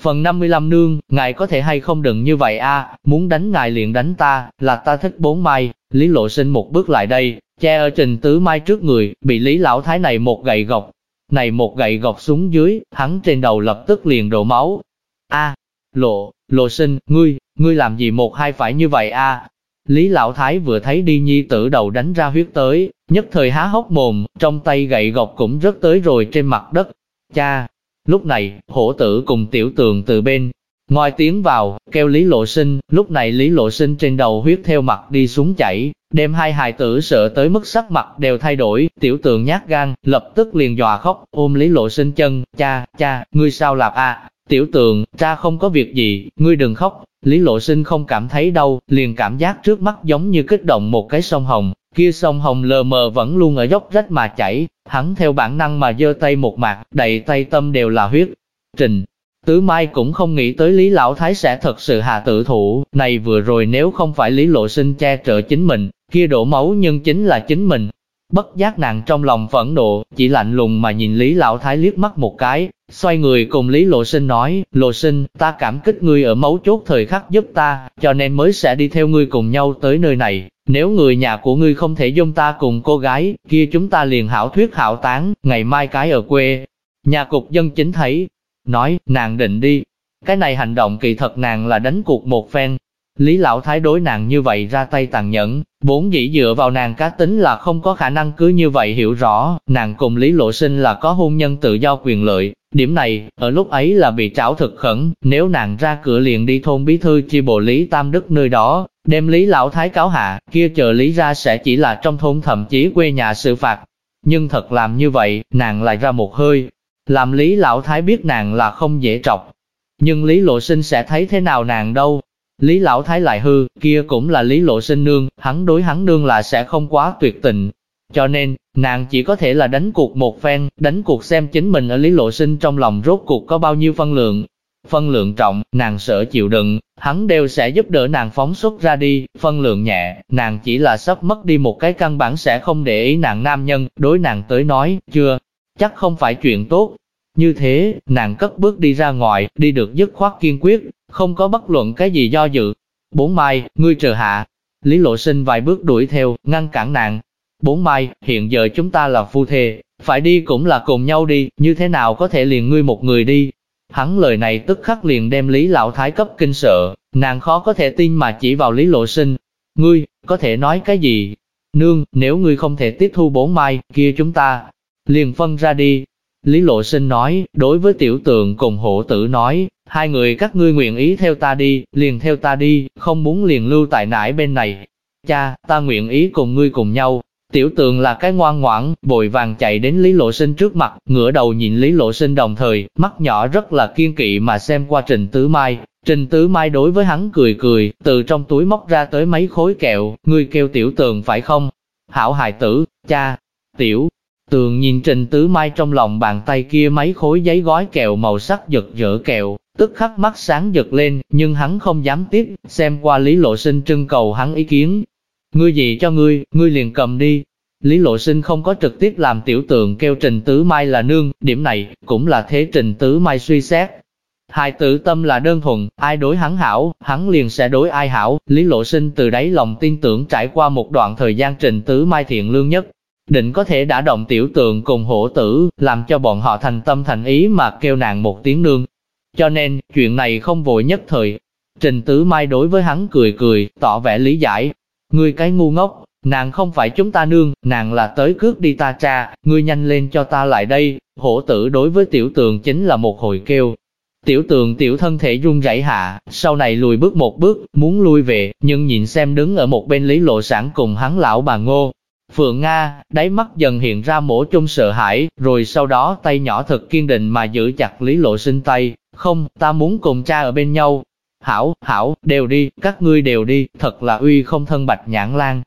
Phần 55 nương, ngài có thể hay không đừng như vậy a muốn đánh ngài liền đánh ta, là ta thích bốn mai, Lý Lộ Sinh một bước lại đây, che ở trình tứ mai trước người, bị Lý Lão Thái này một gậy gọc, này một gậy gọc xuống dưới, hắn trên đầu lập tức liền đổ máu. A, Lộ, Lộ Sinh, ngươi, ngươi làm gì một hai phải như vậy a Lý Lão Thái vừa thấy đi nhi tử đầu đánh ra huyết tới, nhất thời há hốc mồm, trong tay gậy gọc cũng rớt tới rồi trên mặt đất. Cha, Lúc này, hổ tử cùng tiểu tường từ bên, ngoài tiếng vào, kêu Lý Lộ Sinh, lúc này Lý Lộ Sinh trên đầu huyết theo mặt đi xuống chảy, đem hai hài tử sợ tới mức sắc mặt đều thay đổi, tiểu tường nhát gan, lập tức liền dọa khóc, ôm Lý Lộ Sinh chân, cha, cha, ngươi sao lạp à, tiểu tường, cha không có việc gì, ngươi đừng khóc, Lý Lộ Sinh không cảm thấy đau, liền cảm giác trước mắt giống như kích động một cái sông hồng, kia sông hồng lờ mờ vẫn luôn ở dốc rách mà chảy, hắn theo bản năng mà giơ tay một mặt, đầy tay tâm đều là huyết. Trình, Tứ Mai cũng không nghĩ tới Lý Lão Thái sẽ thật sự hạ tự thủ, này vừa rồi nếu không phải Lý Lộ Sinh che trợ chính mình, kia đổ máu nhưng chính là chính mình. Bất giác nàng trong lòng phẫn nộ, chỉ lạnh lùng mà nhìn Lý Lão Thái liếc mắt một cái, xoay người cùng Lý Lộ Sinh nói, Lộ Sinh, ta cảm kích ngươi ở mấu chốt thời khắc giúp ta, cho nên mới sẽ đi theo ngươi cùng nhau tới nơi này, nếu người nhà của ngươi không thể dung ta cùng cô gái, kia chúng ta liền hảo thuyết hảo tán, ngày mai cái ở quê. Nhà cục dân chính thấy, nói, nàng định đi. Cái này hành động kỳ thật nàng là đánh cuộc một phen. Lý lão thái đối nàng như vậy ra tay tàn nhẫn, vốn dĩ dựa vào nàng cá tính là không có khả năng cứ như vậy hiểu rõ, nàng cùng Lý lộ sinh là có hôn nhân tự do quyền lợi. Điểm này, ở lúc ấy là bị trảo thực khẩn, nếu nàng ra cửa liền đi thôn bí thư chi bộ Lý Tam Đức nơi đó, đem Lý Lão Thái cáo hạ, kia chờ Lý ra sẽ chỉ là trong thôn thậm chí quê nhà sự phạt. Nhưng thật làm như vậy, nàng lại ra một hơi, làm Lý Lão Thái biết nàng là không dễ trọc. Nhưng Lý Lộ Sinh sẽ thấy thế nào nàng đâu. Lý Lão Thái lại hư, kia cũng là Lý Lộ Sinh nương, hắn đối hắn nương là sẽ không quá tuyệt tình. Cho nên, nàng chỉ có thể là đánh cuộc một phen, đánh cuộc xem chính mình ở Lý Lộ Sinh trong lòng rốt cuộc có bao nhiêu phân lượng, phân lượng trọng, nàng sợ chịu đựng, hắn đều sẽ giúp đỡ nàng phóng xuất ra đi, phân lượng nhẹ, nàng chỉ là sắp mất đi một cái căn bản sẽ không để ý nàng nam nhân, đối nàng tới nói, chưa, chắc không phải chuyện tốt. Như thế, nàng cất bước đi ra ngoài, đi được dứt khoát kiên quyết, không có bất luận cái gì do dự. Bốn mai, ngươi chờ hạ. Lý lộ sinh vài bước đuổi theo, ngăn cản nàng. Bốn mai, hiện giờ chúng ta là phu thê, phải đi cũng là cùng nhau đi, như thế nào có thể liền ngươi một người đi, Hắn lời này tức khắc liền đem Lý Lão Thái cấp kinh sợ, nàng khó có thể tin mà chỉ vào Lý Lộ Sinh. Ngươi, có thể nói cái gì? Nương, nếu ngươi không thể tiếp thu bốn mai, kia chúng ta, liền phân ra đi. Lý Lộ Sinh nói, đối với tiểu tượng cùng hộ tử nói, hai người các ngươi nguyện ý theo ta đi, liền theo ta đi, không muốn liền lưu tại nải bên này. Cha, ta nguyện ý cùng ngươi cùng nhau, Tiểu tường là cái ngoan ngoãn, bồi vàng chạy đến Lý Lộ Sinh trước mặt, ngửa đầu nhìn Lý Lộ Sinh đồng thời, mắt nhỏ rất là kiên kỵ mà xem qua Trình Tứ Mai. Trình Tứ Mai đối với hắn cười cười, từ trong túi móc ra tới mấy khối kẹo, ngươi kêu tiểu tường phải không? Hảo hài tử, cha, tiểu. Tường nhìn Trình Tứ Mai trong lòng bàn tay kia mấy khối giấy gói kẹo màu sắc giật dở kẹo, tức khắc mắt sáng giật lên, nhưng hắn không dám tiếp, xem qua Lý Lộ Sinh trưng cầu hắn ý kiến, Ngươi gì cho ngươi, ngươi liền cầm đi. Lý Lộ Sinh không có trực tiếp làm tiểu tượng kêu Trình Tứ Mai là nương, điểm này, cũng là thế Trình Tứ Mai suy xét. Hai tử tâm là đơn thuần, ai đối hắn hảo, hắn liền sẽ đối ai hảo, Lý Lộ Sinh từ đáy lòng tin tưởng trải qua một đoạn thời gian Trình Tứ Mai thiện lương nhất, định có thể đã động tiểu tượng cùng hổ tử, làm cho bọn họ thành tâm thành ý mà kêu nàng một tiếng nương. Cho nên, chuyện này không vội nhất thời. Trình Tứ Mai đối với hắn cười cười, tỏ vẻ lý giải, Ngươi cái ngu ngốc, nàng không phải chúng ta nương, nàng là tới cướp đi ta cha, ngươi nhanh lên cho ta lại đây. Hổ tử đối với tiểu tường chính là một hồi kêu. Tiểu tường tiểu thân thể run rẩy hạ, sau này lùi bước một bước, muốn lui về, nhưng nhìn xem đứng ở một bên lý lộ sản cùng hắn lão bà ngô. Phượng Nga, đáy mắt dần hiện ra mổ chung sợ hãi, rồi sau đó tay nhỏ thật kiên định mà giữ chặt lý lộ sinh tay, không, ta muốn cùng cha ở bên nhau, Hảo, hảo, đều đi, các ngươi đều đi, thật là uy không thân bạch nhãn lan.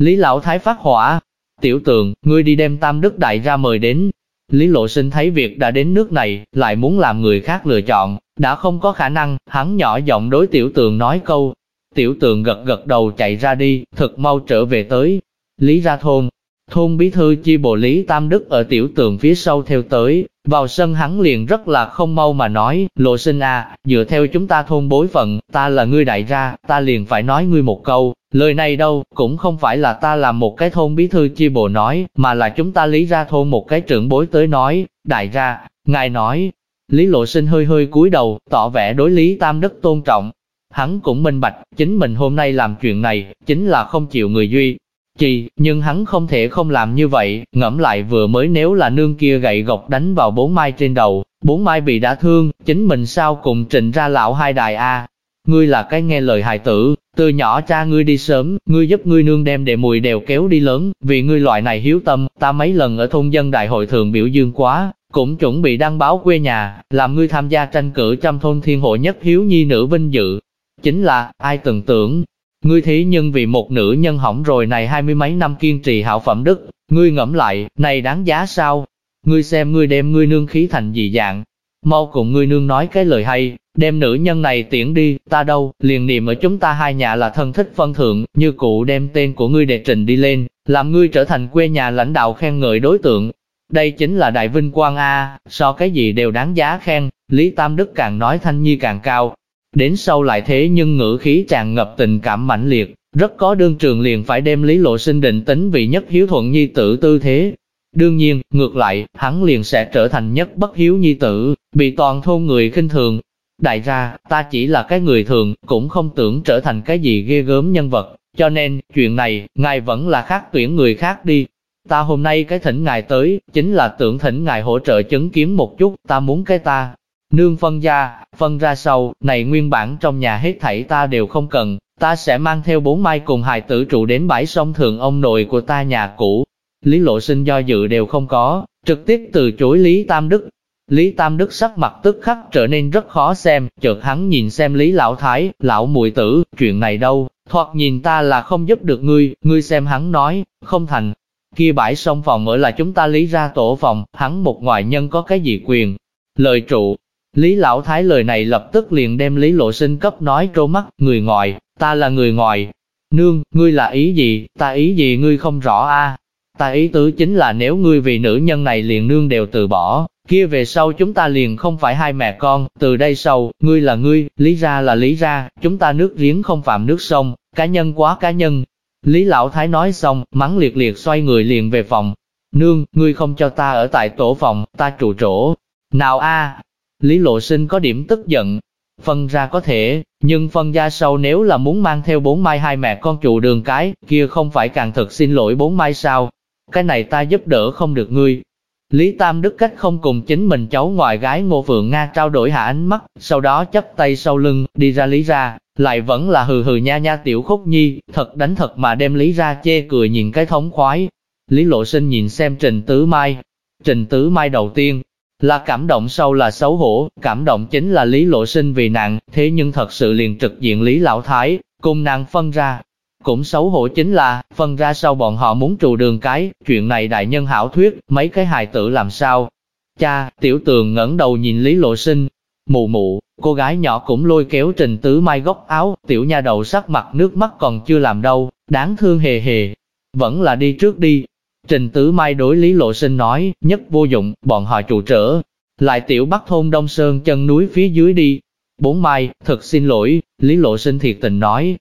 Lý lão thái phát hỏa, tiểu tường, ngươi đi đem tam đức đại ra mời đến. Lý lộ sinh thấy việc đã đến nước này, lại muốn làm người khác lựa chọn, đã không có khả năng, hắn nhỏ giọng đối tiểu tường nói câu. Tiểu tường gật gật đầu chạy ra đi, thật mau trở về tới. Lý ra thôn, thôn bí thư chi bộ Lý Tam Đức ở tiểu tường phía sau theo tới, Vào sân hắn liền rất là không mau mà nói, lộ sinh à, dựa theo chúng ta thôn bối phận, ta là ngươi đại gia, ta liền phải nói ngươi một câu, lời này đâu, cũng không phải là ta làm một cái thôn bí thư chi bộ nói, mà là chúng ta lý ra thôn một cái trưởng bối tới nói, đại gia, ngài nói, Lý lộ sinh hơi hơi cúi đầu, tỏ vẻ đối Lý Tam Đức tôn trọng. Hắn cũng minh bạch, chính mình hôm nay làm chuyện này, chính là không chịu người duy, Chi, nhưng hắn không thể không làm như vậy, ngẫm lại vừa mới nếu là nương kia gậy gộc đánh vào bốn mai trên đầu, bốn mai bị đã thương, chính mình sao cùng trịnh ra lão hai đài A. Ngươi là cái nghe lời hài tử, từ nhỏ cha ngươi đi sớm, ngươi giúp ngươi nương đem đệ mùi đều kéo đi lớn, vì ngươi loại này hiếu tâm, ta mấy lần ở thôn dân đại hội thường biểu dương quá, cũng chuẩn bị đăng báo quê nhà, làm ngươi tham gia tranh cử trăm thôn thiên hộ nhất hiếu nhi nữ vinh dự. Chính là, ai từng tưởng, Ngươi thế nhưng vì một nữ nhân hỏng rồi này hai mươi mấy năm kiên trì hảo phẩm đức, ngươi ngẫm lại, này đáng giá sao? Ngươi xem ngươi đem ngươi nương khí thành gì dạng? Mau cùng ngươi nương nói cái lời hay, đem nữ nhân này tiễn đi, ta đâu, liền niệm ở chúng ta hai nhà là thân thích phân thượng, như cụ đem tên của ngươi đệ trình đi lên, làm ngươi trở thành quê nhà lãnh đạo khen ngợi đối tượng. Đây chính là đại vinh quang A, so cái gì đều đáng giá khen, Lý Tam Đức càng nói thanh nhi càng cao, Đến sau lại thế nhưng ngữ khí tràn ngập tình cảm mãnh liệt, rất có đương trường liền phải đem Lý Lộ Sinh định tính vì nhất hiếu thuận nhi tử tư thế. Đương nhiên, ngược lại, hắn liền sẽ trở thành nhất bất hiếu nhi tử, bị toàn thôn người khinh thường. Đại ra, ta chỉ là cái người thường, cũng không tưởng trở thành cái gì ghê gớm nhân vật, cho nên, chuyện này, ngài vẫn là khác tuyển người khác đi. Ta hôm nay cái thỉnh ngài tới, chính là tưởng thỉnh ngài hỗ trợ chứng kiến một chút, ta muốn cái ta, Nương phân gia, phân ra sau, này nguyên bản trong nhà hết thảy ta đều không cần, ta sẽ mang theo bốn mai cùng hài tử trụ đến bãi sông thường ông nội của ta nhà cũ. Lý lộ sinh do dự đều không có, trực tiếp từ chối Lý Tam Đức. Lý Tam Đức sắc mặt tức khắc trở nên rất khó xem, chợt hắn nhìn xem Lý Lão Thái, Lão muội tử, chuyện này đâu, thoạt nhìn ta là không giúp được ngươi, ngươi xem hắn nói, không thành. Kia bãi sông phòng ở là chúng ta lý ra tổ phòng, hắn một ngoại nhân có cái gì quyền. Lời trụ, Lý Lão Thái lời này lập tức liền đem Lý Lộ Sinh cấp nói trố mắt, người ngoài, ta là người ngoài. Nương, ngươi là ý gì, ta ý gì ngươi không rõ a Ta ý tứ chính là nếu ngươi vì nữ nhân này liền nương đều từ bỏ, kia về sau chúng ta liền không phải hai mẹ con, từ đây sau, ngươi là ngươi, lý ra là lý ra, chúng ta nước giếng không phạm nước sông, cá nhân quá cá nhân. Lý Lão Thái nói xong, mắng liệt liệt xoay người liền về phòng. Nương, ngươi không cho ta ở tại tổ phòng, ta trụ chỗ. Nào a Lý Lộ Sinh có điểm tức giận. Phân ra có thể, nhưng phân gia sau nếu là muốn mang theo bốn mai hai mẹ con trụ đường cái, kia không phải càng thật xin lỗi bốn mai sao? Cái này ta giúp đỡ không được ngươi. Lý Tam Đức cách không cùng chính mình cháu ngoại gái Ngô Phượng Nga trao đổi hạ ánh mắt, sau đó chấp tay sau lưng, đi ra Lý ra, lại vẫn là hừ hừ nha nha tiểu khúc nhi, thật đánh thật mà đem Lý ra chê cười nhìn cái thống khoái. Lý Lộ Sinh nhìn xem Trình Tứ Mai. Trình Tứ Mai đầu tiên, là cảm động sâu là xấu hổ, cảm động chính là Lý Lộ Sinh vì nàng, thế nhưng thật sự liền trực diện Lý Lão Thái, cùng nàng phân ra. Cũng xấu hổ chính là, phân ra sau bọn họ muốn trù đường cái, chuyện này đại nhân hảo thuyết, mấy cái hài tử làm sao. Cha, tiểu tường ngẩng đầu nhìn Lý Lộ Sinh, mụ mụ, cô gái nhỏ cũng lôi kéo trình tứ mai góc áo, tiểu nha đầu sắc mặt nước mắt còn chưa làm đâu, đáng thương hề hề. Vẫn là đi trước đi, Trình Tứ Mai đối Lý Lộ Sinh nói, nhất vô dụng, bọn họ trụ trở. Lại tiểu bắc thôn Đông Sơn chân núi phía dưới đi. Bốn Mai, thật xin lỗi, Lý Lộ Sinh thiệt tình nói.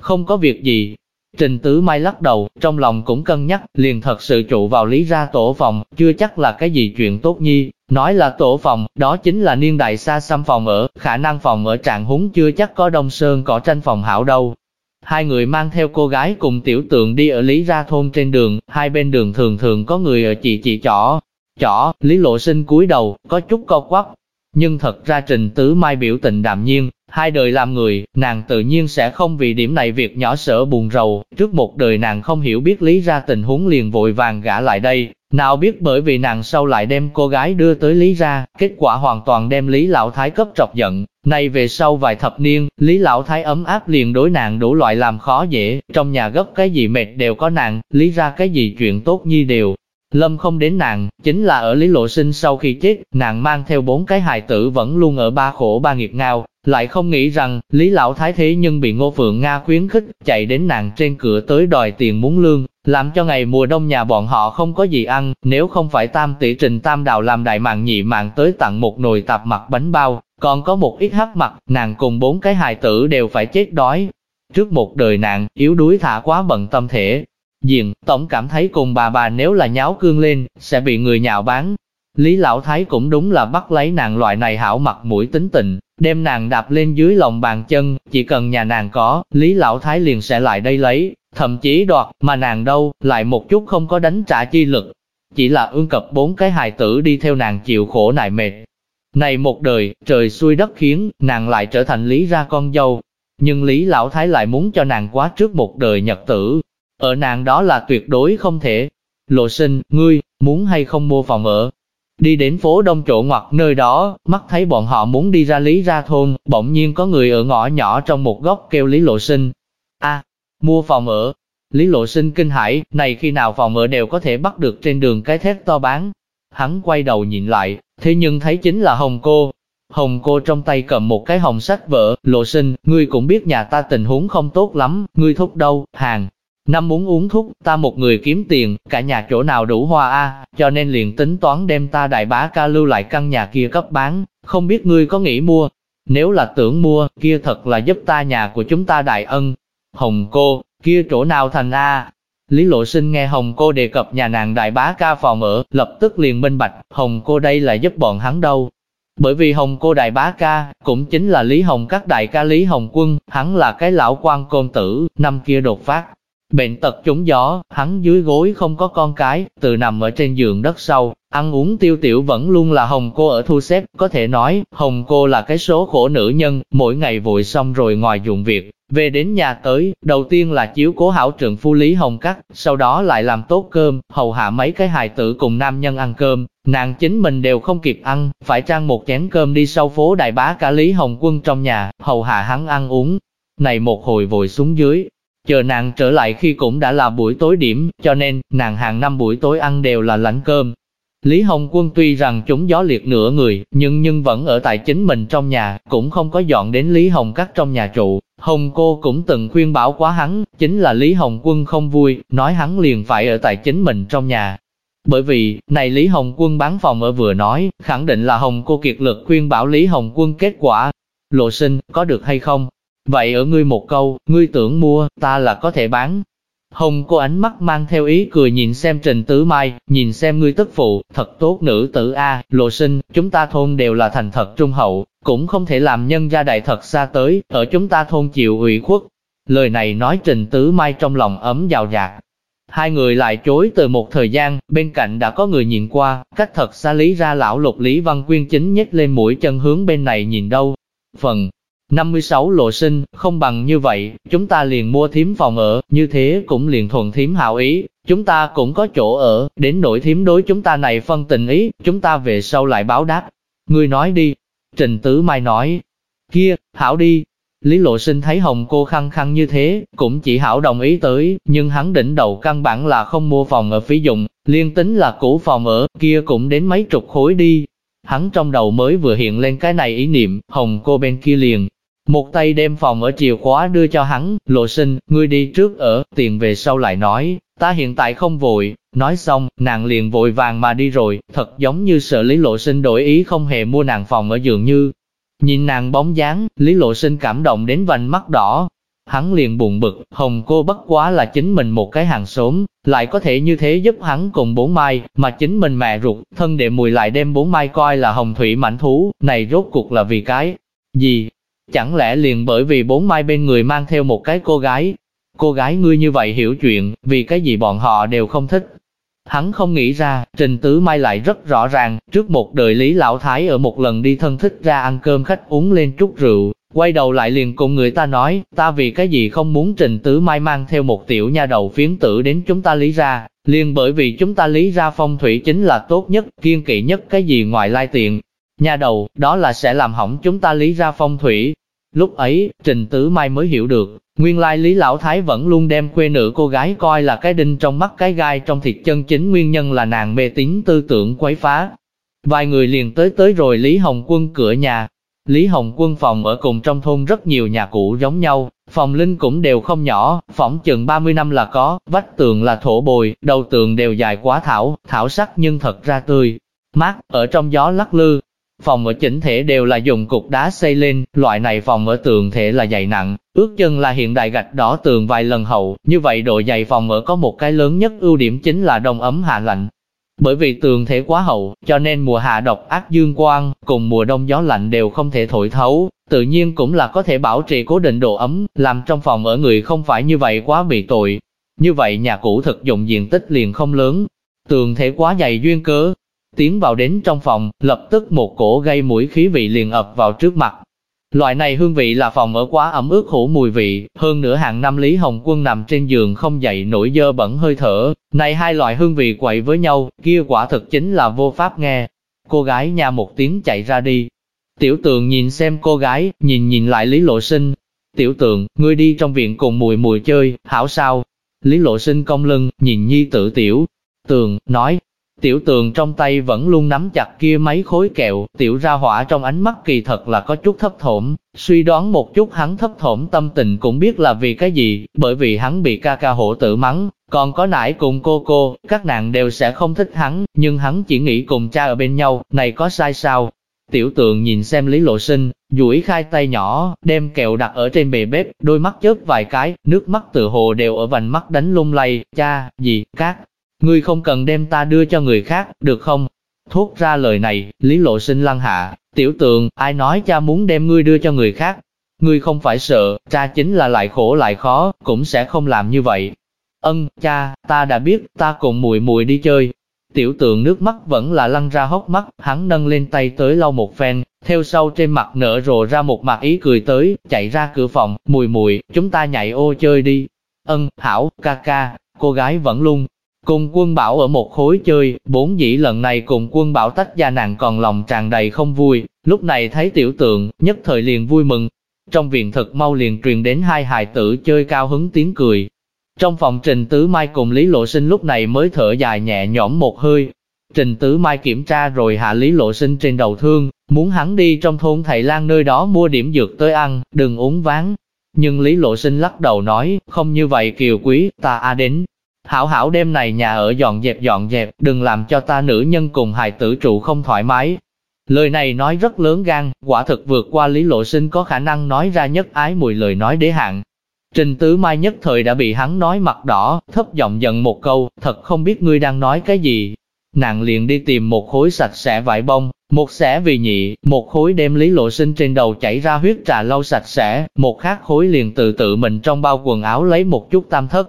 Không có việc gì. Trình Tứ Mai lắc đầu, trong lòng cũng cân nhắc, liền thật sự trụ vào Lý ra tổ phòng, chưa chắc là cái gì chuyện tốt nhi. Nói là tổ phòng, đó chính là niên đại xa xăm phòng ở, khả năng phòng ở trạng húng chưa chắc có Đông Sơn cỏ tranh phòng hảo đâu, Hai người mang theo cô gái cùng tiểu tượng đi ở Lý Ra Thôn trên đường, hai bên đường thường thường có người ở chỉ chỉ chỏ. Chỏ, Lý Lộ Sinh cúi đầu, có chút co quắp. Nhưng thật ra Trình Tứ Mai biểu tình đạm nhiên, hai đời làm người, nàng tự nhiên sẽ không vì điểm này việc nhỏ sợ buồn rầu, trước một đời nàng không hiểu biết lý ra tình huống liền vội vàng gã lại đây, nào biết bởi vì nàng sau lại đem cô gái đưa tới Lý ra, kết quả hoàn toàn đem Lý Lão Thái cấp trọc giận nay về sau vài thập niên, Lý Lão Thái ấm áp liền đối nàng đủ loại làm khó dễ, trong nhà gấp cái gì mệt đều có nàng, lý ra cái gì chuyện tốt nhi đều. Lâm không đến nàng, chính là ở Lý Lộ Sinh sau khi chết, nàng mang theo bốn cái hài tử vẫn luôn ở ba khổ ba nghiệp ngao, lại không nghĩ rằng, Lý Lão Thái thế nhưng bị Ngô Phượng Nga khuyến khích, chạy đến nàng trên cửa tới đòi tiền muốn lương, làm cho ngày mùa đông nhà bọn họ không có gì ăn, nếu không phải tam tỷ trình tam đào làm đại mạng nhị mạng tới tặng một nồi tạp mặt bánh bao, còn có một ít hắc mặt, nàng cùng bốn cái hài tử đều phải chết đói. Trước một đời nàng, yếu đuối thả quá bận tâm thể. Diện, tổng cảm thấy cùng bà bà nếu là nháo cương lên, sẽ bị người nhạo bán. Lý Lão Thái cũng đúng là bắt lấy nàng loại này hảo mặt mũi tính tình, đem nàng đạp lên dưới lòng bàn chân, chỉ cần nhà nàng có, Lý Lão Thái liền sẽ lại đây lấy, thậm chí đoạt, mà nàng đâu, lại một chút không có đánh trả chi lực. Chỉ là ương cập bốn cái hài tử đi theo nàng chịu khổ nại mệt. Này một đời, trời xuôi đất khiến, nàng lại trở thành Lý ra con dâu. Nhưng Lý Lão Thái lại muốn cho nàng quá trước một đời nhật tử. Ở nàng đó là tuyệt đối không thể. Lộ sinh, ngươi, muốn hay không mua phòng ở, Đi đến phố đông chỗ ngoặt nơi đó, mắt thấy bọn họ muốn đi ra Lý ra thôn, bỗng nhiên có người ở ngõ nhỏ trong một góc kêu Lý Lộ Sinh. a mua phòng ở. Lý Lộ Sinh kinh hãi, này khi nào phòng ở đều có thể bắt được trên đường cái thét to bán. Hắn quay đầu nhìn lại, thế nhưng thấy chính là Hồng cô. Hồng cô trong tay cầm một cái hồng sách vợ Lộ Sinh, ngươi cũng biết nhà ta tình huống không tốt lắm, ngươi thúc đâu, hàng. Năm muốn uống thuốc, ta một người kiếm tiền, cả nhà chỗ nào đủ hoa a, cho nên liền tính toán đem ta đại bá ca lưu lại căn nhà kia cấp bán, không biết ngươi có nghĩ mua. Nếu là tưởng mua, kia thật là giúp ta nhà của chúng ta đại ân. Hồng cô, kia chỗ nào thành a? Lý Lộ Sinh nghe Hồng cô đề cập nhà nàng đại bá ca phòng ở, lập tức liền minh bạch, Hồng cô đây là giúp bọn hắn đâu. Bởi vì Hồng cô đại bá ca, cũng chính là Lý Hồng các đại ca Lý Hồng quân, hắn là cái lão quan côn tử, năm kia đột phát, Bệnh tật trúng gió, hắn dưới gối không có con cái, từ nằm ở trên giường đất sâu, ăn uống tiêu tiểu vẫn luôn là Hồng cô ở thu xếp, có thể nói, Hồng cô là cái số khổ nữ nhân, mỗi ngày vội xong rồi ngoài dụng việc, về đến nhà tới, đầu tiên là chiếu cố hảo trưởng phu Lý Hồng Cắt, sau đó lại làm tốt cơm, hầu hạ mấy cái hài tử cùng nam nhân ăn cơm, nàng chính mình đều không kịp ăn, phải trang một chén cơm đi sau phố đại bá cả Lý Hồng Quân trong nhà, hầu hạ hắn ăn uống. Này một hồi vội xuống dưới, Chờ nàng trở lại khi cũng đã là buổi tối điểm, cho nên, nàng hàng năm buổi tối ăn đều là lãnh cơm. Lý Hồng Quân tuy rằng chúng gió liệt nửa người, nhưng nhưng vẫn ở tại chính mình trong nhà, cũng không có dọn đến Lý Hồng Cắt trong nhà trụ. Hồng cô cũng từng khuyên bảo quá hắn, chính là Lý Hồng Quân không vui, nói hắn liền phải ở tại chính mình trong nhà. Bởi vì, này Lý Hồng Quân bán phòng ở vừa nói, khẳng định là Hồng cô kiệt lực khuyên bảo Lý Hồng Quân kết quả. Lộ sinh, có được hay không? Vậy ở ngươi một câu, ngươi tưởng mua, ta là có thể bán. Hồng cô ánh mắt mang theo ý cười nhìn xem Trình Tứ Mai, nhìn xem ngươi tức phụ, thật tốt nữ tử A, lộ sinh, chúng ta thôn đều là thành thật trung hậu, cũng không thể làm nhân gia đại thật xa tới, ở chúng ta thôn chịu ủy khuất. Lời này nói Trình Tứ Mai trong lòng ấm giàu dạt. Hai người lại chối từ một thời gian, bên cạnh đã có người nhìn qua, cách thật xa lý ra lão lục Lý Văn Quyên chính nhếch lên mũi chân hướng bên này nhìn đâu. Phần 56 lộ sinh, không bằng như vậy, chúng ta liền mua thím phòng ở, như thế cũng liền thuận thím hảo ý, chúng ta cũng có chỗ ở, đến nỗi thím đối chúng ta này phân tình ý, chúng ta về sau lại báo đáp. Ngươi nói đi. Trình Tứ Mai nói, kia, hảo đi. Lý Lộ Sinh thấy Hồng cô khăng khăng như thế, cũng chỉ hảo đồng ý tới, nhưng hắn đỉnh đầu căn bản là không mua phòng ở phí dụng, liên tính là cũ phòng ở, kia cũng đến mấy chục khối đi. Hắn trong đầu mới vừa hiện lên cái này ý niệm, Hồng cô bên kia liền, một tay đem phòng ở chìa khóa đưa cho hắn, lộ sinh, ngươi đi trước ở, tiền về sau lại nói, ta hiện tại không vội, nói xong, nàng liền vội vàng mà đi rồi, thật giống như sợ Lý Lộ Sinh đổi ý không hề mua nàng phòng ở dường như. Nhìn nàng bóng dáng, Lý Lộ Sinh cảm động đến vành mắt đỏ. Hắn liền buồn bực, hồng cô bất quá là chính mình một cái hàng xóm, lại có thể như thế giúp hắn cùng bốn mai, mà chính mình mẹ ruột, thân đệ mùi lại đem bốn mai coi là hồng thủy mảnh thú, này rốt cuộc là vì cái gì, Chẳng lẽ liền bởi vì bốn mai bên người mang theo một cái cô gái? Cô gái ngươi như vậy hiểu chuyện, vì cái gì bọn họ đều không thích. Hắn không nghĩ ra, Trình Tứ Mai lại rất rõ ràng, trước một đời Lý Lão Thái ở một lần đi thân thích ra ăn cơm khách uống lên chút rượu, quay đầu lại liền cùng người ta nói, ta vì cái gì không muốn Trình Tứ Mai mang theo một tiểu nha đầu phiến tử đến chúng ta lý ra, liền bởi vì chúng ta lý ra phong thủy chính là tốt nhất, kiên kỵ nhất cái gì ngoài lai tiện. Nhà đầu, đó là sẽ làm hỏng chúng ta lý ra phong thủy, Lúc ấy, Trình Tử Mai mới hiểu được, nguyên lai Lý Lão Thái vẫn luôn đem quê nữ cô gái coi là cái đinh trong mắt cái gai trong thịt chân chính nguyên nhân là nàng mê tín tư tưởng quấy phá. Vài người liền tới tới rồi Lý Hồng Quân cửa nhà. Lý Hồng Quân phòng ở cùng trong thôn rất nhiều nhà cũ giống nhau, phòng linh cũng đều không nhỏ, phỏng chừng 30 năm là có, vách tường là thổ bồi, đầu tường đều dài quá thảo, thảo sắc nhưng thật ra tươi, mát, ở trong gió lắc lư. Phòng ở chỉnh thể đều là dùng cục đá xây lên, loại này phòng ở tường thể là dày nặng, ước chân là hiện đại gạch đỏ tường vài lần hậu, như vậy độ dày phòng ở có một cái lớn nhất ưu điểm chính là đông ấm hạ lạnh, bởi vì tường thể quá hậu, cho nên mùa hạ độc ác dương quang, cùng mùa đông gió lạnh đều không thể thổi thấu, tự nhiên cũng là có thể bảo trì cố định độ ấm, làm trong phòng ở người không phải như vậy quá bị tội. Như vậy nhà cũ thực dụng diện tích liền không lớn, tường thể quá dày duyên cớ. Tiến vào đến trong phòng, lập tức một cổ gây mũi khí vị liền ập vào trước mặt, Loại này hương vị là phòng ở quá ẩm ướt hủ mùi vị, hơn nữa hàng năm Lý Hồng Quân nằm trên giường không dậy nổi dơ bẩn hơi thở, này hai loại hương vị quậy với nhau, kia quả thực chính là vô pháp nghe. Cô gái nha một tiếng chạy ra đi. Tiểu tường nhìn xem cô gái, nhìn nhìn lại Lý Lộ Sinh. Tiểu tường, ngươi đi trong viện cùng mùi mùi chơi, hảo sao? Lý Lộ Sinh cong lưng, nhìn nhi tử tiểu. Tường, nói, Tiểu tường trong tay vẫn luôn nắm chặt kia mấy khối kẹo, tiểu ra hỏa trong ánh mắt kỳ thật là có chút thấp thổm, suy đoán một chút hắn thấp thổm tâm tình cũng biết là vì cái gì, bởi vì hắn bị ca ca hổ tử mắng, còn có nải cùng cô cô, các nàng đều sẽ không thích hắn, nhưng hắn chỉ nghĩ cùng cha ở bên nhau, này có sai sao? Tiểu tượng nhìn xem Lý Lộ Sinh, duỗi khai tay nhỏ, đem kẹo đặt ở trên bề bếp, đôi mắt chớp vài cái, nước mắt tự hồ đều ở vành mắt đánh lung lay, cha, gì, các, Ngươi không cần đem ta đưa cho người khác, được không? Thốt ra lời này, Lý Lộ Sinh lăng hạ, tiểu tượng, ai nói cha muốn đem ngươi đưa cho người khác? Ngươi không phải sợ, cha chính là lại khổ lại khó, cũng sẽ không làm như vậy. Ân, cha, ta đã biết, ta cùng mùi mùi đi chơi. Tiểu tượng nước mắt vẫn là lăn ra hốc mắt, hắn nâng lên tay tới lau một phen, theo sau trên mặt nở rộ ra một mặt ý cười tới, chạy ra cửa phòng, mùi mùi, chúng ta nhảy ô chơi đi. Ân, hảo, ca ca, cô gái vẫn luôn Cùng quân bảo ở một khối chơi, bốn dĩ lần này cùng quân bảo tách ra nàng còn lòng tràn đầy không vui, lúc này thấy tiểu tượng, nhất thời liền vui mừng. Trong viện thật mau liền truyền đến hai hài tử chơi cao hứng tiếng cười. Trong phòng Trình Tứ Mai cùng Lý Lộ Sinh lúc này mới thở dài nhẹ nhõm một hơi. Trình Tứ Mai kiểm tra rồi hạ Lý Lộ Sinh trên đầu thương, muốn hắn đi trong thôn thầy lang nơi đó mua điểm dược tới ăn, đừng uống ván. Nhưng Lý Lộ Sinh lắc đầu nói, không như vậy kiều quý, ta a đến, Hảo hảo đêm này nhà ở dọn dẹp dọn dẹp, đừng làm cho ta nữ nhân cùng hài tử trụ không thoải mái. Lời này nói rất lớn gan, quả thực vượt qua lý lộ sinh có khả năng nói ra nhất ái mùi lời nói đế hạn. Trình tứ mai nhất thời đã bị hắn nói mặt đỏ, thấp giọng giận một câu, thật không biết ngươi đang nói cái gì. Nàng liền đi tìm một khối sạch sẽ vải bông, một xẻ vì nhị, một khối đem lý lộ sinh trên đầu chảy ra huyết trà lâu sạch sẽ, một khác khối liền tự tự mình trong bao quần áo lấy một chút tam thất,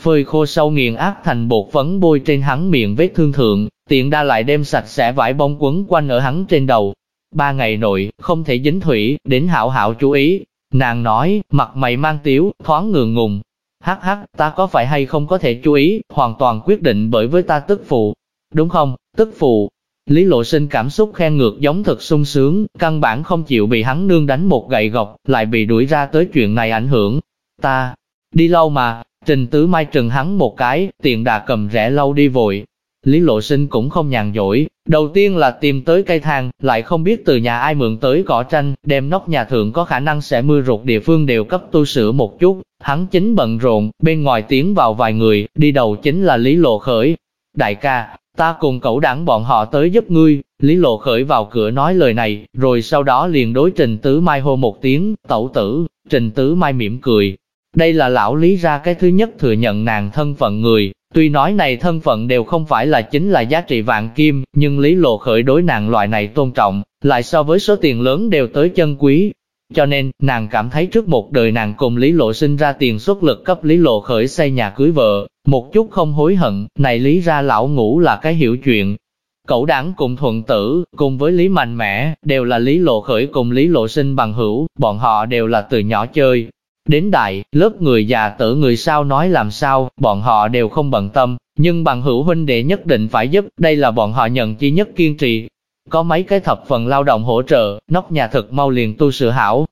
phơi khô sâu nghiền áp thành bột phấn bôi trên hắn miệng vết thương thượng, tiện đa lại đem sạch sẽ vải bông quấn quanh ở hắn trên đầu. Ba ngày nội, không thể dính thủy, đến hảo hảo chú ý. Nàng nói, mặt mày mang tiếu, thoáng ngượng ngùng. Hắc hắc, ta có phải hay không có thể chú ý, hoàn toàn quyết định bởi với ta tức phụ. Đúng không, tức phụ. Lý lộ sinh cảm xúc khen ngược giống thật sung sướng, căn bản không chịu bị hắn nương đánh một gậy gọc, lại bị đuổi ra tới chuyện này ảnh hưởng. Ta, đi lâu mà, Trình Tứ Mai trừng hắn một cái, tiện đà cầm rẻ lâu đi vội. Lý Lộ Sinh cũng không nhàn dỗi, đầu tiên là tìm tới cây thang, lại không biết từ nhà ai mượn tới cỏ tranh, đem nóc nhà thượng có khả năng sẽ mưa rụt địa phương đều cấp tu sửa một chút. Hắn chính bận rộn, bên ngoài tiến vào vài người, đi đầu chính là Lý Lộ Khởi. Đại ca, ta cùng cậu đảng bọn họ tới giúp ngươi. Lý Lộ Khởi vào cửa nói lời này, rồi sau đó liền đối Trình Tứ Mai hô một tiếng, tẩu tử, Trình Tứ Mai mỉm cười, đây là lão lý ra cái thứ nhất thừa nhận nàng thân phận người, tuy nói này thân phận đều không phải là chính là giá trị vạn kim, nhưng lý lộ khởi đối nàng loại này tôn trọng, lại so với số tiền lớn đều tới chân quý. Cho nên, nàng cảm thấy trước một đời nàng cùng Lý Lộ sinh ra tiền xuất lực cấp Lý Lộ khởi xây nhà cưới vợ, một chút không hối hận, này lý ra lão ngủ là cái hiểu chuyện. Cậu đảng cùng thuận tử, cùng với Lý Mạnh Mẽ, đều là Lý Lộ khởi cùng Lý Lộ sinh bằng hữu, bọn họ đều là từ nhỏ chơi, Đến đại, lớp người già tử người sao nói làm sao, bọn họ đều không bận tâm, nhưng bằng hữu huynh đệ nhất định phải giúp, đây là bọn họ nhận chi nhất kiên trì. Có mấy cái thập phần lao động hỗ trợ, nóc nhà thực mau liền tu sửa hảo.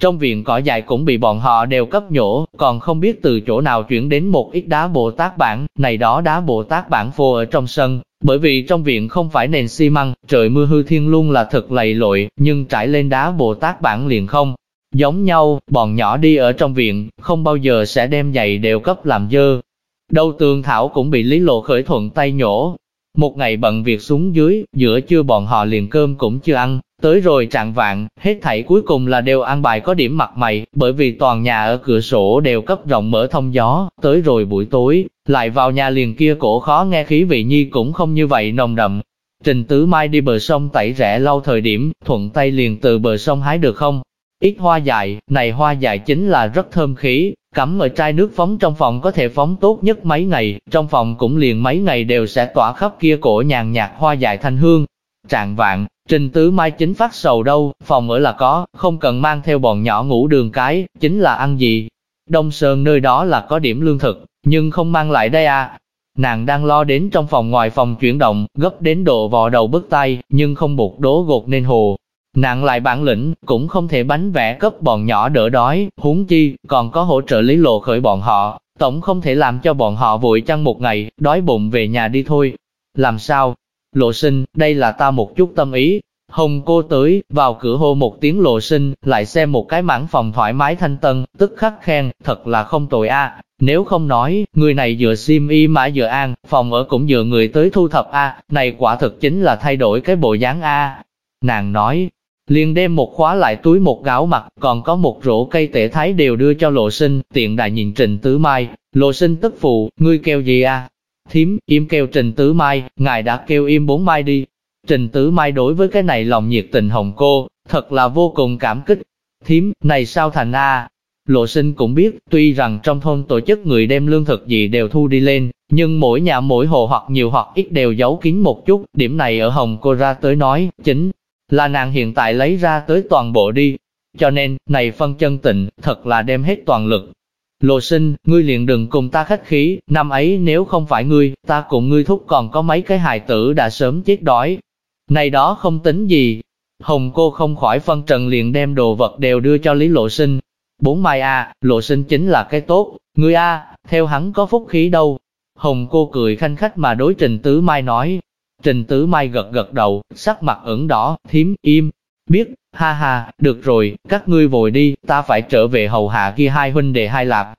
Trong viện cỏ dài cũng bị bọn họ đều cấp nhổ, còn không biết từ chỗ nào chuyển đến một ít đá Bồ Tát bản, này đó đá Bồ Tát bản phô ở trong sân, bởi vì trong viện không phải nền xi măng, trời mưa hư thiên luôn là thật lầy lội, nhưng trải lên đá Bồ Tát bản liền không. Giống nhau, bọn nhỏ đi ở trong viện, không bao giờ sẽ đem giày đều cấp làm dơ. Đầu tường thảo cũng bị Lý Lộ khởi thuận tay nhổ. Một ngày bận việc xuống dưới, giữa trưa bọn họ liền cơm cũng chưa ăn, tới rồi trạng vạn, hết thảy cuối cùng là đều ăn bài có điểm mặt mày, bởi vì toàn nhà ở cửa sổ đều cấp rộng mở thông gió, tới rồi buổi tối, lại vào nhà liền kia cổ khó nghe khí vị nhi cũng không như vậy nồng đậm. Trình Tứ Mai đi bờ sông tẩy rẽ lâu thời điểm, thuận tay liền từ bờ sông hái được không? Ít hoa dại, này hoa dại chính là rất thơm khí, cắm ở chai nước phóng trong phòng có thể phóng tốt nhất mấy ngày, trong phòng cũng liền mấy ngày đều sẽ tỏa khắp kia cổ nhàn nhạt hoa dại thanh hương. Trạng vạn, Trình Tứ Mai chính phát sầu đâu, phòng ở là có, không cần mang theo bọn nhỏ ngủ đường cái, chính là ăn gì. Đông Sơn nơi đó là có điểm lương thực, nhưng không mang lại đây à. Nàng đang lo đến trong phòng ngoài phòng chuyển động, gấp đến độ vò đầu bứt tay, nhưng không buộc đố gột nên hồ. Nàng lại bản lĩnh, cũng không thể bánh vẽ cấp bọn nhỏ đỡ đói, huống chi, còn có hỗ trợ lý lộ khởi bọn họ, tổng không thể làm cho bọn họ vội chăng một ngày, đói bụng về nhà đi thôi. Làm sao? Lộ sinh, đây là ta một chút tâm ý. Hồng cô tới, vào cửa hô một tiếng lộ sinh, lại xem một cái mảng phòng thoải mái thanh tân, tức khắc khen, thật là không tồi a. Nếu không nói, người này dựa sim y mã dựa an, phòng ở cũng dựa người tới thu thập a, này quả thực chính là thay đổi cái bộ dáng a. Nàng nói, liền đem một khóa lại túi một gáo mặt, còn có một rổ cây tể thái đều đưa cho lộ sinh, tiện đại nhìn Trình Tứ Mai, lộ sinh tức phụ, ngươi kêu gì à? Thím, im kêu Trình Tứ Mai, ngài đã kêu im bốn mai đi. Trình Tứ Mai đối với cái này lòng nhiệt tình hồng cô, thật là vô cùng cảm kích. Thím, này sao thành a? Lộ sinh cũng biết, tuy rằng trong thôn tổ chức người đem lương thực gì đều thu đi lên, nhưng mỗi nhà mỗi hồ hoặc nhiều hoặc ít đều giấu kín một chút, điểm này ở Hồng cô ra tới nói, chính là nàng hiện tại lấy ra tới toàn bộ đi. Cho nên, này phân chân tịnh, thật là đem hết toàn lực. Lộ sinh, ngươi liền đừng cùng ta khách khí, năm ấy nếu không phải ngươi, ta cùng ngươi thúc còn có mấy cái hài tử đã sớm chết đói. Này đó không tính gì. Hồng cô không khỏi phân trần liền đem đồ vật đều đưa cho Lý Lộ sinh. Bốn mai à, a, lộ sinh chính là cái tốt, ngươi a, theo hắn có phúc khí đâu. Hồng cô cười khanh khách mà đối trình tứ mai nói, Trình Tứ Mai gật gật đầu, sắc mặt ửng đỏ, thím, im, biết, ha ha, được rồi, các ngươi vội đi, ta phải trở về hầu hạ kia hai huynh đệ hai lạp.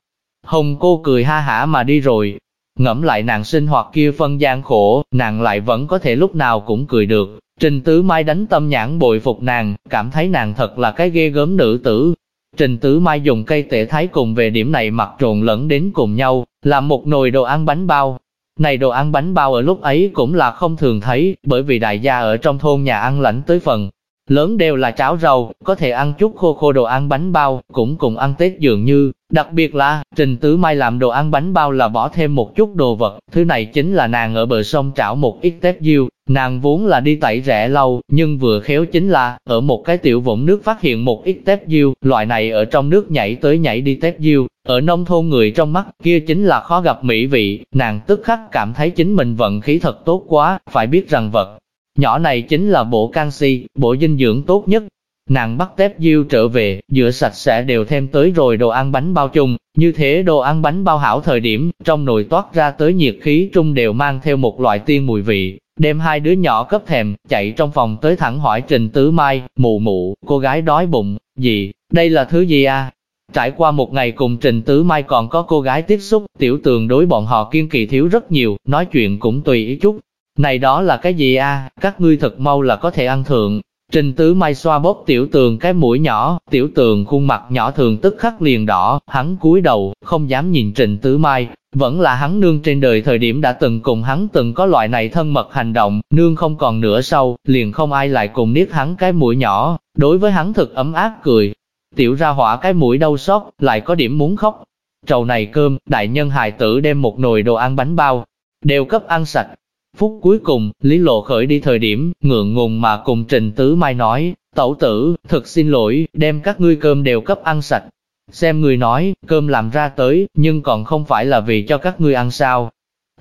Hồng cô cười ha hả mà đi rồi, ngẫm lại nàng sinh hoạt kia phân gian khổ, nàng lại vẫn có thể lúc nào cũng cười được. Trình Tứ Mai đánh tâm nhãn bội phục nàng, cảm thấy nàng thật là cái ghê gớm nữ tử. Trình Tứ Mai dùng cây tể thái cùng về điểm này mặc trộn lẫn đến cùng nhau, làm một nồi đồ ăn bánh bao, này đồ ăn bánh bao ở lúc ấy cũng là không thường thấy, bởi vì đại gia ở trong thôn nhà ăn lãnh tới phần. Lớn đều là cháo rau, có thể ăn chút khô khô đồ ăn bánh bao, cũng cùng ăn Tết dường như. Đặc biệt là, Trình Tứ Mai làm đồ ăn bánh bao là bỏ thêm một chút đồ vật, thứ này chính là nàng ở bờ sông trảo một ít tép diêu, nàng vốn là đi tẩy rẻ lâu, nhưng vừa khéo chính là, ở một cái tiểu vũng nước phát hiện một ít tép diêu, loại này ở trong nước nhảy tới nhảy đi tép diêu, ở nông thôn người trong mắt, kia chính là khó gặp mỹ vị, nàng tức khắc cảm thấy chính mình vận khí thật tốt quá, phải biết rằng vật. Nhỏ này chính là bộ canxi, bộ dinh dưỡng tốt nhất, Nàng bắt tép diêu trở về, rửa sạch sẽ đều thêm tới rồi đồ ăn bánh bao chung, như thế đồ ăn bánh bao hảo thời điểm, trong nồi toát ra tới nhiệt khí trung đều mang theo một loại tiên mùi vị, đem hai đứa nhỏ cấp thèm, chạy trong phòng tới thẳng hỏi Trình Tứ Mai, mụ mụ, cô gái đói bụng, gì, đây là thứ gì à? Trải qua một ngày cùng Trình Tứ Mai còn có cô gái tiếp xúc, tiểu tường đối bọn họ kiên kỳ thiếu rất nhiều, nói chuyện cũng tùy ý chút. Này đó là cái gì a? các ngươi thật mau là có thể ăn thượng, Trình tứ mai xoa bóp tiểu tường cái mũi nhỏ, tiểu tường khuôn mặt nhỏ thường tức khắc liền đỏ, hắn cúi đầu, không dám nhìn trình tứ mai, vẫn là hắn nương trên đời thời điểm đã từng cùng hắn từng có loại này thân mật hành động, nương không còn nữa sau, liền không ai lại cùng niết hắn cái mũi nhỏ, đối với hắn thực ấm áp cười. Tiểu ra hỏa cái mũi đau xót, lại có điểm muốn khóc. Trầu này cơm, đại nhân hài tử đem một nồi đồ ăn bánh bao, đều cấp ăn sạch, Phút cuối cùng, Lý Lộ khởi đi thời điểm, ngượng ngùng mà cùng Trình Tứ Mai nói, tẩu tử, thật xin lỗi, đem các ngươi cơm đều cấp ăn sạch. Xem người nói, cơm làm ra tới, nhưng còn không phải là vì cho các ngươi ăn sao.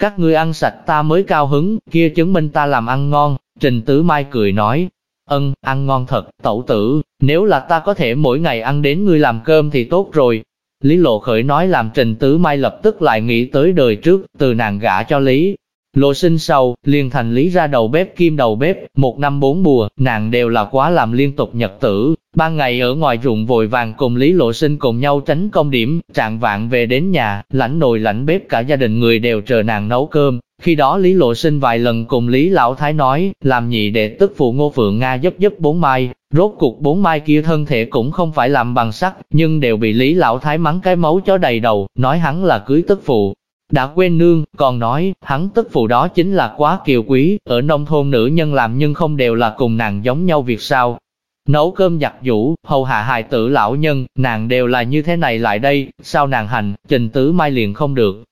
Các ngươi ăn sạch ta mới cao hứng, kia chứng minh ta làm ăn ngon. Trình Tứ Mai cười nói, ân, ăn ngon thật, tẩu tử, nếu là ta có thể mỗi ngày ăn đến ngươi làm cơm thì tốt rồi. Lý Lộ Khởi nói làm Trình Tứ Mai lập tức lại nghĩ tới đời trước, từ nàng gả cho Lý Lộ sinh sau, liền thành lý ra đầu bếp kim đầu bếp, một năm bốn mùa, nàng đều là quá làm liên tục nhật tử. Ban ngày ở ngoài ruộng vội vàng cùng Lý Lộ Sinh cùng nhau tránh công điểm, trạng vạn về đến nhà, lãnh nồi lãnh bếp cả gia đình người đều chờ nàng nấu cơm. Khi đó Lý Lộ Sinh vài lần cùng Lý Lão Thái nói, làm nhị đệ tức phụ Ngô Phượng Nga giúp giúp bốn mai, rốt cuộc bốn mai kia thân thể cũng không phải làm bằng sắt, nhưng đều bị Lý Lão Thái mắng cái máu chó đầy đầu, nói hắn là cưới tức phụ, đã quên nương, còn nói, hắn tức phụ đó chính là quá kiều quý, ở nông thôn nữ nhân làm nhưng không đều là cùng nàng giống nhau việc sao. Nấu cơm giặt vũ, hầu hạ hài tử lão nhân, nàng đều là như thế này lại đây, sao nàng hành, trình tứ mai liền không được.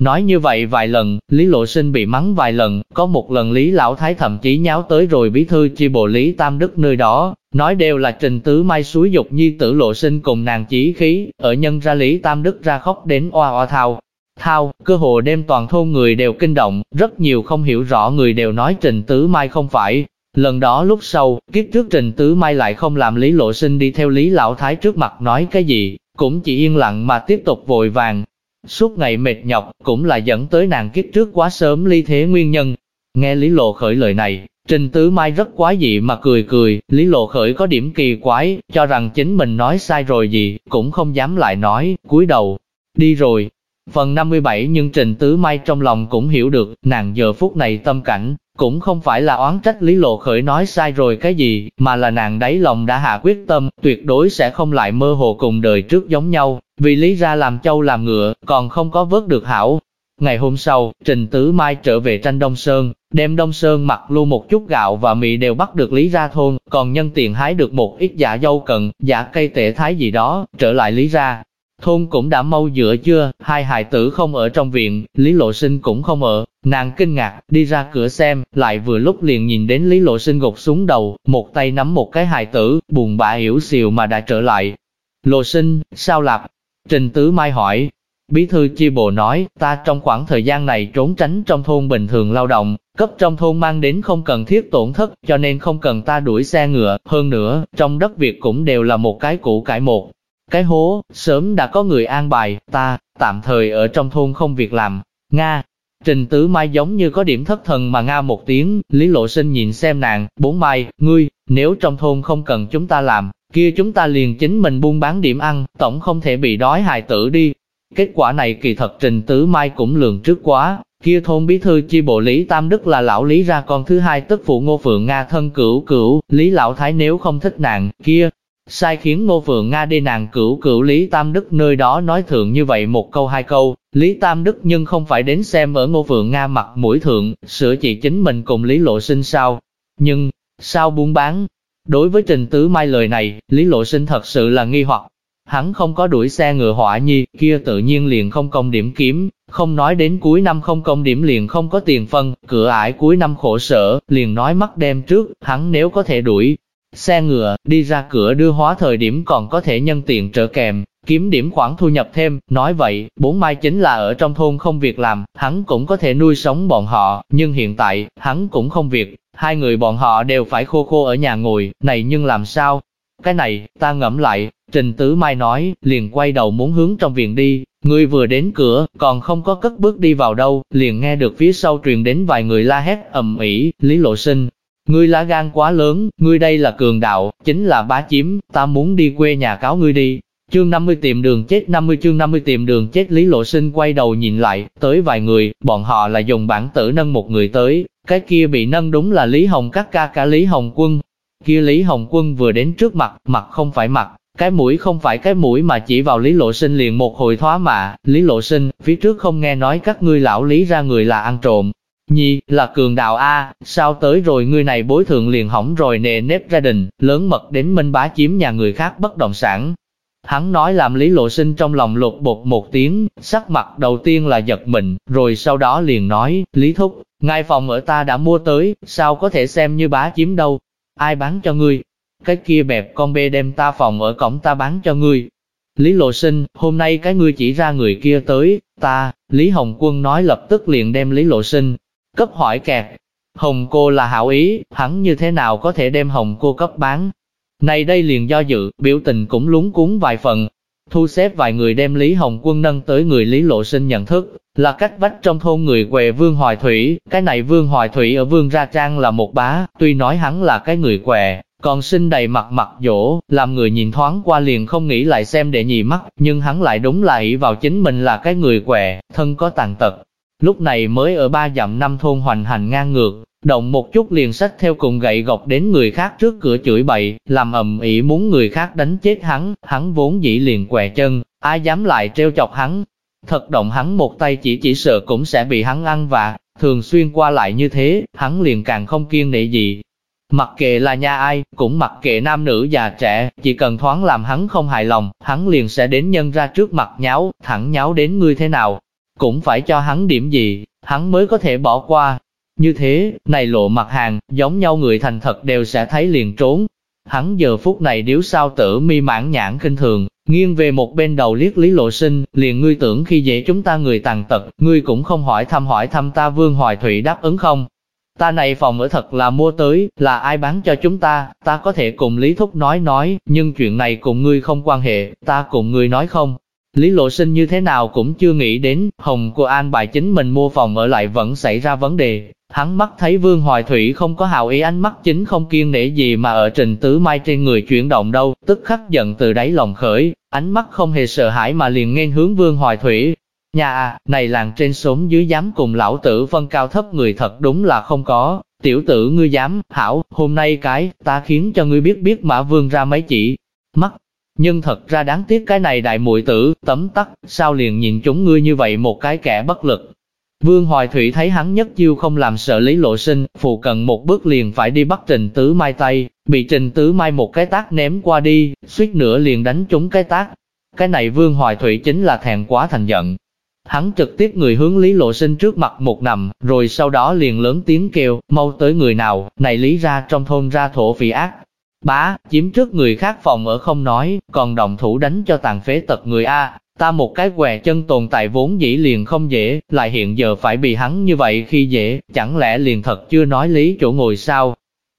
Nói như vậy vài lần, Lý Lộ Sinh bị mắng vài lần, có một lần Lý Lão Thái thậm chí nháo tới rồi bí thư chi bộ Lý Tam Đức nơi đó, nói đều là trình tứ mai suối dục nhi tử Lộ Sinh cùng nàng chỉ khí, ở nhân ra Lý Tam Đức ra khóc đến oa oa thao, thao, cơ hồ đem toàn thôn người đều kinh động, rất nhiều không hiểu rõ người đều nói Trình Tứ Mai không phải. Lần đó lúc sau, kiếp trước Trình Tứ Mai lại không làm Lý Lộ Sinh đi theo Lý Lão Thái trước mặt nói cái gì, cũng chỉ yên lặng mà tiếp tục vội vàng. Suốt ngày mệt nhọc, cũng là dẫn tới nàng kiếp trước quá sớm ly thế nguyên nhân. Nghe Lý Lộ khởi lời này, Trình Tứ Mai rất quá dị mà cười cười, Lý Lộ khởi có điểm kỳ quái, cho rằng chính mình nói sai rồi gì, cũng không dám lại nói, cúi đầu, đi rồi, Phần 57 nhưng Trình Tứ Mai trong lòng cũng hiểu được, nàng giờ phút này tâm cảnh, cũng không phải là oán trách Lý Lộ Khởi nói sai rồi cái gì, mà là nàng đáy lòng đã hạ quyết tâm, tuyệt đối sẽ không lại mơ hồ cùng đời trước giống nhau, vì lý ra làm châu làm ngựa, còn không có vớt được hảo. Ngày hôm sau, Trình Tứ Mai trở về tranh Đông Sơn, đem Đông Sơn mặc luôn một chút gạo và mì đều bắt được Lý ra thôn, còn nhân tiền hái được một ít giả dâu cần, giả cây tệ thái gì đó, trở lại Lý ra, Thôn cũng đã mau giữa chưa, hai hài tử không ở trong viện, Lý Lộ Sinh cũng không ở, nàng kinh ngạc, đi ra cửa xem, lại vừa lúc liền nhìn đến Lý Lộ Sinh gục xuống đầu, một tay nắm một cái hài tử, buồn bã hiểu xìu mà đã trở lại. Lộ Sinh, sao lạp? Trình Tứ Mai hỏi. Bí thư chi bộ nói, ta trong khoảng thời gian này trốn tránh trong thôn bình thường lao động, cấp trong thôn mang đến không cần thiết tổn thất, cho nên không cần ta đuổi xe ngựa, hơn nữa, trong đất Việt cũng đều là một cái cũ cải một, cái hố, sớm đã có người an bài, ta, tạm thời ở trong thôn không việc làm. Nga, Trình Tứ Mai giống như có điểm thất thần mà Nga một tiếng, Lý Lộ Sinh nhìn xem nàng, bốn mai, ngươi, nếu trong thôn không cần chúng ta làm, kia chúng ta liền chính mình buôn bán điểm ăn, tổng không thể bị đói hài tử đi. Kết quả này kỳ thật Trình Tứ Mai cũng lường trước quá, kia thôn bí thư chi bộ Lý Tam Đức là lão Lý ra con thứ hai tức phụ Ngô Phượng Nga thân cửu cửu, Lý Lão Thái nếu không thích nàng, kia, sai khiến Ngô Phượng Nga đi nàng cửu cửu Lý Tam Đức nơi đó nói thượng như vậy một câu hai câu, Lý Tam Đức nhưng không phải đến xem ở Ngô Phượng Nga mặt mũi thượng, sửa chỉ chính mình cùng Lý Lộ Sinh sao. Nhưng, sao buôn bán? Đối với Trình Tứ Mai lời này, Lý Lộ Sinh thật sự là nghi hoặc. Hắn không có đuổi xe ngựa hỏa nhi, kia tự nhiên liền không công điểm kiếm, không nói đến cuối năm không công điểm liền không có tiền phân, cửa ải cuối năm khổ sở, liền nói mắt đem trước, hắn nếu có thể đuổi, Xe ngựa, đi ra cửa đưa hóa thời điểm còn có thể nhân tiện trợ kèm, kiếm điểm khoản thu nhập thêm, nói vậy, bốn mai chính là ở trong thôn không việc làm, hắn cũng có thể nuôi sống bọn họ, nhưng hiện tại, hắn cũng không việc, hai người bọn họ đều phải khô khô ở nhà ngồi, này nhưng làm sao? Cái này, ta ngẫm lại, Trình Tứ Mai nói, liền quay đầu muốn hướng trong viện đi, người vừa đến cửa, còn không có cất bước đi vào đâu, liền nghe được phía sau truyền đến vài người la hét ầm ĩ, Lý Lộ Sinh, Ngươi lá gan quá lớn, ngươi đây là cường đạo, chính là bá chiếm, ta muốn đi quê nhà cáo ngươi đi. Chương 50 tìm đường chết 50 chương 50 tìm đường chết Lý Lộ Sinh quay đầu nhìn lại, tới vài người, bọn họ là dùng bản tử nâng một người tới, cái kia bị nâng đúng là Lý Hồng các ca cả Lý Hồng Quân. Kia Lý Hồng Quân vừa đến trước mặt, mặt không phải mặt, cái mũi không phải cái mũi mà chỉ vào Lý Lộ Sinh liền một hồi thoá mạ, Lý Lộ Sinh, phía trước không nghe nói các ngươi lão Lý ra người là ăn trộm, Nhi, là cường đạo A, sao tới rồi ngươi này bối thượng liền hỏng rồi nề nếp gia đình, lớn mật đến minh bá chiếm nhà người khác bất động sản. Hắn nói làm Lý Lộ Sinh trong lòng lột bột một tiếng, sắc mặt đầu tiên là giật mình, rồi sau đó liền nói, Lý Thúc, ngài phòng ở ta đã mua tới, sao có thể xem như bá chiếm đâu, ai bán cho ngươi, cái kia bẹp con bê đem ta phòng ở cổng ta bán cho ngươi. Lý Lộ Sinh, hôm nay cái ngươi chỉ ra người kia tới, ta, Lý Hồng Quân nói lập tức liền đem Lý Lộ Sinh, cấp hỏi kẹt. Hồng cô là hảo ý, hắn như thế nào có thể đem hồng cô cấp bán? Này đây liền do dự, biểu tình cũng lúng cuốn vài phần. thu xếp vài người đem Lý Hồng Quân nâng tới người Lý Lộ Sinh nhận thức, là cách vách trong thôn người què Vương Hoài Thủy, cái này Vương Hoài Thủy ở Vương Ra Trang là một bá, tuy nói hắn là cái người què, còn sinh đầy mặt mặt dỗ, làm người nhìn thoáng qua liền không nghĩ lại xem để nhì mắt, nhưng hắn lại đúng là ý vào chính mình là cái người què, thân có tàn tật. Lúc này mới ở ba dặm năm thôn hoành hành ngang ngược, động một chút liền sách theo cùng gậy gọc đến người khác trước cửa chửi bậy, làm ầm ĩ muốn người khác đánh chết hắn, hắn vốn dĩ liền què chân, ai dám lại treo chọc hắn. Thật động hắn một tay chỉ chỉ sợ cũng sẽ bị hắn ăn và thường xuyên qua lại như thế, hắn liền càng không kiên nể gì. Mặc kệ là nhà ai, cũng mặc kệ nam nữ già trẻ, chỉ cần thoáng làm hắn không hài lòng, hắn liền sẽ đến nhân ra trước mặt nháo, thẳng nháo đến ngươi thế nào. Cũng phải cho hắn điểm gì, hắn mới có thể bỏ qua, như thế, này lộ mặt hàng, giống nhau người thành thật đều sẽ thấy liền trốn. Hắn giờ phút này điếu sao tử mi mãn nhãn kinh thường, nghiêng về một bên đầu liếc Lý Lộ Sinh, liền ngươi tưởng khi dễ chúng ta người tàn tật, ngươi cũng không hỏi thăm hỏi thăm ta Vương Hoài thủy đáp ứng không? Ta này phòng ở thật là mua tới, là ai bán cho chúng ta, ta có thể cùng Lý Thúc nói nói, nhưng chuyện này cùng ngươi không quan hệ, ta cùng ngươi nói không, Lý Lộ Sinh như thế nào cũng chưa nghĩ đến, Hồng của An bài chính mình mua phòng ở lại vẫn xảy ra vấn đề. Hắn mắt thấy Vương Hoài Thủy không có hào ý ánh mắt chính không kiên nể gì mà ở Trình Tứ Mai trên người chuyển động đâu, tức khắc giận từ đáy lòng khởi, ánh mắt không hề sợ hãi mà liền nên hướng Vương Hoài Thủy. Nhà à, này làng trên sống dưới dám cùng lão tử phân cao thấp người thật đúng là không có, tiểu tử ngươi dám, hảo, hôm nay cái, ta khiến cho ngươi biết biết mã vương ra mấy chỉ, mắt, nhưng thật ra đáng tiếc cái này đại muội tử, tấm tắc, sao liền nhìn chúng ngươi như vậy một cái kẻ bất lực. Vương Hoài Thủy thấy hắn nhất chiêu không làm sợ lý lộ sinh, phụ cận một bước liền phải đi bắt Trình Tứ Mai tay, bị Trình Tứ Mai một cái tác ném qua đi, suýt nữa liền đánh trúng cái tác. Cái này Vương Hoài Thủy chính là thèn quá thành giận. Hắn trực tiếp người hướng Lý Lộ Sinh trước mặt một nằm, rồi sau đó liền lớn tiếng kêu, mau tới người nào, này Lý ra trong thôn ra thổ phỉ ác, Bá, chiếm trước người khác phòng ở không nói, còn động thủ đánh cho tàn phế tật người A, ta một cái què chân tồn tại vốn dĩ liền không dễ, lại hiện giờ phải bị hắn như vậy khi dễ, chẳng lẽ liền thật chưa nói lý chỗ ngồi sao?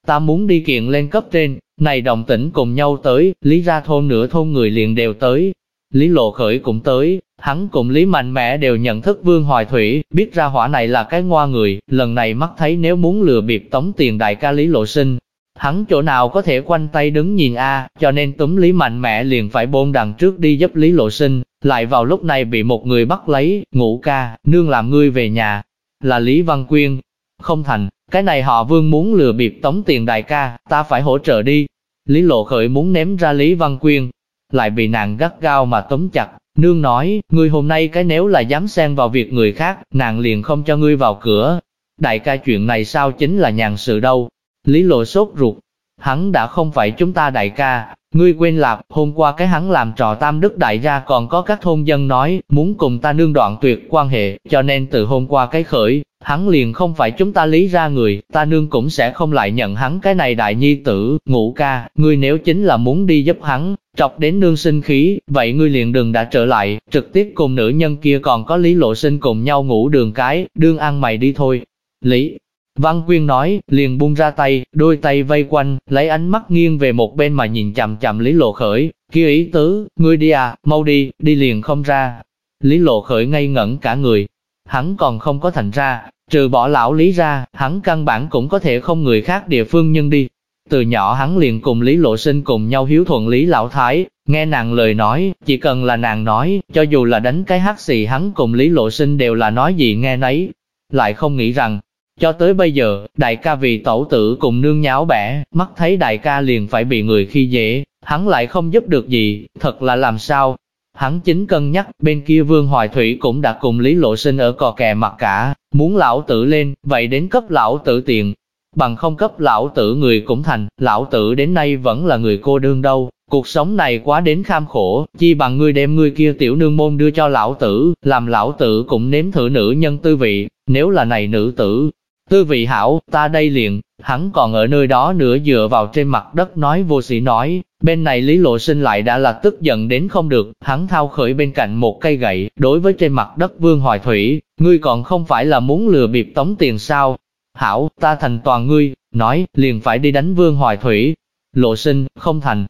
Ta muốn đi kiện lên cấp trên, này đồng tỉnh cùng nhau tới, lý ra thôn nửa thôn người liền đều tới. Lý lộ khởi cũng tới, hắn cùng Lý Mạnh Mẽ đều nhận thức Vương Hoài Thủy, biết ra hỏa này là cái ngoa người, lần này mắt thấy nếu muốn lừa bịp tống tiền đại ca Lý Lộ Sinh, Hắn chỗ nào có thể quanh tay đứng nhìn a, cho nên túm Lý mạnh mẽ liền phải bôn đằng trước đi giúp Lý lộ sinh, lại vào lúc này bị một người bắt lấy, ngủ ca, nương làm ngươi về nhà, là Lý Văn Quyên. Không thành, cái này họ vương muốn lừa bịp tống tiền đại ca, ta phải hỗ trợ đi. Lý lộ khởi muốn ném ra Lý Văn Quyên, lại bị nàng gắt gao mà tóm chặt. Nương nói, ngươi hôm nay cái nếu là dám xen vào việc người khác, nàng liền không cho ngươi vào cửa. Đại ca chuyện này sao chính là nhàn sự đâu, Lý lộ sốt ruột, hắn đã không phải chúng ta đại ca, ngươi quên lạc, hôm qua cái hắn làm trò tam đức đại gia còn có các thôn dân nói, muốn cùng ta nương đoạn tuyệt quan hệ, cho nên từ hôm qua cái khởi, hắn liền không phải chúng ta lý ra người, ta nương cũng sẽ không lại nhận hắn cái này đại nhi tử, ngũ ca, ngươi nếu chính là muốn đi giúp hắn, trọc đến nương sinh khí, vậy ngươi liền đừng đã trở lại, trực tiếp cùng nữ nhân kia còn có lý lộ sinh cùng nhau ngủ đường cái, đương ăn mày đi thôi. Lý, Văn Quyên nói, liền buông ra tay, đôi tay vây quanh, lấy ánh mắt nghiêng về một bên mà nhìn chằm chằm Lý Lộ Khởi, kia ý tứ, ngươi đi à, mau đi, đi liền không ra. Lý Lộ Khởi ngây ngẩn cả người, hắn còn không có thành ra, trừ bỏ lão Lý ra, hắn căn bản cũng có thể không người khác địa phương nhân đi. Từ nhỏ hắn liền cùng Lý Lộ Sinh cùng nhau hiếu thuận Lý Lão Thái, nghe nàng lời nói, chỉ cần là nàng nói, cho dù là đánh cái hắc xì hắn cùng Lý Lộ Sinh đều là nói gì nghe nấy. Lại không nghĩ rằng, cho tới bây giờ, đại ca vì tổ tử cùng nương nháo bẻ, mắt thấy đại ca liền phải bị người khi dễ, hắn lại không giúp được gì, thật là làm sao. Hắn chính cân nhắc, bên kia Vương Hoài Thủy cũng đã cùng Lý Lộ Sinh ở cò kè mặt cả, muốn lão tử lên, vậy đến cấp lão tử tiền. Bằng không cấp lão tử người cũng thành, lão tử đến nay vẫn là người cô đơn đâu, cuộc sống này quá đến kham khổ, chi bằng ngươi đem ngươi kia tiểu nương môn đưa cho lão tử, làm lão tử cũng nếm thử nữ nhân tư vị, nếu là này nữ tử, Tư vị hảo, ta đây liền, hắn còn ở nơi đó nữa dựa vào trên mặt đất nói vô sĩ nói, bên này Lý Lộ Sinh lại đã là tức giận đến không được, hắn thao khởi bên cạnh một cây gậy, đối với trên mặt đất Vương Hoài Thủy, ngươi còn không phải là muốn lừa bịp tống tiền sao? Hảo, ta thành toàn ngươi, nói, liền phải đi đánh Vương Hoài Thủy. Lộ Sinh, không thành.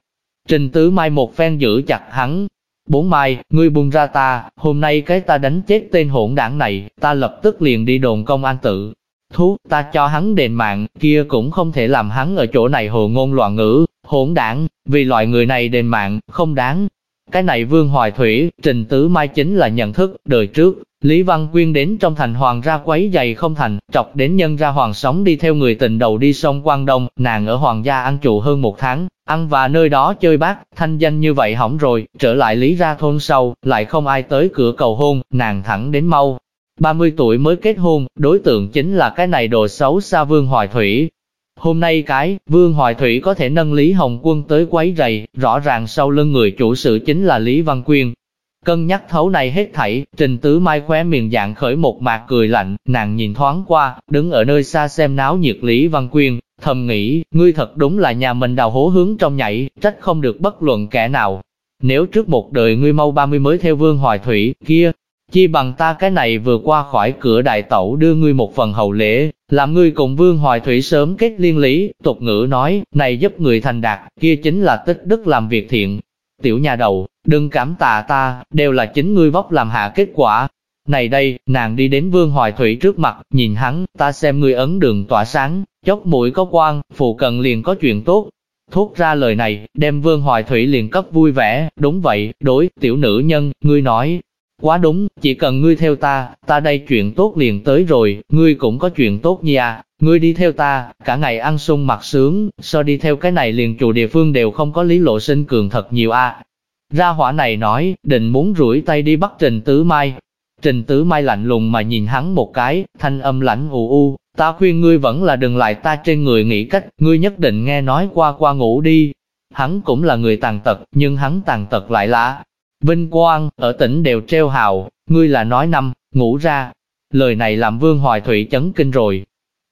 Trình Tứ Mai một phen giữ chặt hắn, Bốn mai, ngươi buông ra ta, hôm nay cái ta đánh chết tên hỗn đảng này, ta lập tức liền đi đồn công an tự. Thú, ta cho hắn đền mạng, kia cũng không thể làm hắn ở chỗ này hồ ngôn loạn ngữ, hỗn đảng, vì loại người này đền mạng, không đáng. Cái này Vương Hoài Thủy, Trình Tứ Mai chính là nhận thức, đời trước, Lý Văn Quyên đến trong thành hoàng ra quấy giày không thành, chọc đến nhân ra hoàng sống đi theo người tình đầu đi sông Quang Đông, nàng ở hoàng gia ăn trụ hơn một tháng, ăn và nơi đó chơi bát, thanh danh như vậy hỏng rồi, trở lại Lý ra thôn sau, lại không ai tới cửa cầu hôn, nàng thẳng đến mau. 30 tuổi mới kết hôn, đối tượng chính là cái này đồ xấu xa Vương Hoài Thủy. Hôm nay cái, Vương Hoài Thủy có thể nâng Lý Hồng Quân tới quấy rầy, rõ ràng sau lưng người chủ sự chính là Lý Văn Quyên, Cân nhắc thấu này hết thảy, Trình Tứ Mai khóe miệng dạng khởi một mạc cười lạnh, nàng nhìn thoáng qua, đứng ở nơi xa xem náo nhiệt Lý Văn Quyên, thầm nghĩ, ngươi thật đúng là nhà mình đào hố hướng trong nhảy, trách không được bất luận kẻ nào. Nếu trước một đời ngươi mau 30 mới theo vương hoài thủy, kia, chi bằng ta cái này vừa qua khỏi cửa đại tẩu đưa ngươi một phần hậu lễ, làm ngươi cùng vương hoài thủy sớm kết liên lý, tục ngữ nói, này giúp người thành đạt, kia chính là tích đức làm việc thiện, Tiểu nhà đầu, đừng cảm tạ ta, đều là chính ngươi vóc làm hạ kết quả. Này đây, nàng đi đến Vương Hoài Thủy trước mặt, nhìn hắn, ta xem ngươi ấn đường tỏa sáng, chốc mũi có quang, phụ cận liền có chuyện tốt. Thốt ra lời này, đem Vương Hoài Thủy liền cấp vui vẻ, đúng vậy, đối, tiểu nữ nhân, ngươi nói, quá đúng, chỉ cần ngươi theo ta, ta đây chuyện tốt liền tới rồi, ngươi cũng có chuyện tốt nha, ngươi đi theo ta, cả ngày ăn sung mặc sướng, so đi theo cái này liền chủ địa phương đều không có lý lộ sinh cường thật nhiều a. Ra hỏa này nói, định muốn rủi tay đi bắt Trình Tứ Mai. Trình Tứ Mai lạnh lùng mà nhìn hắn một cái, thanh âm lãnh u u, ta khuyên ngươi vẫn là đừng lại ta trên người nghĩ cách, ngươi nhất định nghe nói qua qua ngủ đi. Hắn cũng là người tàn tật, nhưng hắn tàn tật lại là vinh quang, ở tỉnh đều treo hào, ngươi là nói năm, ngủ ra. Lời này làm Vương Hoài Thủy chấn kinh rồi,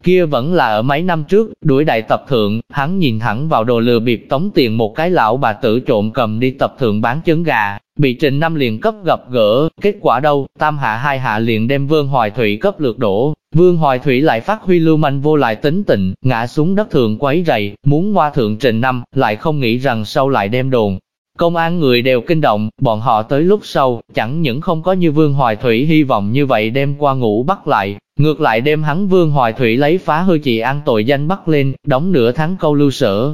Kia vẫn là ở mấy năm trước, đuổi đại tập thượng, hắn nhìn thẳng vào đồ lừa bịp tống tiền một cái lão bà tử trộm cầm đi tập thượng bán trứng gà, bị trình năm liền cấp gặp gỡ, kết quả đâu, tam hạ hai hạ liền đem vương hoài thủy cấp lược đổ. Vương Hoài Thủy lại phát huy lưu manh vô lại tính tình, ngã xuống đất thượng quấy rầy, muốn hoa thượng trình năm, lại không nghĩ rằng sau lại đem đồn. Công an người đều kinh động, bọn họ tới lúc sau, chẳng những không có như Vương Hoài Thủy hy vọng như vậy đem qua ngủ bắt lại, ngược lại đem hắn Vương Hoài Thủy lấy phá hư chị an tội danh bắt lên, đóng nửa tháng câu lưu sở.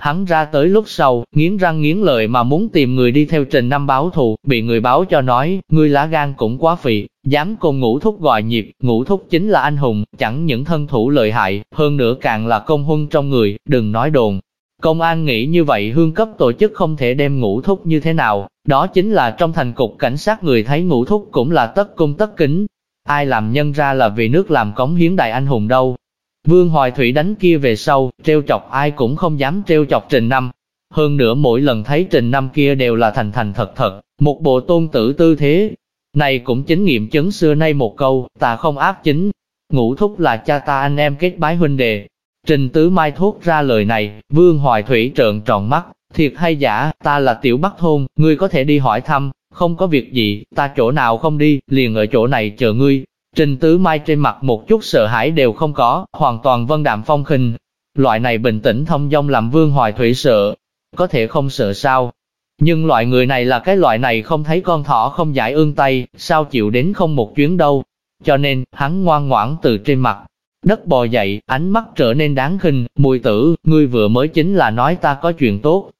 Hắn ra tới lúc sau, nghiến răng nghiến lợi mà muốn tìm người đi theo trình năm báo thù, bị người báo cho nói, ngươi lá gan cũng quá phì, dám cùng ngũ thúc gọi nhịp, ngũ thúc chính là anh hùng, chẳng những thân thủ lợi hại, hơn nữa càng là công huân trong người, đừng nói đồn, Công an nghĩ như vậy hương cấp tổ chức không thể đem ngũ thúc như thế nào, đó chính là trong thành cục cảnh sát người thấy ngũ thúc cũng là tất cung tất kính. Ai làm nhân ra là vì nước làm cống hiến đại anh hùng đâu. Vương Hoài Thủy đánh kia về sau, treo chọc ai cũng không dám treo chọc Trình Năm. Hơn nữa mỗi lần thấy Trình Năm kia đều là thành thành thật thật, một bộ tôn tử tư thế. Này cũng chính nghiệm chứng xưa nay một câu, ta không áp chính. Ngũ thúc là cha ta anh em kết bái huynh đề, Trình Tứ Mai thốt ra lời này, Vương Hoài Thủy trợn tròn mắt, thiệt hay giả, ta là tiểu bắc thôn, ngươi có thể đi hỏi thăm, không có việc gì, ta chỗ nào không đi, liền ở chỗ này chờ ngươi. Trình Tứ Mai trên mặt một chút sợ hãi đều không có, hoàn toàn vân đạm phong khinh. Loại này bình tĩnh thông dong làm Vương Hoài Thủy sợ, có thể không sợ sao. Nhưng loại người này là cái loại này không thấy con thỏ không giải ương tay, sao chịu đến không một chuyến đâu. Cho nên, hắn ngoan ngoãn từ trên mặt, Đất bò dậy, ánh mắt trở nên đáng khinh, mùi tử, ngươi vừa mới chính là nói ta có chuyện tốt.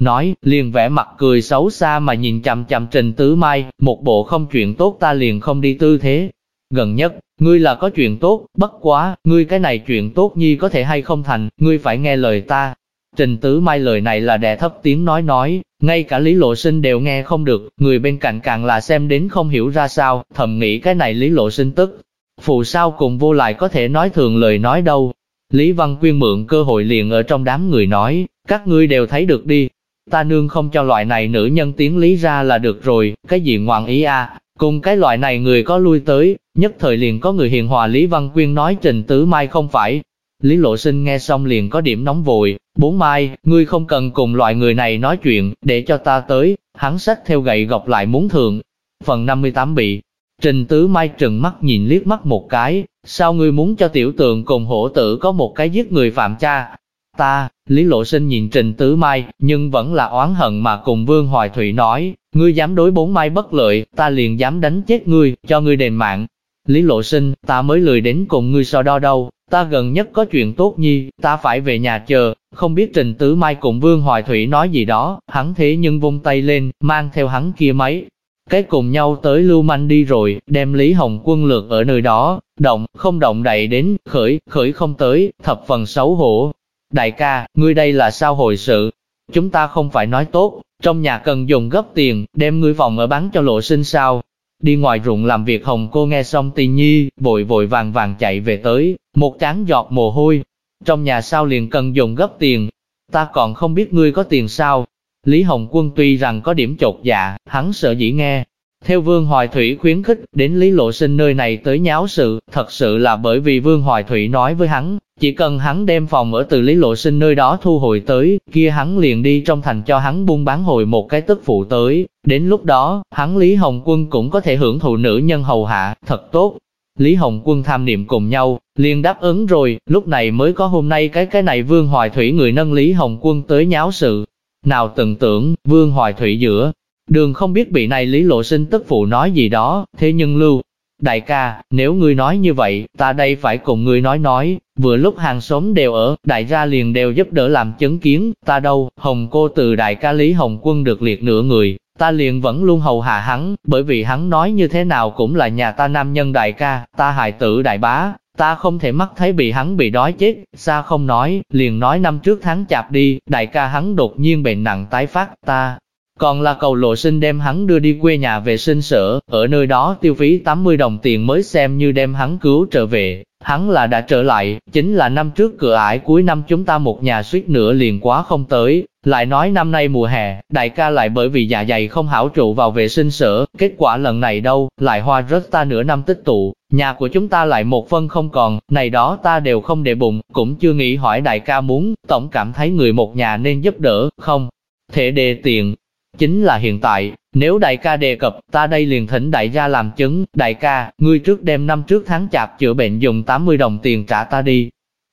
Nói, liền vẽ mặt cười xấu xa mà nhìn chằm chằm Trình Tứ Mai, một bộ không chuyện tốt ta liền không đi tư thế. Gần nhất, ngươi là có chuyện tốt, bất quá, ngươi cái này chuyện tốt nhi có thể hay không thành, ngươi phải nghe lời ta. Trình Tứ Mai lời này là đè thấp tiếng nói nói, ngay cả Lý Lộ Sinh đều nghe không được, người bên cạnh càng là xem đến không hiểu ra sao, thầm nghĩ cái này Lý Lộ Sinh tức, Phụ sao cùng vô lại có thể nói thường lời nói đâu. Lý Văn Quyên mượn cơ hội liền ở trong đám người nói, các ngươi đều thấy được đi. Ta nương không cho loại này nữ nhân tiến lý ra là được rồi, cái gì ngoạn ý a cùng cái loại này người có lui tới, nhất thời liền có người hiền hòa Lý Văn Quyên nói Trình Tứ Mai không phải. Lý Lộ Sinh nghe xong liền có điểm nóng vội, bốn mai, ngươi không cần cùng loại người này nói chuyện, để cho ta tới, hắn sách theo gậy gọc lại muốn thường. Phần 58 bị Trình Tứ Mai trừng mắt nhìn liếc mắt một cái, sao ngươi muốn cho tiểu tượng cùng hổ tử có một cái giết người phạm cha? Ta, Lý Lộ Sinh nhìn Trình Tứ Mai, nhưng vẫn là oán hận mà cùng Vương Hoài Thụy nói, ngươi dám đối bốn mai bất lợi, ta liền dám đánh chết ngươi, cho ngươi đền mạng. Lý Lộ Sinh, ta mới lười đến cùng ngươi so đo đâu, ta gần nhất có chuyện tốt nhi, ta phải về nhà chờ, không biết Trình Tứ Mai cùng Vương Hoài Thủy nói gì đó, hắn thế nhưng vung tay lên, mang theo hắn kia mấy. Cái cùng nhau tới lưu manh đi rồi, đem Lý Hồng quân lược ở nơi đó, động, không động đậy đến, khởi, khởi không tới, thập phần xấu hổ. Đại ca, ngươi đây là sao hồi sự? Chúng ta không phải nói tốt, trong nhà cần dùng gấp tiền, đem ngươi vòng ở bán cho lộ sinh sao? Đi ngoài ruộng làm việc Hồng cô nghe xong tì nhi, vội vội vàng vàng chạy về tới, một tráng giọt mồ hôi. Trong nhà sao liền cần dùng gấp tiền, ta còn không biết ngươi có tiền sao. Lý Hồng Quân tuy rằng có điểm chột dạ, hắn sợ dĩ nghe, theo Vương Hoài Thủy khuyến khích, đến Lý Lộ Sinh nơi này tới nháo sự, thật sự là bởi vì Vương Hoài Thủy nói với hắn, chỉ cần hắn đem phòng ở từ Lý Lộ Sinh nơi đó thu hồi tới, kia hắn liền đi trong thành cho hắn buôn bán hồi một cái tức phụ tới, đến lúc đó, hắn Lý Hồng Quân cũng có thể hưởng thụ nữ nhân hầu hạ, thật tốt. Lý Hồng Quân tham niệm cùng nhau, liền đáp ứng rồi, lúc này mới có hôm nay cái cái này Vương Hoài Thủy người nâng Lý Hồng Quân tới nháo sự. Nào từng tưởng, Vương Hoài Thủy giữa, Đường không biết bị này Lý Lộ Sinh tức phụ nói gì đó, thế nhưng lưu. Đại ca, nếu ngươi nói như vậy, ta đây phải cùng ngươi nói nói, vừa lúc hàng xóm đều ở, đại gia liền đều giúp đỡ làm chứng kiến, ta đâu, hồng cô từ đại ca Lý Hồng Quân được liệt nửa người, ta liền vẫn luôn hầu hạ hắn, bởi vì hắn nói như thế nào cũng là nhà ta nam nhân đại ca, ta hài tử đại bá, ta không thể mắt thấy bị hắn bị đói chết, xa không nói, liền nói năm trước tháng chạp đi, đại ca hắn đột nhiên bệnh nặng tái phát, ta, còn là cầu lộ sinh đem hắn đưa đi quê nhà về sinh sở, ở nơi đó tiêu phí 80 đồng tiền mới xem như đem hắn cứu trở về. Hắn là đã trở lại, chính là năm trước cửa ải cuối năm chúng ta một nhà suýt nữa liền quá không tới, lại nói năm nay mùa hè, đại ca lại bởi vì dạ dày không hảo trụ vào vệ sinh sở, kết quả lần này đâu, lại hoa rớt ta nửa năm tích tụ, nhà của chúng ta lại một phân không còn, này đó ta đều không để bụng, cũng chưa nghĩ hỏi đại ca muốn, tổng cảm thấy người một nhà nên giúp đỡ, không, thể đề tiền, Chính là hiện tại, nếu đại ca đề cập, ta đây liền thỉnh đại gia làm chứng, đại ca, ngươi trước đem năm trước tháng chạp chữa bệnh dùng 80 đồng tiền trả ta đi.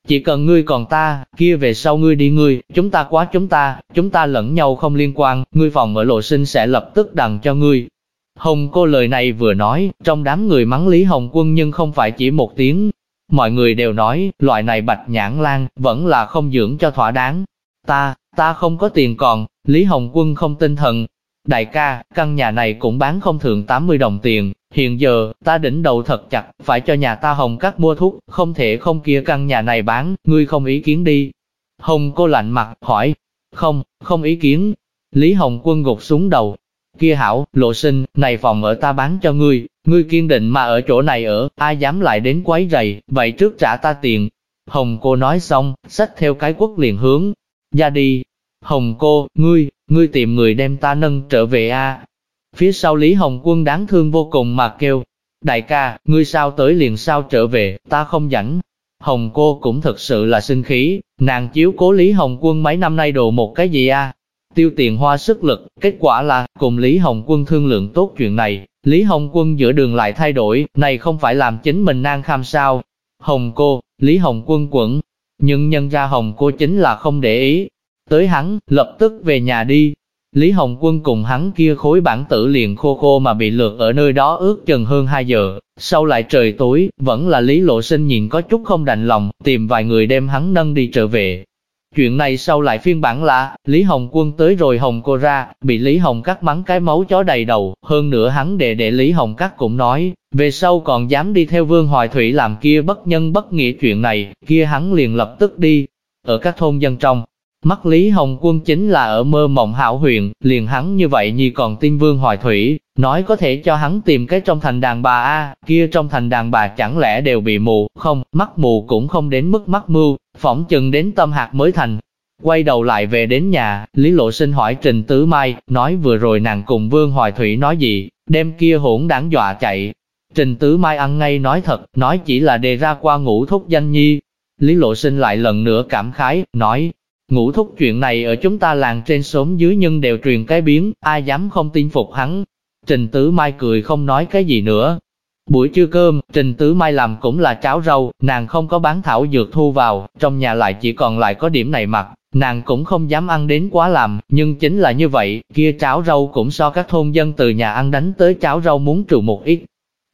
Chỉ cần ngươi còn ta, kia về sau ngươi đi ngươi, chúng ta quá chúng ta, chúng ta lẫn nhau không liên quan, ngươi phòng ở lộ sinh sẽ lập tức đằng cho ngươi. Hồng cô lời này vừa nói, trong đám người mắng Lý Hồng Quân nhưng không phải chỉ một tiếng. Mọi người đều nói, loại này bạch nhãn lan, vẫn là không dưỡng cho thỏa đáng. Ta, ta không có tiền còn, Lý Hồng Quân không tinh thần. Đại ca, căn nhà này cũng bán không thường 80 đồng tiền, hiện giờ, ta đỉnh đầu thật chặt, phải cho nhà ta Hồng cắt mua thuốc, không thể không kia căn nhà này bán, ngươi không ý kiến đi. Hồng cô lạnh mặt, hỏi, không, không ý kiến. Lý Hồng Quân gục xuống đầu, kia hảo, lộ sinh, này phòng ở ta bán cho ngươi, ngươi kiên định mà ở chỗ này ở, ai dám lại đến quấy rầy, vậy trước trả ta tiền. Hồng cô nói xong, xách theo cái quất liền hướng, ra đi, Hồng cô, ngươi, ngươi tìm người đem ta nâng trở về a. Phía sau Lý Hồng Quân đáng thương vô cùng mà kêu, đại ca, ngươi sao tới liền sao trở về, ta không rảnh. Hồng cô cũng thật sự là sinh khí, nàng chiếu cố Lý Hồng Quân mấy năm nay đồ một cái gì a? Tiêu tiền hoa sức lực, kết quả là, cùng Lý Hồng Quân thương lượng tốt chuyện này, Lý Hồng Quân giữa đường lại thay đổi, này không phải làm chính mình nang kham sao. Hồng cô, Lý Hồng Quân quẩn, nhưng nhân ra Hồng cô chính là không để ý, tới hắn, lập tức về nhà đi. Lý Hồng Quân cùng hắn kia khối bản tử liền khô khô mà bị lượt ở nơi đó ước chừng hơn 2 giờ, sau lại trời tối, vẫn là Lý Lộ Sinh nhìn có chút không đành lòng, tìm vài người đem hắn nâng đi trở về. Chuyện này sau lại phiên bản là, Lý Hồng Quân tới rồi Hồng cô ra, bị Lý Hồng cắt mắng cái máu chó đầy đầu, hơn nữa hắn đệ đệ Lý Hồng cắt cũng nói, về sau còn dám đi theo Vương Hoài Thủy làm kia bất nhân bất nghĩa chuyện này, kia hắn liền lập tức đi. Ở các thôn dân trong, Mắt Lý Hồng Quân chính là ở mơ mộng hảo huyền, liền hắn như vậy như còn tin vương hoài thủy, nói có thể cho hắn tìm cái trong thành đàn bà a kia trong thành đàn bà chẳng lẽ đều bị mù, không, mắt mù cũng không đến mức mắt mưu, phỏng chừng đến tâm hạt mới thành. Quay đầu lại về đến nhà, Lý Lộ Sinh hỏi Trình Tứ Mai, nói vừa rồi nàng cùng Vương Hoài Thủy nói gì, đêm kia hỗn đáng dọa chạy. Trình Tứ Mai ăn ngay nói thật, nói chỉ là đề ra qua ngủ thúc danh nhi. Lý Lộ Sinh lại lần nữa cảm khái, nói, Ngũ thúc chuyện này ở chúng ta làng trên xóm dưới nhân đều truyền cái biến, ai dám không tin phục hắn. Trình Tứ Mai cười không nói cái gì nữa. Buổi trưa cơm, Trình Tứ Mai làm cũng là cháo rau, nàng không có bán thảo dược thu vào, trong nhà lại chỉ còn lại có điểm này mặt, nàng cũng không dám ăn đến quá làm, nhưng chính là như vậy, kia cháo rau cũng so các thôn dân từ nhà ăn đánh tới cháo rau muốn trừ một ít.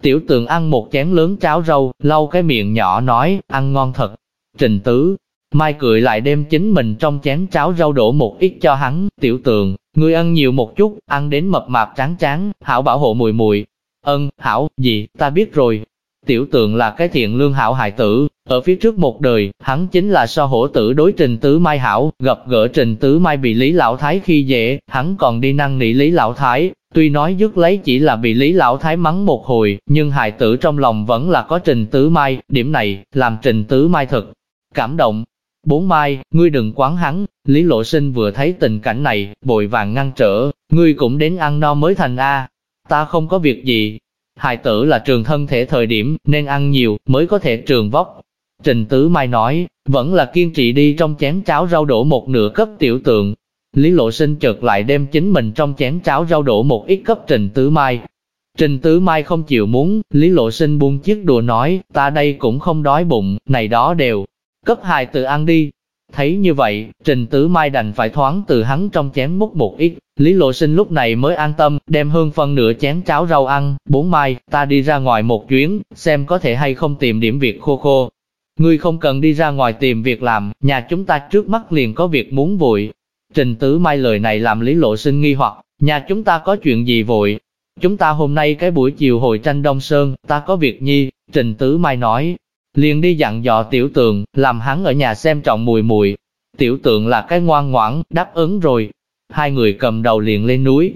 Tiểu tường ăn một chén lớn cháo rau, lau cái miệng nhỏ nói, ăn ngon thật. Trình tứ, Mai cười lại đem chính mình trong chén cháo rau đổ một ít cho hắn, tiểu tường, ngươi ăn nhiều một chút, ăn đến mập mạp trắng trắng, hảo bảo hộ mùi mùi. Ân, hảo, gì, ta biết rồi. Tiểu tường là cái thiện lương hảo hài tử, ở phía trước một đời, hắn chính là so hổ tử đối trình tứ mai hảo, gặp gỡ trình tứ mai bị Lý Lão Thái khi dễ, hắn còn đi năng nỉ Lý Lão Thái, tuy nói dứt lấy chỉ là bị Lý Lão Thái mắng một hồi, nhưng hài tử trong lòng vẫn là có trình tứ mai, điểm này, làm trình tứ mai thật cảm động, Bốn mai, ngươi đừng quán hắn, Lý Lộ Sinh vừa thấy tình cảnh này, bội vàng ngăn trở, ngươi cũng đến ăn no mới thành A. Ta không có việc gì. Hài tử là trường thân thể thời điểm, nên ăn nhiều, mới có thể trường vóc. Trình Tứ Mai nói, vẫn là kiên trì đi trong chén cháo rau đổ một nửa cấp tiểu tượng. Lý Lộ Sinh chợt lại đem chính mình trong chén cháo rau đổ một ít cấp Trình Tứ Mai. Trình Tứ Mai không chịu muốn, Lý Lộ Sinh buông chiếc đùa nói, ta đây cũng không đói bụng, này đó đều, cấp hài tự ăn đi. Thấy như vậy, Trình tứ Mai đành phải thoáng từ hắn trong chén múc một ít, Lý Lộ Sinh lúc này mới an tâm, đem hương phân nửa chén cháo rau ăn, bốn mai, ta đi ra ngoài một chuyến, xem có thể hay không tìm điểm việc khô khô. Ngươi không cần đi ra ngoài tìm việc làm, nhà chúng ta trước mắt liền có việc muốn vội. Trình tứ Mai lời này làm Lý Lộ Sinh nghi hoặc, nhà chúng ta có chuyện gì vội? Chúng ta hôm nay cái buổi chiều hội tranh Đông Sơn, ta có việc nhi, Trình tứ Mai nói, liền đi dặn dò tiểu tượng, làm hắn ở nhà xem trọng mùi mùi. Tiểu tượng là cái ngoan ngoãn, đáp ứng rồi. Hai người cầm đầu liền lên núi.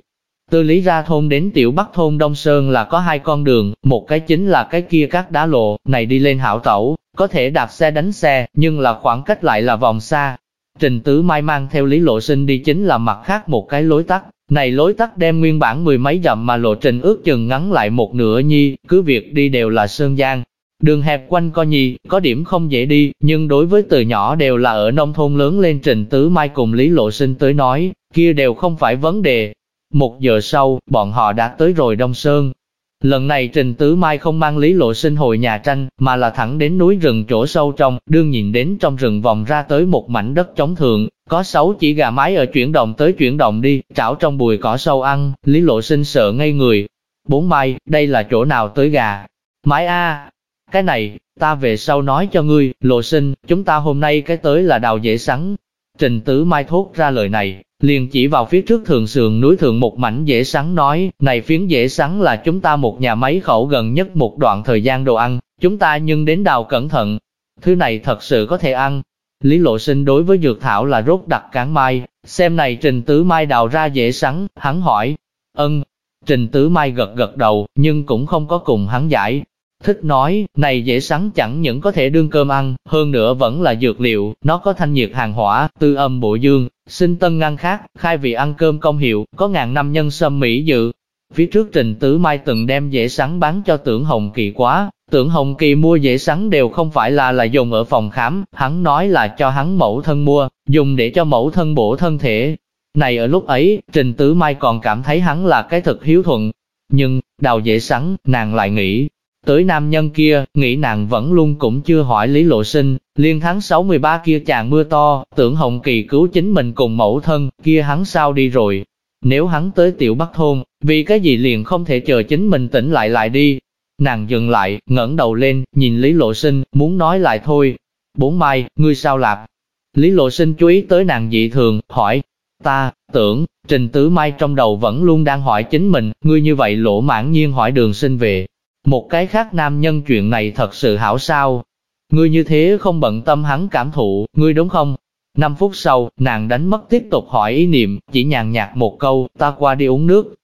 Từ lý ra thôn đến tiểu bắc thôn Đông Sơn là có hai con đường, một cái chính là cái kia các đá lộ, này đi lên hảo tẩu, có thể đạp xe đánh xe, nhưng là khoảng cách lại là vòng xa. Trình Tứ Mai mang theo Lý Lộ Sinh đi chính là mặt khác một cái lối tắt, này lối tắt đem nguyên bản mười mấy dặm mà lộ trình ước chừng ngắn lại một nửa nhi, cứ việc đi đều là sơn giang, Đường hẹp quanh co nhì, có điểm không dễ đi, nhưng đối với từ nhỏ đều là ở nông thôn lớn lên Trình Tứ Mai cùng Lý Lộ Sinh tới nói, kia đều không phải vấn đề. Một giờ sau, bọn họ đã tới rồi Đông Sơn. Lần này Trình Tứ Mai không mang Lý Lộ Sinh hồi nhà tranh, mà là thẳng đến núi rừng chỗ sâu trong, đương nhìn đến trong rừng vòng ra tới một mảnh đất trống thượng, có sáu chỉ gà mái ở chuyển động tới chuyển động đi, trảo trong bùi cỏ sâu ăn, Lý Lộ Sinh sợ ngây người. Bốn mai, đây là chỗ nào tới gà? Mái A, cái này, ta về sau nói cho ngươi, lộ sinh, chúng ta hôm nay cái tới là đào dễ sắn. Trình Tứ Mai thốt ra lời này, liền chỉ vào phía trước thường sườn núi thượng một mảnh dễ sắn nói, này phiến dễ sắn là chúng ta một nhà máy khẩu gần nhất một đoạn thời gian đồ ăn, chúng ta nhưng đến đào cẩn thận. Thứ này thật sự có thể ăn. Lý Lộ Sinh đối với dược thảo là rốt đặc cán mai, xem này Trình Tứ Mai đào ra dễ sắn, hắn hỏi, ân. Trình Tứ Mai gật gật đầu, nhưng cũng không có cùng hắn giải, Thích nói, này dễ sắn chẳng những có thể đương cơm ăn, hơn nữa vẫn là dược liệu, nó có thanh nhiệt hàng hỏa, tư âm bộ dương, sinh tân ngăn khác, khai vị ăn cơm công hiệu, có ngàn năm nhân sâm mỹ dự. Phía trước Trình Tứ Mai từng đem dễ sắn bán cho tưởng Hồng Kỳ quá, tưởng Hồng Kỳ mua dễ sắn đều không phải là là dùng ở phòng khám, hắn nói là cho hắn mẫu thân mua, dùng để cho mẫu thân bổ thân thể. Này ở lúc ấy, Trình Tứ Mai còn cảm thấy hắn là cái thực hiếu thuận. Nhưng, đào dễ sắn, nàng lại nghĩ, Tới nam nhân kia, nghĩ nàng vẫn luôn cũng chưa hỏi Lý Lộ Sinh, liên tháng 63 kia chàng mưa to, tưởng Hồng Kỳ cứu chính mình cùng mẫu thân, kia hắn sao đi rồi. Nếu hắn tới tiểu Bắc Thôn, vì cái gì liền không thể chờ chính mình tỉnh lại lại đi. Nàng dừng lại, ngẩng đầu lên, nhìn Lý Lộ Sinh, muốn nói lại thôi. Bốn mai, ngươi sao lạp? Lý Lộ Sinh chú ý tới nàng dị thường, hỏi, ta, tưởng, Trình Tứ Mai trong đầu vẫn luôn đang hỏi chính mình, ngươi như vậy lỗ mãn nhiên hỏi đường sinh về, một cái khác nam nhân chuyện này thật sự hảo sao. Ngươi như thế không bận tâm hắn cảm thụ, ngươi đúng không? Năm phút sau, nàng đánh mất tiếp tục hỏi ý niệm, chỉ nhàn nhạt một câu, ta qua đi uống nước.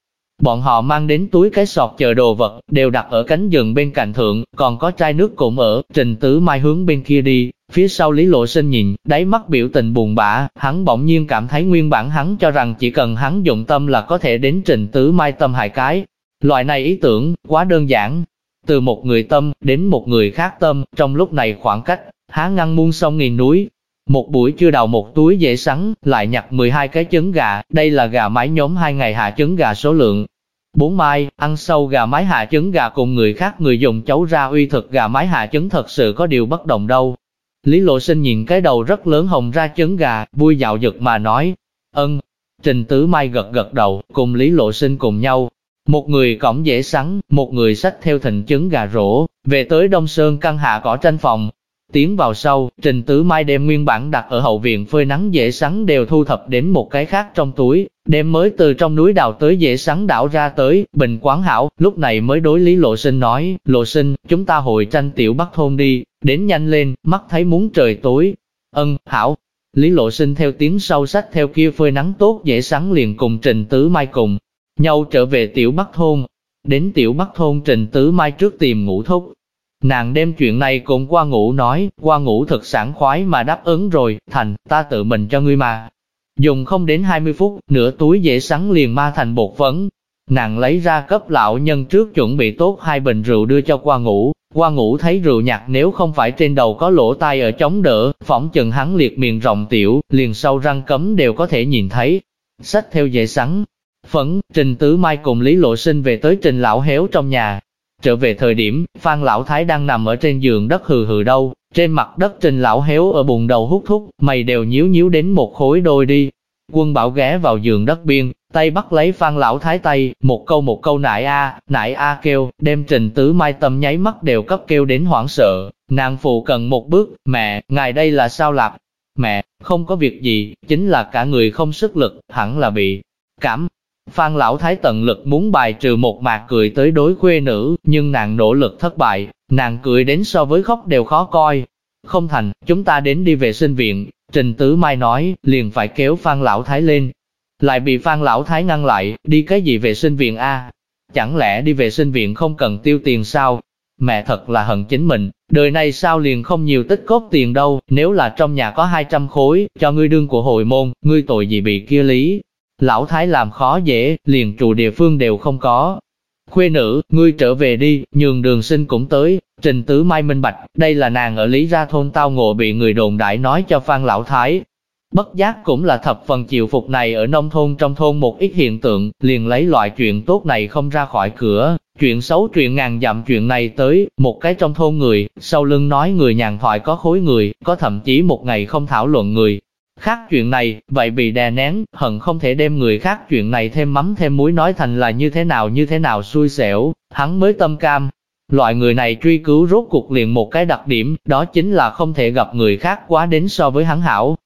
Bọn họ mang đến túi cái sọt chờ đồ vật, đều đặt ở cánh rừng bên cạnh thượng, còn có chai nước cũng ở, trình tứ mai hướng bên kia đi. Phía sau Lý Lộ Sinh nhìn, đáy mắt biểu tình buồn bã, hắn bỗng nhiên cảm thấy nguyên bản hắn cho rằng chỉ cần hắn dụng tâm là có thể đến trình tứ mai tâm hại cái, Loại này ý tưởng, quá đơn giản. Từ một người tâm, đến một người khác tâm, trong lúc này khoảng cách, há ngăn muôn sông nghìn núi. Một buổi chưa đào một túi dễ sắn, lại nhặt 12 cái trứng gà, đây là gà mái nhóm hai ngày hạ trứng gà số lượng. Bốn mai, ăn sâu gà mái hạ trứng gà cùng người khác người dùng cháu ra uy thực gà mái hạ trứng thật sự có điều bất đồng đâu. Lý Lộ Sinh nhìn cái đầu rất lớn hồng ra trứng gà, vui dạo giật mà nói, ân. Trình Tứ Mai gật gật đầu, cùng Lý Lộ Sinh cùng nhau. Một người cõng dễ sắn, một người sách theo thịnh trứng gà rổ, về tới Đông Sơn căn hạ cỏ tranh phòng, Tiến vào sau, Trình Tứ Mai đem nguyên bản đặt ở hậu viện phơi nắng dễ sắn đều thu thập đến một cái khác trong túi, đem mới từ trong núi đào tới dễ sắn đảo ra tới, bình quán hảo, lúc này mới đối lý lộ sinh nói, lộ sinh, chúng ta hội tranh tiểu bắc thôn đi, đến nhanh lên, mắt thấy muốn trời tối. Ân, hảo. Lý lộ sinh theo tiếng sau sách theo kia phơi nắng tốt dễ sắn liền cùng Trình Tứ Mai cùng, nhau trở về tiểu bắc thôn. Đến tiểu bắc thôn Trình Tứ Mai trước tìm ngũ thúc, Nàng đem chuyện này cùng qua ngủ nói, qua ngủ thật sảng khoái mà đáp ứng rồi, thành, ta tự mình cho ngươi mà. Dùng không đến 20 phút, nửa túi dễ sắn liền ma thành bột phấn. Nàng lấy ra cấp lão nhân trước chuẩn bị tốt hai bình rượu đưa cho qua ngủ, qua ngủ thấy rượu nhạt nếu không phải trên đầu có lỗ tai ở chống đỡ, phỏng chừng hắn liệt miệng rộng tiểu, liền sâu răng cấm đều có thể nhìn thấy. Sách theo dễ sắn, phấn, Trình Tứ Mai cùng Lý Lộ Sinh về tới Trình Lão Héo trong nhà, Trở về thời điểm, Phan Lão Thái đang nằm ở trên giường đất hừ hừ đâu, trên mặt đất trình lão héo ở bùn đầu hút thuốc, mày đều nhíu nhíu đến một khối đôi đi. Quân bảo ghé vào giường đất biên, tay bắt lấy Phan Lão Thái tay, một câu một câu nại a, nại a kêu, đem trình tứ mai tâm nháy mắt đều cấp kêu đến hoảng sợ. Nàng phụ cần một bước, mẹ, ngài đây là sao lạp? Mẹ, không có việc gì, chính là cả người không sức lực, hẳn là bị cảm, Phan Lão Thái tận lực muốn bài trừ một mạc cười tới đối khuê nữ, nhưng nàng nỗ lực thất bại, nàng cười đến so với khóc đều khó coi. Không thành, chúng ta đến đi vệ sinh viện, Trình Tứ Mai nói, liền phải kéo Phan Lão Thái lên. Lại bị Phan Lão Thái ngăn lại, đi cái gì vệ sinh viện a? Chẳng lẽ đi vệ sinh viện không cần tiêu tiền sao? Mẹ thật là hận chính mình, đời này sao liền không nhiều tích cốt tiền đâu, nếu là trong nhà có 200 khối, cho ngươi đương của hội môn, ngươi tội gì bị kia lý, Lão Thái làm khó dễ, liền trụ địa phương đều không có. Khuê nữ, ngươi trở về đi, nhường đường sinh cũng tới, trình tứ mai minh bạch, đây là nàng ở Lý Ra Thôn tao ngộ bị người đồn đại nói cho Phan Lão Thái. Bất giác cũng là thập phần chịu phục này ở nông thôn trong thôn một ít hiện tượng, liền lấy loại chuyện tốt này không ra khỏi cửa, chuyện xấu chuyện ngàn dặm chuyện này tới, một cái trong thôn người, sau lưng nói người nhàn thoại có khối người, có thậm chí một ngày không thảo luận người, Khác chuyện này, vậy bị đè nén, hận không thể đem người khác chuyện này thêm mắm thêm muối nói thành là như thế nào như thế nào xui xẻo, hắn mới tâm cam. Loại người này truy cứu rốt cuộc liền một cái đặc điểm, đó chính là không thể gặp người khác quá đến so với hắn hảo.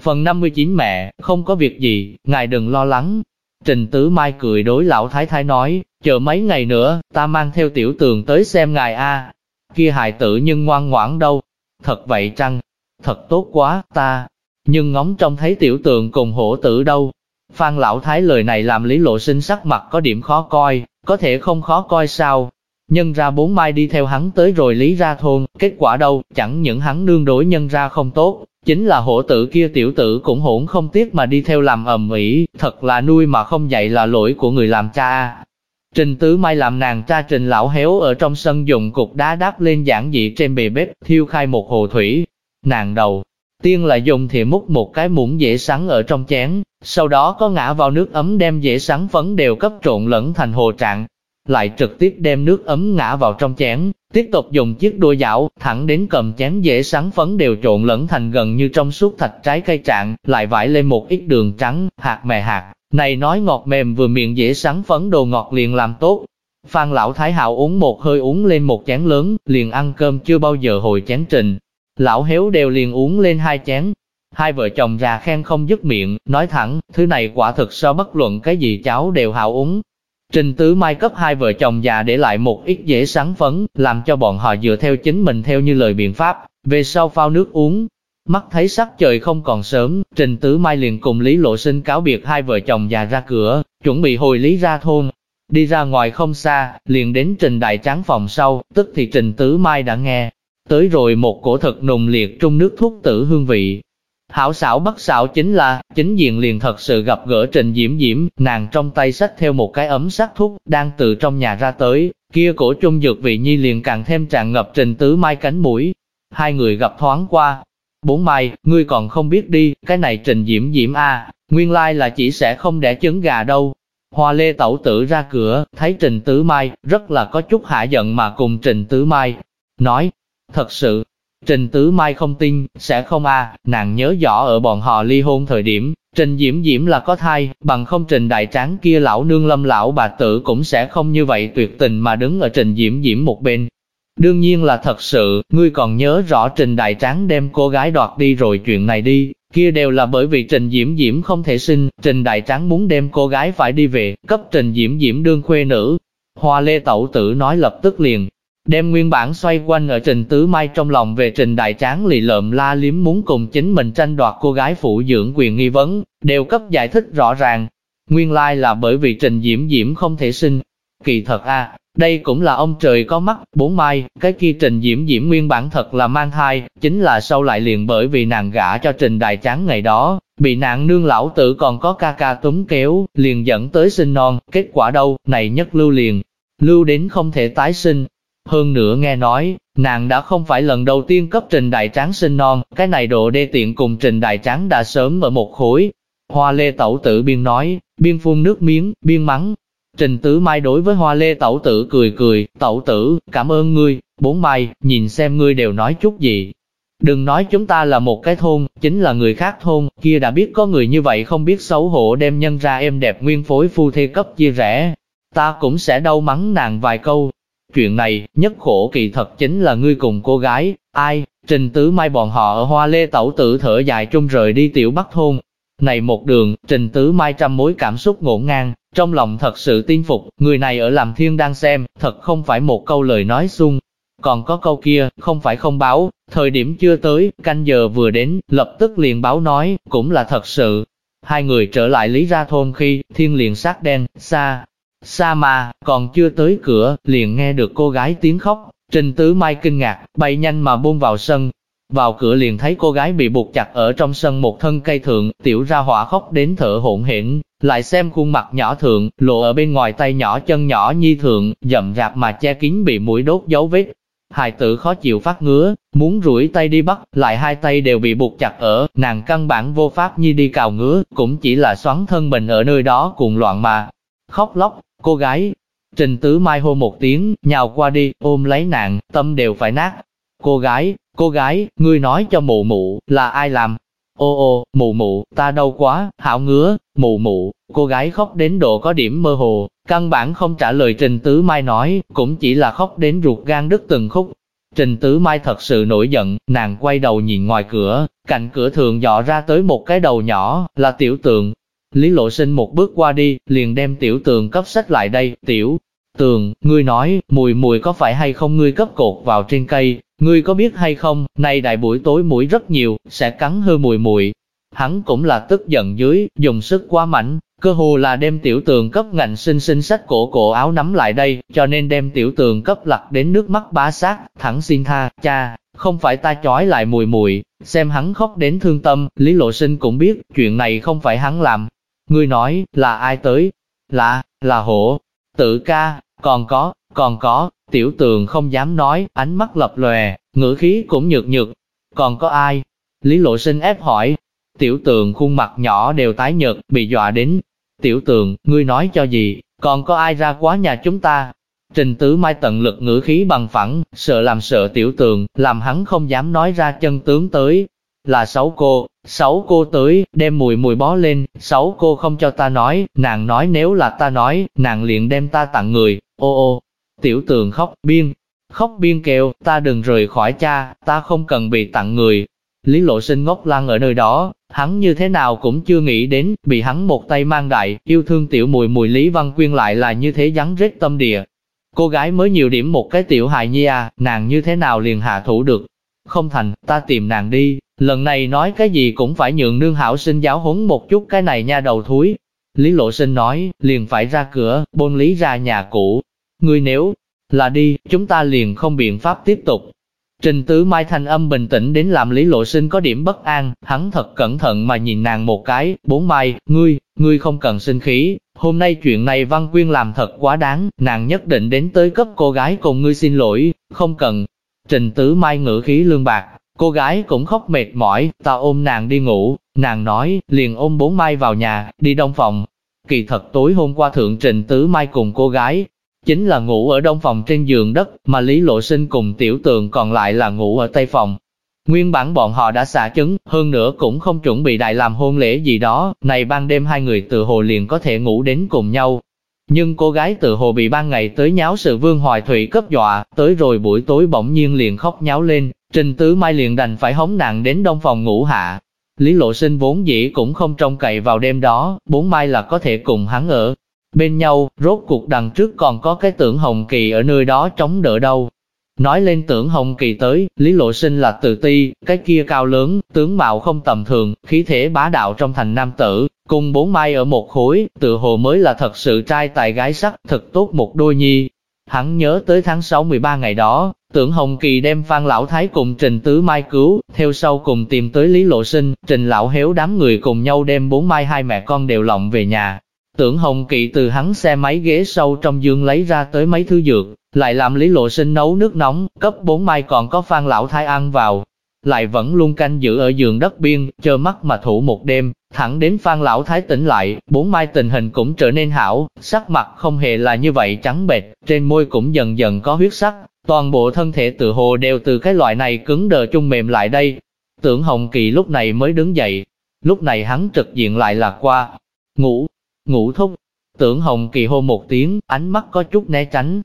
Phần 59 mẹ, không có việc gì, ngài đừng lo lắng. Trình Tứ Mai cười đối lão thái thái nói, chờ mấy ngày nữa, ta mang theo tiểu tường tới xem ngài a. Kia hài tử nhưng ngoan ngoãn đâu. Thật vậy chăng? Thật tốt quá, ta, nhưng ngóng trông thấy tiểu tượng cùng hổ tử đâu. Phan Lão Thái lời này làm Lý Lộ Sinh sắc mặt có điểm khó coi, có thể không khó coi sao. Nhân ra bốn mai đi theo hắn tới rồi Lý ra thôn, kết quả đâu, chẳng những hắn nương đối nhân ra không tốt, chính là hổ tử kia tiểu tử cũng hỗn không tiếc mà đi theo làm ầm ĩ, thật là nuôi mà không dạy là lỗi của người làm cha. Trình Tứ Mai làm nàng cha Trình Lão Héo ở trong sân dùng cục đá đắp lên giảng dị trên bề bếp, thiêu khai một hồ thủy. Nàng đầu, Tiên là dùng thìa múc một cái muỗng dễ sắn ở trong chén, sau đó có ngã vào nước ấm đem dễ sắn phấn đều cấp trộn lẫn thành hồ trạng, lại trực tiếp đem nước ấm ngã vào trong chén, tiếp tục dùng chiếc đua dạo, thẳng đến cầm chén dễ sắn phấn đều trộn lẫn thành gần như trong suốt thạch trái cây trạng, lại vải lên một ít đường trắng, hạt mè hạt. Này nói ngọt mềm vừa miệng dễ sắn phấn đồ ngọt liền làm tốt. Phan lão thái hạo uống một hơi uống lên một chén lớn, liền ăn cơm chưa bao giờ hồi chén trình, Lão Hiếu đều liền uống lên hai chén. Hai vợ chồng già khen không dứt miệng, nói thẳng, thứ này quả thực so bất luận cái gì cháu đều hào uống. Trình Tứ Mai cấp hai vợ chồng già để lại một ít dễ sáng phấn, làm cho bọn họ dựa theo chính mình theo như lời biện pháp, về sau phao nước uống. Mắt thấy sắc trời không còn sớm, Trình Tứ Mai liền cùng Lý Lộ Sinh cáo biệt hai vợ chồng già ra cửa, chuẩn bị hồi Lý ra thôn. Đi ra ngoài không xa, liền đến Trình Đại Tráng phòng sau, tức thì Trình Tứ Mai đã nghe, tới rồi một cổ thật nùng liệt trong nước thuốc tử hương vị. Hảo xảo bất xảo chính là, chính diện liền thật sự gặp gỡ Trình Diễm Diễm, nàng trong tay xách theo một cái ấm sắc thuốc, đang từ trong nhà ra tới, kia cổ trung dược vị nhi liền càng thêm tràn ngập Trình Tứ Mai cánh mũi. Hai người gặp thoáng qua. Bốn Mai, ngươi còn không biết đi, cái này Trình Diễm Diễm a, nguyên lai là chỉ sẽ không đẻ trứng gà đâu. Hoa Lê Tẩu Tử ra cửa, thấy Trình Tứ Mai, rất là có chút hạ giận mà cùng Trình Tứ Mai, nói, Thật sự, Trình Tứ Mai không tin, sẽ không a nàng nhớ rõ ở bọn họ ly hôn thời điểm, Trình Diễm Diễm là có thai, bằng không Trình Đại Tráng kia lão nương lâm lão bà tử cũng sẽ không như vậy tuyệt tình mà đứng ở Trình Diễm Diễm một bên. Đương nhiên là thật sự, ngươi còn nhớ rõ Trình Đại Tráng đem cô gái đoạt đi rồi chuyện này đi, kia đều là bởi vì Trình Diễm Diễm không thể sinh, Trình Đại Tráng muốn đem cô gái phải đi về, cấp Trình Diễm Diễm đương khuê nữ. Hoa Lê Tẩu Tử nói lập tức liền, đem nguyên bản xoay quanh ở Trình Tứ Mai trong lòng về Trình Đại Tráng lì lợm la liếm muốn cùng chính mình tranh đoạt cô gái phụ dưỡng quyền nghi vấn, đều cấp giải thích rõ ràng. Nguyên lai là bởi vì Trình Diễm Diễm không thể sinh. Kỳ thật a, đây cũng là ông trời có mắt, bốn mai, cái kia Trình Diễm Diễm nguyên bản thật là mang thai, chính là sau lại liền bởi vì nàng gả cho Trình Đại Tráng ngày đó, bị nạn nương lão tử còn có ca ca túng kéo, liền dẫn tới sinh non, kết quả đâu, này nhất lưu liền, lưu đến không thể tái sinh, hơn nữa nghe nói, nàng đã không phải lần đầu tiên cấp trình đại tráng sinh non, cái này độ đê tiện cùng trình đại tráng đã sớm ở một khối. Hoa lê tẩu tử biên nói, biên phun nước miếng, biên mắng. Trình tứ mai đối với hoa lê tẩu tử cười cười, tẩu tử, cảm ơn ngươi, bốn mai, nhìn xem ngươi đều nói chút gì. Đừng nói chúng ta là một cái thôn, chính là người khác thôn, kia đã biết có người như vậy không biết xấu hổ đem nhân ra em đẹp nguyên phối phu thê cấp chia rẽ. Ta cũng sẽ đau mắng nàng vài câu, Chuyện này, nhất khổ kỳ thật chính là ngươi cùng cô gái, ai, Trình Tứ Mai bọn họ ở Hoa Lê Tẩu Tử thở dài trung rời đi tiểu Bắc Thôn. Này một đường, Trình Tứ Mai trăm mối cảm xúc ngổn ngang, trong lòng thật sự tin phục, người này ở làm thiên đang xem, thật không phải một câu lời nói sung. Còn có câu kia, không phải không báo, thời điểm chưa tới, canh giờ vừa đến, lập tức liền báo nói, cũng là thật sự. Hai người trở lại lý ra thôn khi, thiên liền sát đen, xa, Sa mà, còn chưa tới cửa, liền nghe được cô gái tiếng khóc, Trình Tứ Mai kinh ngạc, bay nhanh mà buông vào sân. Vào cửa liền thấy cô gái bị buộc chặt ở trong sân một thân cây thượng, tiểu ra hỏa khóc đến thở hổn hển, lại xem khuôn mặt nhỏ thượng, lộ ở bên ngoài tay nhỏ chân nhỏ nhi thượng, dậm rạp mà che kín bị mũi đốt dấu vết. Hài tử khó chịu phát ngứa, muốn rủi tay đi bắt, lại hai tay đều bị buộc chặt ở, nàng căn bản vô pháp nhi đi cào ngứa, cũng chỉ là xoắn thân mình ở nơi đó cuồng loạn mà. Khóc lóc, Cô gái, Trình Tứ Mai hô một tiếng, nhào qua đi, ôm lấy nàng, tâm đều phải nát. Cô gái, cô gái, ngươi nói cho mụ mụ, là ai làm? Ô ô, mụ mụ, ta đau quá, hảo ngứa, mụ mụ, cô gái khóc đến độ có điểm mơ hồ, căn bản không trả lời Trình Tứ Mai nói, cũng chỉ là khóc đến ruột gan đứt từng khúc. Trình Tứ Mai thật sự nổi giận, nàng quay đầu nhìn ngoài cửa, cạnh cửa thường dọ ra tới một cái đầu nhỏ, là tiểu tượng, Lý Lộ Sinh một bước qua đi, liền đem tiểu tường cấp sách lại đây, tiểu tường, ngươi nói, mùi mùi có phải hay không ngươi cấp cột vào trên cây, ngươi có biết hay không, nay đại buổi tối mũi rất nhiều, sẽ cắn hư mùi mùi. Hắn cũng là tức giận dưới, dùng sức quá mạnh, cơ hồ là đem tiểu tường cấp ngạnh sinh sinh sách cổ cổ áo nắm lại đây, cho nên đem tiểu tường cấp lặt đến nước mắt bá sát, thẳng xin tha, cha, không phải ta chói lại mùi mùi, xem hắn khóc đến thương tâm, Lý Lộ Sinh cũng biết, chuyện này không phải hắn làm, Ngươi nói, là ai tới? Là, là hổ. Tự ca, còn có, còn có, tiểu tường không dám nói, ánh mắt lập lòe, ngữ khí cũng nhược nhược. Còn có ai? Lý lộ sinh ép hỏi. Tiểu tường khuôn mặt nhỏ đều tái nhợt, bị dọa đến. Tiểu tường, ngươi nói cho gì? Còn có ai ra quá nhà chúng ta? Trình tứ mai tận lực ngữ khí bằng phẳng, sợ làm sợ tiểu tường, làm hắn không dám nói ra chân tướng tới, là xấu cô, sáu cô tới, đem mùi mùi bó lên, sáu cô không cho ta nói, nàng nói nếu là ta nói, nàng liền đem ta tặng người, ô ô, tiểu tường khóc, biên, khóc biên kêu, ta đừng rời khỏi cha, ta không cần bị tặng người. Lý lộ sinh ngốc lăng ở nơi đó, hắn như thế nào cũng chưa nghĩ đến, bị hắn một tay mang đại, yêu thương tiểu mùi mùi Lý Văn Quyên lại là như thế rắn rết tâm địa. Cô gái mới nhiều điểm một cái tiểu hài nhi à, nàng như thế nào liền hạ thủ được. Không thành, ta tìm nàng đi, Lần này nói cái gì cũng phải nhượng nương hảo sinh giáo huấn một chút cái này nha đầu thúi. Lý lộ sinh nói, liền phải ra cửa, bôn lý ra nhà cũ. Ngươi nếu là đi, chúng ta liền không biện pháp tiếp tục. Trình tứ mai thanh âm bình tĩnh đến làm Lý lộ sinh có điểm bất an, hắn thật cẩn thận mà nhìn nàng một cái, bốn mai, ngươi, ngươi không cần sinh khí, hôm nay chuyện này Văn Quyên làm thật quá đáng, nàng nhất định đến tới cấp cô gái cùng ngươi xin lỗi, không cần. Trình tứ mai ngữ khí lương bạc, Cô gái cũng khóc mệt mỏi, ta ôm nàng đi ngủ, nàng nói, liền ôm bốn mai vào nhà, đi đông phòng. Kỳ thật tối hôm qua thượng trình tứ mai cùng cô gái, chính là ngủ ở đông phòng trên giường đất, mà Lý Lộ Sinh cùng tiểu tường còn lại là ngủ ở tây phòng. Nguyên bản bọn họ đã xả chứng, hơn nữa cũng không chuẩn bị đại làm hôn lễ gì đó, này ban đêm hai người từ hồ liền có thể ngủ đến cùng nhau. Nhưng cô gái từ hồ bị ban ngày tới nháo sự vương hoài thủy cấp dọa, tới rồi buổi tối bỗng nhiên liền khóc nháo lên, trình tứ mai liền đành phải hống nàng đến đông phòng ngủ hạ. Lý lộ sinh vốn dĩ cũng không trông cậy vào đêm đó, bốn mai là có thể cùng hắn ở bên nhau, rốt cuộc đằng trước còn có cái tưởng hồng kỳ ở nơi đó chống đỡ đâu. Nói lên tưởng Hồng Kỳ tới, Lý Lộ Sinh là tự ti, cái kia cao lớn, tướng mạo không tầm thường, khí thế bá đạo trong thành nam tử, cùng bốn mai ở một khối, tự hồ mới là thật sự trai tài gái sắc, thật tốt một đôi nhi. Hắn nhớ tới tháng 6 13 ngày đó, tưởng Hồng Kỳ đem Phan Lão Thái cùng Trình Tứ Mai cứu, theo sau cùng tìm tới Lý Lộ Sinh, Trình Lão hiếu đám người cùng nhau đem bốn mai hai mẹ con đều lộng về nhà. Tưởng Hồng Kỳ từ hắn xe máy ghế sâu trong dương lấy ra tới mấy thứ dược, lại làm Lý Lộ Sinh nấu nước nóng, cấp bốn mai còn có Phan Lão Thái ăn vào. Lại vẫn luôn canh giữ ở giường đất biên, chờ mắt mà thủ một đêm, thẳng đến Phan Lão Thái tỉnh lại, bốn mai tình hình cũng trở nên hảo, sắc mặt không hề là như vậy trắng bệch, trên môi cũng dần dần có huyết sắc, toàn bộ thân thể tự hồ đều từ cái loại này cứng đờ chung mềm lại đây. Tưởng Hồng Kỳ lúc này mới đứng dậy, lúc này hắn trực diện lại là qua, ngủ, ngủ thúc. Tưởng Hồng Kỳ hô một tiếng, ánh mắt có chút né tránh.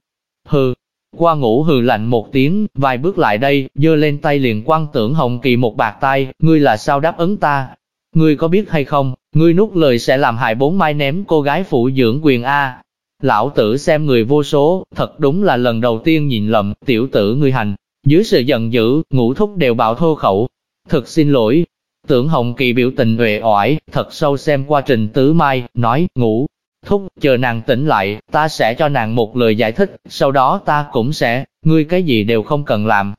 Hừ, qua ngủ hừ lạnh một tiếng, vài bước lại đây, giơ lên tay liền quăng tưởng Hồng Kỳ một bạc tay, ngươi là sao đáp ứng ta? Ngươi có biết hay không, ngươi nuốt lời sẽ làm hại bốn mai ném cô gái phụ dưỡng quyền A. Lão tử xem người vô số, thật đúng là lần đầu tiên nhìn lầm, tiểu tử ngươi hành. Dưới sự giận dữ, ngũ thúc đều bạo thô khẩu. Thực xin lỗi, Tưởng Hồng Kỳ biểu tình uể oải, thật sâu xem qua trình tứ mai, nói, ngủ, thúc, chờ nàng tỉnh lại, ta sẽ cho nàng một lời giải thích, sau đó ta cũng sẽ, ngươi cái gì đều không cần làm.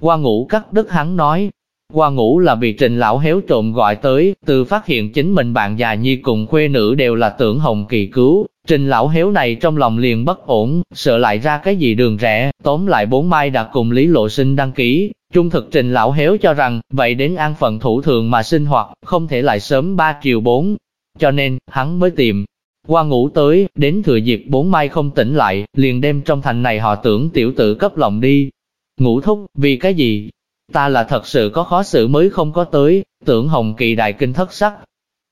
Qua ngủ cắt đứt hắn nói, qua ngủ là bị trình lão héo trộm gọi tới, từ phát hiện chính mình bạn già nhi cùng khuê nữ đều là tưởng hồng kỳ cứu. Trình lão héo này trong lòng liền bất ổn, sợ lại ra cái gì đường rẽ, tóm lại bốn mai đã cùng Lý Lộ Sinh đăng ký. Trung thực trình lão héo cho rằng, vậy đến an phận thủ thường mà sinh hoạt, không thể lại sớm 3 triệu 4. Cho nên, hắn mới tìm, qua ngủ tới, đến thừa dịp bốn mai không tỉnh lại, liền đem trong thành này họ tưởng tiểu tử cấp lòng đi. Ngủ thúc, vì cái gì? Ta là thật sự có khó xử mới không có tới, tưởng hồng kỳ đại kinh thất sắc.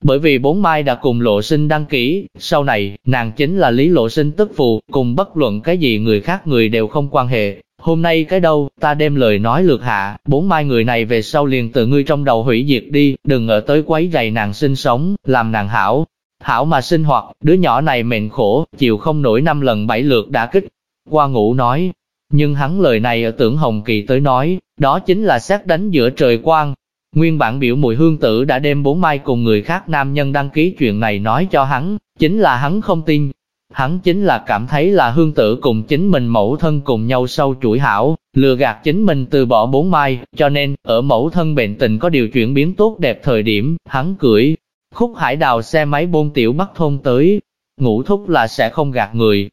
Bởi vì bốn mai đã cùng lộ sinh đăng ký, sau này, nàng chính là lý lộ sinh tức phù, cùng bất luận cái gì người khác người đều không quan hệ. Hôm nay cái đâu, ta đem lời nói lược hạ, bốn mai người này về sau liền tự ngươi trong đầu hủy diệt đi, đừng ở tới quấy rầy nàng sinh sống, làm nàng hảo, Hảo mà sinh hoạt, đứa nhỏ này mệnh khổ, chịu không nổi năm lần bảy lượt đã kích. Qua ngủ nói, nhưng hắn lời này ở tưởng Hồng Kỳ tới nói, đó chính là xét đánh giữa trời quang. Nguyên bản biểu mùi hương tử đã đem bốn mai cùng người khác nam nhân đăng ký chuyện này nói cho hắn, chính là hắn không tin. Hắn chính là cảm thấy là hương tử cùng chính mình mẫu thân cùng nhau sâu chuỗi hảo, lừa gạt chính mình từ bỏ bốn mai, cho nên, ở mẫu thân bệnh tình có điều chuyển biến tốt đẹp thời điểm, hắn cưỡi, Khúc hải đào xe máy bôn tiểu bắt thôn tới, ngủ thúc là sẽ không gạt người.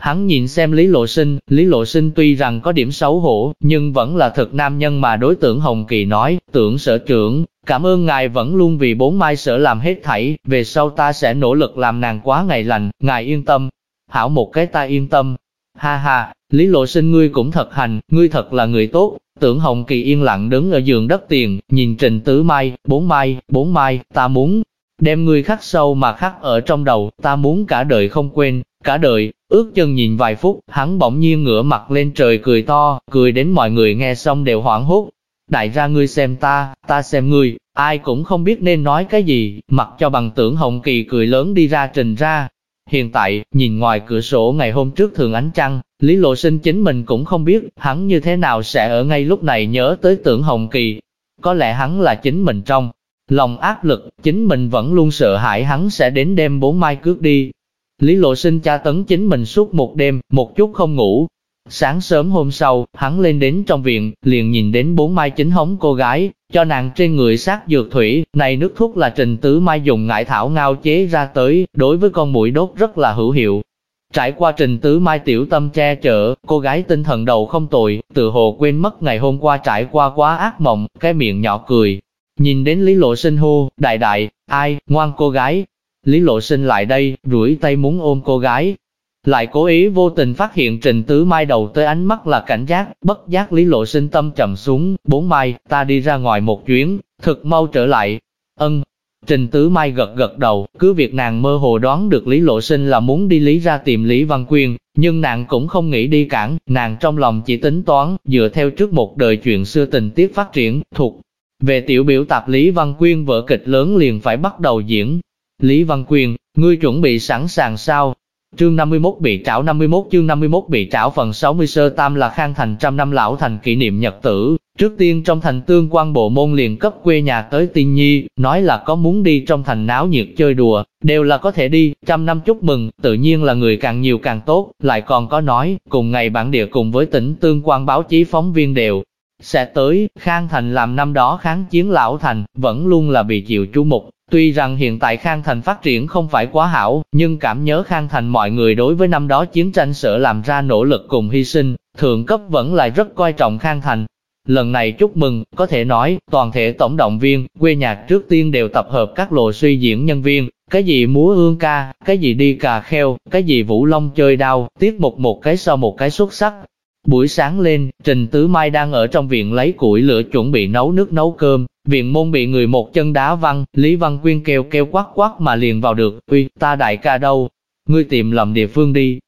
Hắn nhìn xem Lý Lộ Sinh, Lý Lộ Sinh tuy rằng có điểm xấu hổ, nhưng vẫn là thật nam nhân mà đối tượng Hồng Kỳ nói, tưởng sở trưởng, cảm ơn ngài vẫn luôn vì bốn mai sở làm hết thảy, về sau ta sẽ nỗ lực làm nàng quá ngày lành, ngài yên tâm. Hảo một cái ta yên tâm. Ha ha, Lý Lộ Sinh ngươi cũng thật hành, ngươi thật là người tốt, Tưởng Hồng Kỳ yên lặng đứng ở giường đất tiền, nhìn Trình Tứ Mai, bốn mai, bốn mai, ta muốn, đem ngươi khắc sâu mà khắc ở trong đầu, ta muốn cả đời không quên, cả đời, ước chân nhìn vài phút, hắn bỗng nhiên ngửa mặt lên trời cười to, cười đến mọi người nghe xong đều hoảng hốt. Đại ra ngươi xem ta, ta xem ngươi, ai cũng không biết nên nói cái gì, mặc cho bằng tưởng Hồng Kỳ cười lớn đi ra trình ra. Hiện tại, nhìn ngoài cửa sổ ngày hôm trước thường ánh trăng, Lý Lộ Sinh chính mình cũng không biết hắn như thế nào sẽ ở ngay lúc này nhớ tới tưởng Hồng Kỳ. Có lẽ hắn là chính mình trong Lòng áp lực, chính mình vẫn luôn sợ hãi hắn sẽ đến đêm bốn mai cướp đi. Lý lộ sinh cha tấn chính mình suốt một đêm, một chút không ngủ. Sáng sớm hôm sau, hắn lên đến trong viện, liền nhìn đến bốn mai chính hống cô gái, cho nàng trên người sát dược thủy, này nước thuốc là trình tứ mai dùng ngải thảo ngao chế ra tới, đối với con mũi đốt rất là hữu hiệu. Trải qua trình tứ mai tiểu tâm che chở, cô gái tinh thần đầu không tồi, tự hồ quên mất ngày hôm qua trải qua quá ác mộng, cái miệng nhỏ cười, Nhìn đến Lý Lộ Sinh hô, đại đại, ai, ngoan cô gái. Lý Lộ Sinh lại đây, rủi tay muốn ôm cô gái. lại cố ý vô tình phát hiện Trình Tứ Mai đầu tới ánh mắt là cảnh giác, bất giác Lý Lộ Sinh tâm trầm xuống, bốn mai, ta đi ra ngoài một chuyến, thực mau trở lại. Ân, Trình Tứ Mai gật gật đầu, cứ việc nàng mơ hồ đoán được Lý Lộ Sinh là muốn đi Lý ra tìm Lý Văn Quyên, nhưng nàng cũng không nghĩ đi cản, nàng trong lòng chỉ tính toán, dựa theo trước một đời chuyện xưa tình tiết phát triển, thuộc về tiểu biểu tạp Lý Văn Quyên vở kịch lớn liền phải bắt đầu diễn. Lý Văn Quyên, ngươi chuẩn bị sẵn sàng sao? Chương 51 bị trảo 51 chương 51 bị trảo phần 60 sơ tam là khang thành trăm năm lão thành kỷ niệm nhật tử. Trước tiên trong thành tương quan bộ môn liền cấp quê nhà tới tiên nhi, nói là có muốn đi trong thành náo nhiệt chơi đùa, đều là có thể đi, trăm năm chúc mừng, tự nhiên là người càng nhiều càng tốt, lại còn có nói, cùng ngày bản địa cùng với tỉnh tương quan báo chí phóng viên đều sẽ tới, Khang Thành làm năm đó kháng chiến lão thành, vẫn luôn là bị chịu chú mục, Tuy rằng hiện tại Khang Thành phát triển không phải quá hảo, nhưng cảm nhớ Khang Thành mọi người đối với năm đó chiến tranh sở làm ra nỗ lực cùng hy sinh, thượng cấp vẫn lại rất coi trọng Khang Thành. Lần này chúc mừng, có thể nói, toàn thể tổng động viên, quê nhạc trước tiên đều tập hợp các lộ suy diễn nhân viên, cái gì múa ương ca, cái gì đi cà kheo, cái gì vũ long chơi đao, tiết mục một cái sau một cái xuất sắc, Buổi sáng lên, Trình Tứ Mai đang ở trong viện lấy củi lửa chuẩn bị nấu nước nấu cơm, viện môn bị người một chân đá văng, Lý Văn Quyên kêu kêu quát quát mà liền vào được, uy, ta đại ca đâu, ngươi tìm lầm địa phương đi.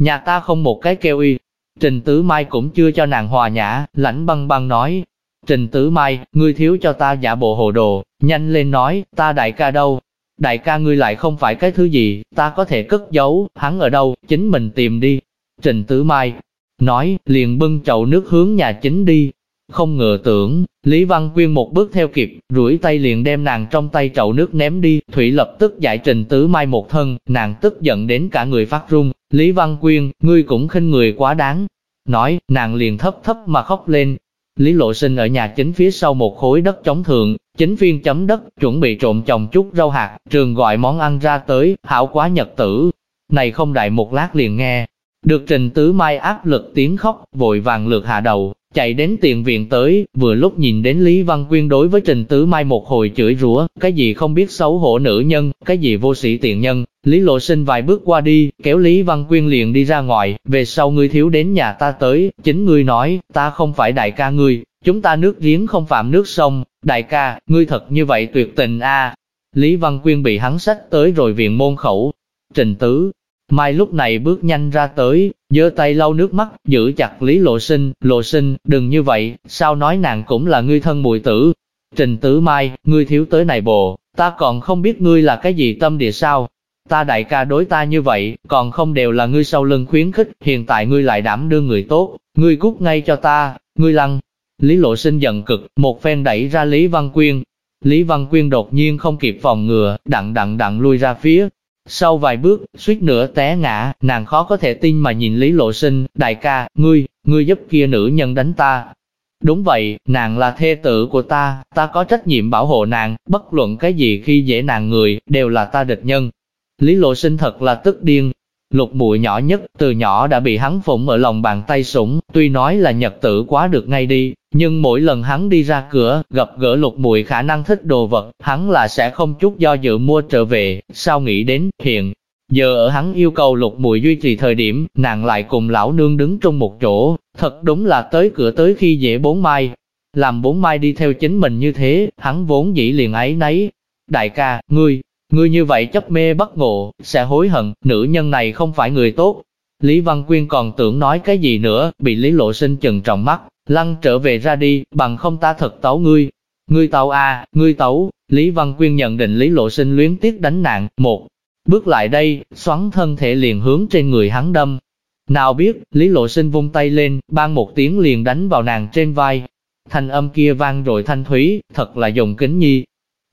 Nhà ta không một cái kêu uy. Trình Tứ Mai cũng chưa cho nàng hòa nhã, lãnh băng băng nói. Trình Tứ Mai, ngươi thiếu cho ta giả bộ hồ đồ, nhanh lên nói, ta đại ca đâu. Đại ca ngươi lại không phải cái thứ gì, ta có thể cất giấu, hắn ở đâu, chính mình tìm đi. Trình Tứ Mai, nói, liền bưng chậu nước hướng nhà chính đi. Không ngờ tưởng, Lý Văn Quyên một bước theo kịp, rủi tay liền đem nàng trong tay chậu nước ném đi, Thủy lập tức giải trình tứ mai một thân, nàng tức giận đến cả người phát run, Lý Văn Quyên, ngươi cũng khinh người quá đáng. Nói, nàng liền thấp thấp mà khóc lên. Lý Lộ Sinh ở nhà chính phía sau một khối đất chống thượng, chính phiên chấm đất, chuẩn bị trộn trồng chút rau hạt, trường gọi món ăn ra tới, hảo quá nhật tử. Này không đại một lát liền nghe, được Trình Tứ Mai áp lực tiếng khóc, vội vàng lượt hạ đầu, chạy đến tiền viện tới, vừa lúc nhìn đến Lý Văn Quyên đối với Trình Tứ Mai một hồi chửi rủa, cái gì không biết xấu hổ nữ nhân, cái gì vô sĩ tiện nhân, Lý Lộ Sinh vài bước qua đi, kéo Lý Văn Quyên liền đi ra ngoài, về sau ngươi thiếu đến nhà ta tới, chính ngươi nói, ta không phải đại ca ngươi, chúng ta nước giếng không phạm nước sông, đại ca, ngươi thật như vậy tuyệt tình a. Lý Văn Quyên bị hắn sách tới rồi viện môn khẩu, Trình Tứ, Mai lúc này bước nhanh ra tới, giơ tay lau nước mắt, giữ chặt Lý Lộ Sinh, Lộ Sinh, đừng như vậy, sao nói nàng cũng là ngươi thân mùi tử. Trình Tử Mai, ngươi thiếu tới này bồ, ta còn không biết ngươi là cái gì tâm địa sao. Ta đại ca đối ta như vậy, còn không đều là ngươi sau lưng khuyến khích, hiện tại ngươi lại đảm đương người tốt, ngươi cút ngay cho ta, ngươi lăng. Lý Lộ Sinh giận cực, một phen đẩy ra Lý Văn Quyên. Lý Văn Quyên đột nhiên không kịp phòng ngừa, đặng đặng đặng lui ra phía, sau vài bước, suýt nữa té ngã, nàng khó có thể tin mà nhìn Lý Lộ Sinh, đại ca, ngươi, ngươi giúp kia nữ nhân đánh ta. Đúng vậy, nàng là thê tử của ta, ta có trách nhiệm bảo hộ nàng, bất luận cái gì khi dễ nàng người, đều là ta địch nhân. Lý Lộ Sinh thật là tức điên, Lục muội nhỏ nhất, từ nhỏ đã bị hắn phụng ở lòng bàn tay sủng, tuy nói là nhật tử quá được ngay đi, nhưng mỗi lần hắn đi ra cửa, gặp gỡ lục muội khả năng thích đồ vật, hắn là sẽ không chút do dự mua trở về, sao nghĩ đến, hiện. Giờ ở hắn yêu cầu lục muội duy trì thời điểm, nàng lại cùng lão nương đứng trong một chỗ, thật đúng là tới cửa tới khi dễ bốn mai. Làm bốn mai đi theo chính mình như thế, hắn vốn dĩ liền ấy nấy. Đại ca, ngươi, Ngươi như vậy chấp mê bất ngộ, sẽ hối hận, nữ nhân này không phải người tốt. Lý Văn Quyên còn tưởng nói cái gì nữa, bị Lý Lộ Sinh chừng trọng mắt, lăn trở về ra đi, bằng không ta thật tấu ngươi. Ngươi tấu a, à, ngươi tấu, Lý Văn Quyên nhận định Lý Lộ Sinh luyến tiếc đánh nạn, một bước lại đây, xoắn thân thể liền hướng trên người hắn đâm. Nào biết, Lý Lộ Sinh vung tay lên, ban một tiếng liền đánh vào nàng trên vai. Thanh âm kia vang rồi thanh thúy, thật là dùng kính nhi,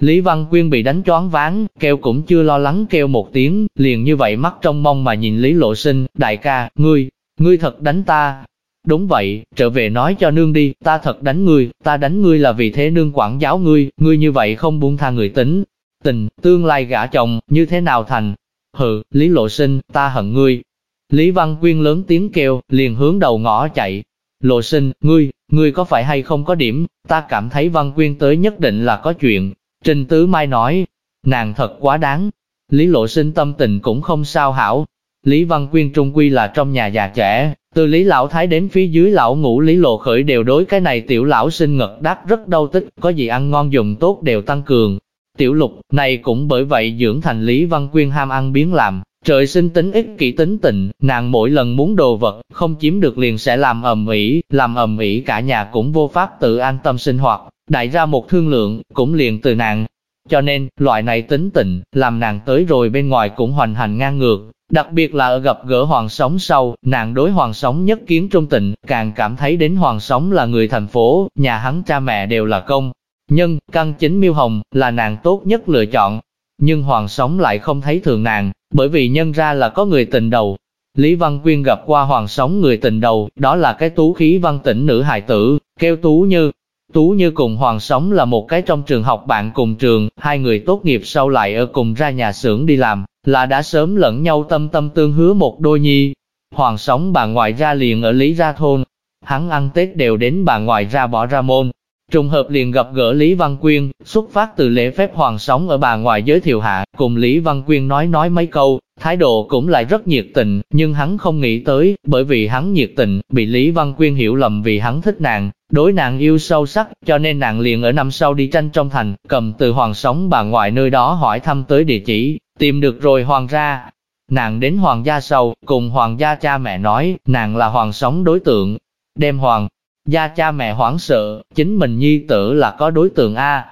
Lý Văn Quyên bị đánh choáng váng, kêu cũng chưa lo lắng kêu một tiếng, liền như vậy mắt trong mong mà nhìn Lý Lộ Sinh, đại ca, ngươi, ngươi thật đánh ta. Đúng vậy, trở về nói cho nương đi, ta thật đánh ngươi, ta đánh ngươi là vì thế nương quản giáo ngươi, ngươi như vậy không buông tha người tính. Tình, tương lai gả chồng, như thế nào thành? Hừ, Lý Lộ Sinh, ta hận ngươi. Lý Văn Quyên lớn tiếng kêu, liền hướng đầu ngõ chạy. Lộ Sinh, ngươi, ngươi có phải hay không có điểm, ta cảm thấy Văn Quyên tới nhất định là có chuyện, Trình Tứ Mai nói, nàng thật quá đáng. Lý Lộ Sinh tâm tình cũng không sao hảo. Lý Văn Quyên trung quy là trong nhà già trẻ, từ Lý Lão Thái đến phía dưới Lão Ngũ Lý Lộ Khởi đều đối cái này tiểu lão sinh ngật đáp rất đau tích, có gì ăn ngon dùng tốt đều tăng cường. Tiểu lục, này cũng bởi vậy dưỡng thành Lý Văn Quyên ham ăn biến làm, trời sinh tính ích kỷ tính tình, nàng mỗi lần muốn đồ vật, không chiếm được liền sẽ làm ầm ĩ, làm ầm ĩ cả nhà cũng vô pháp tự an tâm sinh hoạt, đại ra một thương lượng, cũng liền từ nàng. Cho nên, loại này tính tình, làm nàng tới rồi bên ngoài cũng hoành hành ngang ngược, Đặc biệt là ở gặp gỡ Hoàng Sống sau, nàng đối Hoàng Sống nhất kiến trung tình càng cảm thấy đến Hoàng Sống là người thành phố, nhà hắn cha mẹ đều là công. nhân căn chính miêu hồng, là nàng tốt nhất lựa chọn. Nhưng Hoàng Sống lại không thấy thường nàng, bởi vì nhân ra là có người tình đầu. Lý Văn Quyên gặp qua Hoàng Sống người tình đầu, đó là cái tú khí văn tỉnh nữ hài tử, kêu tú như. Tú Như cùng Hoàng Sống là một cái trong trường học bạn cùng trường, hai người tốt nghiệp sau lại ở cùng ra nhà xưởng đi làm, là đã sớm lẫn nhau tâm tâm tương hứa một đôi nhi. Hoàng sống bà ngoại ra liền ở Lý Gia Thôn, hắn ăn Tết đều đến bà ngoại ra bỏ ra môn. Trùng hợp liền gặp gỡ Lý Văn Quyên, xuất phát từ lễ phép hoàng sống ở bà ngoại giới thiệu hạ, cùng Lý Văn Quyên nói nói mấy câu, thái độ cũng lại rất nhiệt tình, nhưng hắn không nghĩ tới, bởi vì hắn nhiệt tình, bị Lý Văn Quyên hiểu lầm vì hắn thích nàng, đối nàng yêu sâu sắc, cho nên nàng liền ở năm sau đi tranh trong thành, cầm từ hoàng sống bà ngoại nơi đó hỏi thăm tới địa chỉ, Tìm được rồi hoàng ra. Nàng đến hoàng gia sau, cùng hoàng gia cha mẹ nói, nàng là hoàng sống đối tượng. Đem hoàng gia cha mẹ hoảng sợ, chính mình nhi tử là có đối tượng A.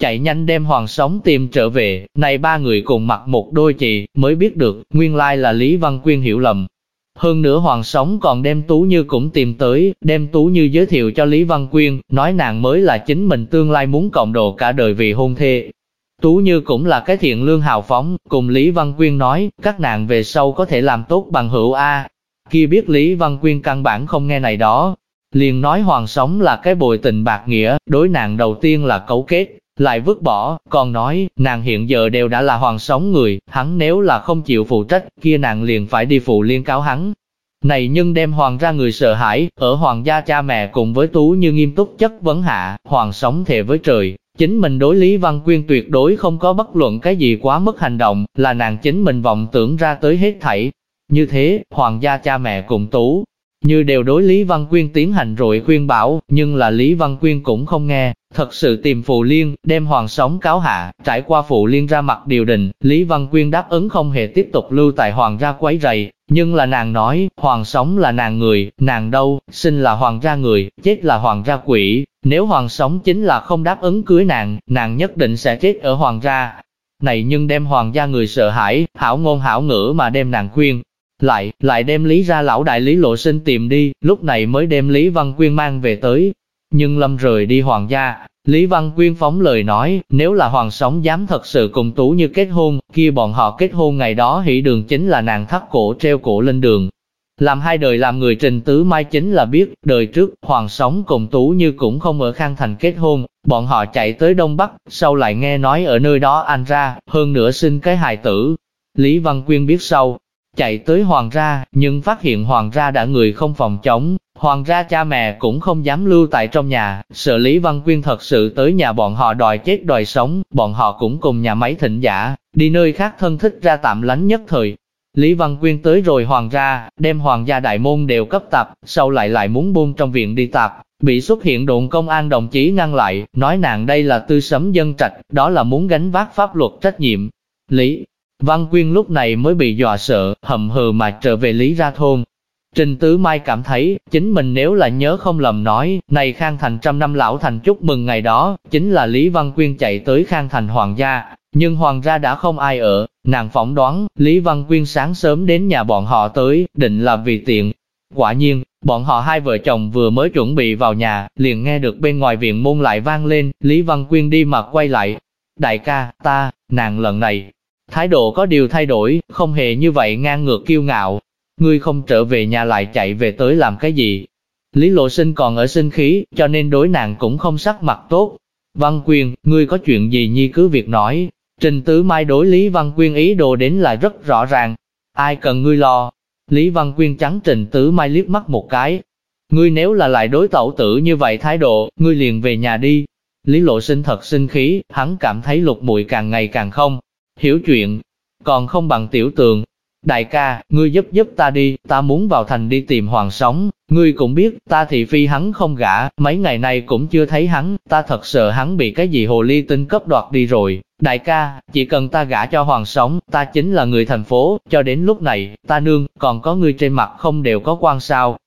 Chạy nhanh đem hoàng sống tìm trở về, này ba người cùng mặc một đôi chị, mới biết được, nguyên lai là Lý Văn Quyên hiểu lầm. Hơn nữa hoàng sống còn đem Tú Như cũng tìm tới, đem Tú Như giới thiệu cho Lý Văn Quyên, nói nàng mới là chính mình tương lai muốn cộng đồ cả đời vì hôn thê. Tú Như cũng là cái thiện lương hào phóng, cùng Lý Văn Quyên nói, các nàng về sau có thể làm tốt bằng hữu A. Khi biết Lý Văn Quyên căn bản không nghe này đó, liền nói hoàng sống là cái bồi tình bạc nghĩa, đối nàng đầu tiên là cấu kết, lại vứt bỏ, còn nói, nàng hiện giờ đều đã là hoàng sống người, hắn nếu là không chịu phụ trách, kia nàng liền phải đi phụ liên cáo hắn. Này nhưng đem hoàng ra người sợ hãi, ở hoàng gia cha mẹ cùng với tú như nghiêm túc chất vấn hạ, hoàng sống thề với trời, Chính mình đối Lý Văn Quyên tuyệt đối không có bất luận cái gì quá mức hành động, là nàng chính mình vọng tưởng ra tới hết thảy. Như thế, hoàng gia cha mẹ cùng tú, như đều đối Lý Văn Quyên tiến hành rồi khuyên bảo, nhưng là Lý Văn Quyên cũng không nghe, thật sự tìm Phụ Liên, đem hoàng sống cáo hạ, trải qua Phụ Liên ra mặt điều đình, Lý Văn Quyên đáp ứng không hề tiếp tục lưu tại hoàng gia quấy rầy, nhưng là nàng nói, hoàng sống là nàng người, nàng đâu, sinh là hoàng gia người, chết là hoàng gia quỷ, nếu hoàng sống chính là không đáp ứng cưới nàng, nàng nhất định sẽ chết ở hoàng gia. Này nhưng đem hoàng gia người sợ hãi, hảo ngôn hảo ngữ mà đem nàng khuyên, lại, lại đem Lý ra lão đại Lý Lộ Sinh tìm đi, lúc này mới đem Lý Văn Quyên mang về tới. Nhưng Lâm rời đi hoàng gia, Lý Văn Quyên phóng lời nói, nếu là hoàng sống dám thật sự cùng Tú Như kết hôn, kia bọn họ kết hôn ngày đó hỷ đường chính là nàng thắt cổ treo cổ lên đường. Làm hai đời làm người trình tứ mai chính là biết, đời trước, hoàng sống cùng Tú Như cũng không ở Khang Thành kết hôn, bọn họ chạy tới Đông Bắc, sau lại nghe nói ở nơi đó anh ra, hơn nữa sinh cái hài tử. Lý Văn Quyên biết sau, chạy tới hoàng gia, nhưng phát hiện hoàng gia đã người không phòng chống, hoàng gia cha mẹ cũng không dám lưu tại trong nhà, sợ Lý Văn Quyên thật sự tới nhà bọn họ đòi chết đòi sống, bọn họ cũng cùng nhà máy thịnh giả, đi nơi khác thân thích ra tạm lánh nhất thời. Lý Văn Quyên tới rồi hoàng gia, đem hoàng gia đại môn đều cấp tập, sau lại lại muốn buông trong viện đi tạp, bị xuất hiện đồn công an đồng chí ngăn lại, nói nàng đây là tư sấm dân trạch, đó là muốn gánh vác pháp luật trách nhiệm. Lý Văn Quyên lúc này mới bị dọa sợ, hầm hừ mà trở về Lý Ra Thôn. Trình Tứ Mai cảm thấy, chính mình nếu là nhớ không lầm nói, này Khang Thành trăm năm lão thành chúc mừng ngày đó, chính là Lý Văn Quyên chạy tới Khang Thành Hoàng gia, nhưng Hoàng gia đã không ai ở, nàng phỏng đoán, Lý Văn Quyên sáng sớm đến nhà bọn họ tới, định là vì tiện. Quả nhiên, bọn họ hai vợ chồng vừa mới chuẩn bị vào nhà, liền nghe được bên ngoài viện môn lại vang lên, Lý Văn Quyên đi mà quay lại. Đại ca, ta, nàng lần này, Thái độ có điều thay đổi, không hề như vậy ngang ngược kiêu ngạo. Ngươi không trở về nhà lại chạy về tới làm cái gì? Lý Lộ Sinh còn ở sinh khí, cho nên đối nàng cũng không sắc mặt tốt. Văn Quyên, ngươi có chuyện gì nhi cứ việc nói. Trình Tứ Mai đối Lý Văn Quyên ý đồ đến là rất rõ ràng. Ai cần ngươi lo? Lý Văn Quyên trắng Trình Tứ Mai liếc mắt một cái. Ngươi nếu là lại đối tẩu tử như vậy thái độ, ngươi liền về nhà đi. Lý Lộ Sinh thật sinh khí, hắn cảm thấy lục muội càng ngày càng không hiểu chuyện, còn không bằng tiểu tường. đại ca, ngươi giúp giúp ta đi, ta muốn vào thành đi tìm hoàng sống, ngươi cũng biết, ta thị phi hắn không gả, mấy ngày nay cũng chưa thấy hắn, ta thật sợ hắn bị cái gì hồ ly tinh cấp đoạt đi rồi, đại ca, chỉ cần ta gả cho hoàng sống, ta chính là người thành phố, cho đến lúc này, ta nương, còn có ngươi trên mặt không đều có quan sao,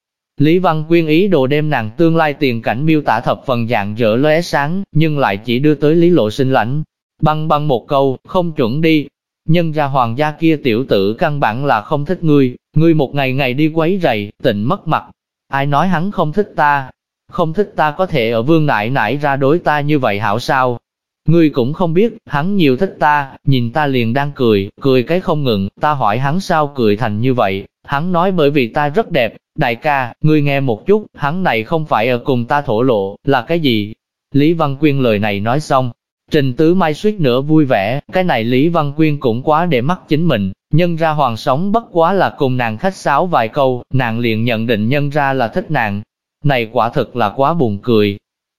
Lý Văn Quyên ý đồ đem nàng tương lai tiền cảnh miêu tả thập phần dạng dở lóe sáng, nhưng lại chỉ đưa tới Lý Lộ Sinh lãnh. Băng băng một câu, không chuẩn đi. Nhân ra hoàng gia kia tiểu tử căn bản là không thích ngươi, ngươi một ngày ngày đi quấy rầy, tịnh mất mặt. Ai nói hắn không thích ta? Không thích ta có thể ở vương nại nại ra đối ta như vậy hảo sao? Ngươi cũng không biết, hắn nhiều thích ta, nhìn ta liền đang cười, cười cái không ngừng, ta hỏi hắn sao cười thành như vậy, hắn nói bởi vì ta rất đẹp, đại ca, ngươi nghe một chút, hắn này không phải ở cùng ta thổ lộ, là cái gì? Lý Văn Quyên lời này nói xong, Trình Tứ Mai suýt nữa vui vẻ, cái này Lý Văn Quyên cũng quá để mắt chính mình, nhân ra hoàng sống bất quá là cùng nàng khách sáo vài câu, nàng liền nhận định nhân ra là thích nàng. Này quả thực là quá buồn cười.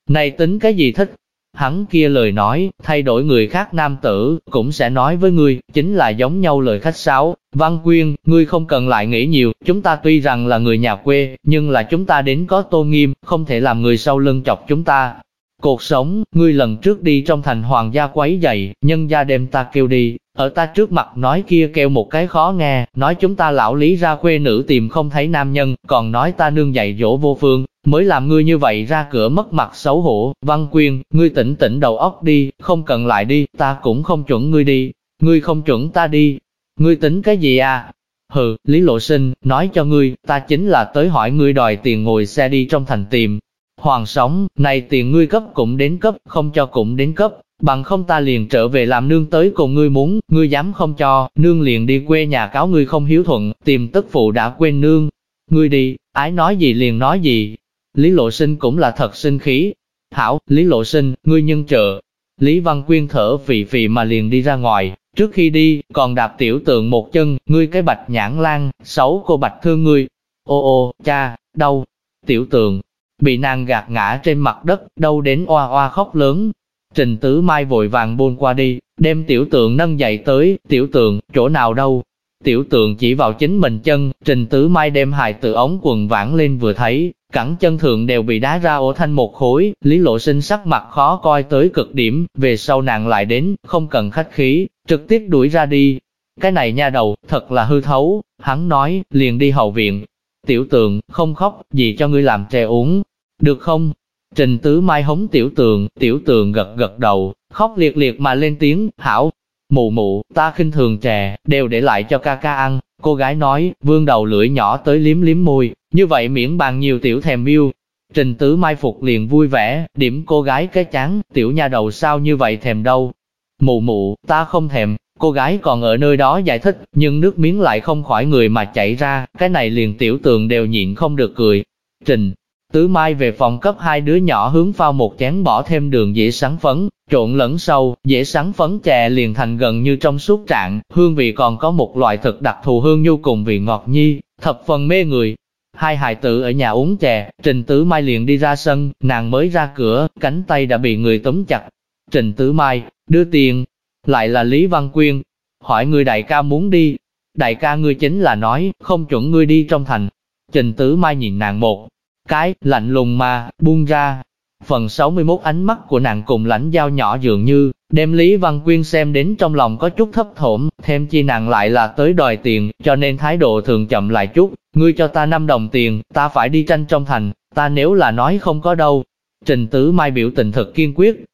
Này tính cái gì thích, Hắn kia lời nói, thay đổi người khác nam tử, cũng sẽ nói với ngươi, chính là giống nhau lời khách sáo. Văn Quyên, ngươi không cần lại nghĩ nhiều, chúng ta tuy rằng là người nhà quê, nhưng là chúng ta đến có tôn nghiêm, không thể làm người sau lưng chọc chúng ta. Cuộc sống, ngươi lần trước đi trong thành hoàng gia quấy dày, nhân gia đem ta kêu đi, ở ta trước mặt nói kia kêu một cái khó nghe, nói chúng ta lão lý ra quê nữ tìm không thấy nam nhân, còn nói ta nương dạy dỗ vô phương, mới làm ngươi như vậy ra cửa mất mặt xấu hổ, văn quyên, ngươi tỉnh tỉnh đầu óc đi, không cần lại đi, ta cũng không chuẩn ngươi đi, ngươi không chuẩn ta đi, ngươi tính cái gì à? Hừ, Lý Lộ Sinh, nói cho ngươi, ta chính là tới hỏi ngươi đòi tiền ngồi xe đi trong thành tìm. Hoàng sống, này tiền ngươi cấp cũng đến cấp, không cho cũng đến cấp, bằng không ta liền trở về làm nương tới cùng ngươi muốn, ngươi dám không cho, nương liền đi quê nhà cáo ngươi không hiếu thuận, tìm tức phụ đã quên nương. Ngươi đi, ái nói gì liền nói gì, Lý Lộ Sinh cũng là thật sinh khí. Hảo, Lý Lộ Sinh, ngươi nhân trợ. Lý Văn Quyên thở phì phì mà liền đi ra ngoài, trước khi đi, còn đạp tiểu tượng một chân, ngươi cái bạch nhãn lan, xấu cô bạch thương ngươi. Ô ô, cha, đau. Tiểu tượng, bị nàng gạt ngã trên mặt đất, đau đến oa oa khóc lớn. Trình Tứ Mai vội vàng buôn qua đi, đem tiểu tượng nâng dậy tới, tiểu tượng, chỗ nào đâu, Tiểu tượng chỉ vào chính mình chân, trình tứ mai đem hài từ ống quần vãng lên vừa thấy, cẳng chân thượng đều bị đá ra ổ thanh một khối, lý lộ sinh sắc mặt khó coi tới cực điểm, về sau nàng lại đến, không cần khách khí, trực tiếp đuổi ra đi. Cái này nha đầu, thật là hư thấu, hắn nói, liền đi hậu viện. Tiểu tượng, không khóc, gì cho ngươi làm chè uống, được không? Trình tứ mai hống tiểu tường, tiểu tường gật gật đầu, khóc liệt liệt mà lên tiếng, hảo, Mụ mụ, ta khinh thường chè, đều để lại cho ca ca ăn. Cô gái nói, vương đầu lưỡi nhỏ tới liếm liếm môi, như vậy miễn bàn nhiều tiểu thèm yêu. Trình tứ mai phục liền vui vẻ, điểm cô gái cái chán, tiểu nha đầu sao như vậy thèm đâu. Mụ mụ, ta không thèm, cô gái còn ở nơi đó giải thích, nhưng nước miếng lại không khỏi người mà chảy ra, cái này liền tiểu tường đều nhịn không được cười. Trình, Tứ Mai về phòng cấp hai đứa nhỏ hướng phao một chén bỏ thêm đường dễ sáng phấn, trộn lẫn sâu, dễ sáng phấn chè liền thành gần như trong suốt trạng, hương vị còn có một loại thực đặc thù hương nhu cùng vị ngọt nhi, thập phần mê người. Hai hài tử ở nhà uống chè, Trình Tứ Mai liền đi ra sân, nàng mới ra cửa, cánh tay đã bị người túm chặt. Trình Tứ Mai, đưa tiền, lại là Lý Văn Quyên, hỏi người đại ca muốn đi. Đại ca ngươi chính là nói, không chuẩn ngươi đi trong thành. Trình Tứ Mai nhìn nàng một cái, lạnh lùng mà, buông ra. Phần 61 ánh mắt của nàng cùng lãnh dao nhỏ dường như, đem Lý Văn Quyên xem đến trong lòng có chút thấp thổm, thêm chi nàng lại là tới đòi tiền, cho nên thái độ thường chậm lại chút, ngươi cho ta 5 đồng tiền, ta phải đi tranh trong thành, ta nếu là nói không có đâu. Trình Tứ Mai biểu tình thật kiên quyết.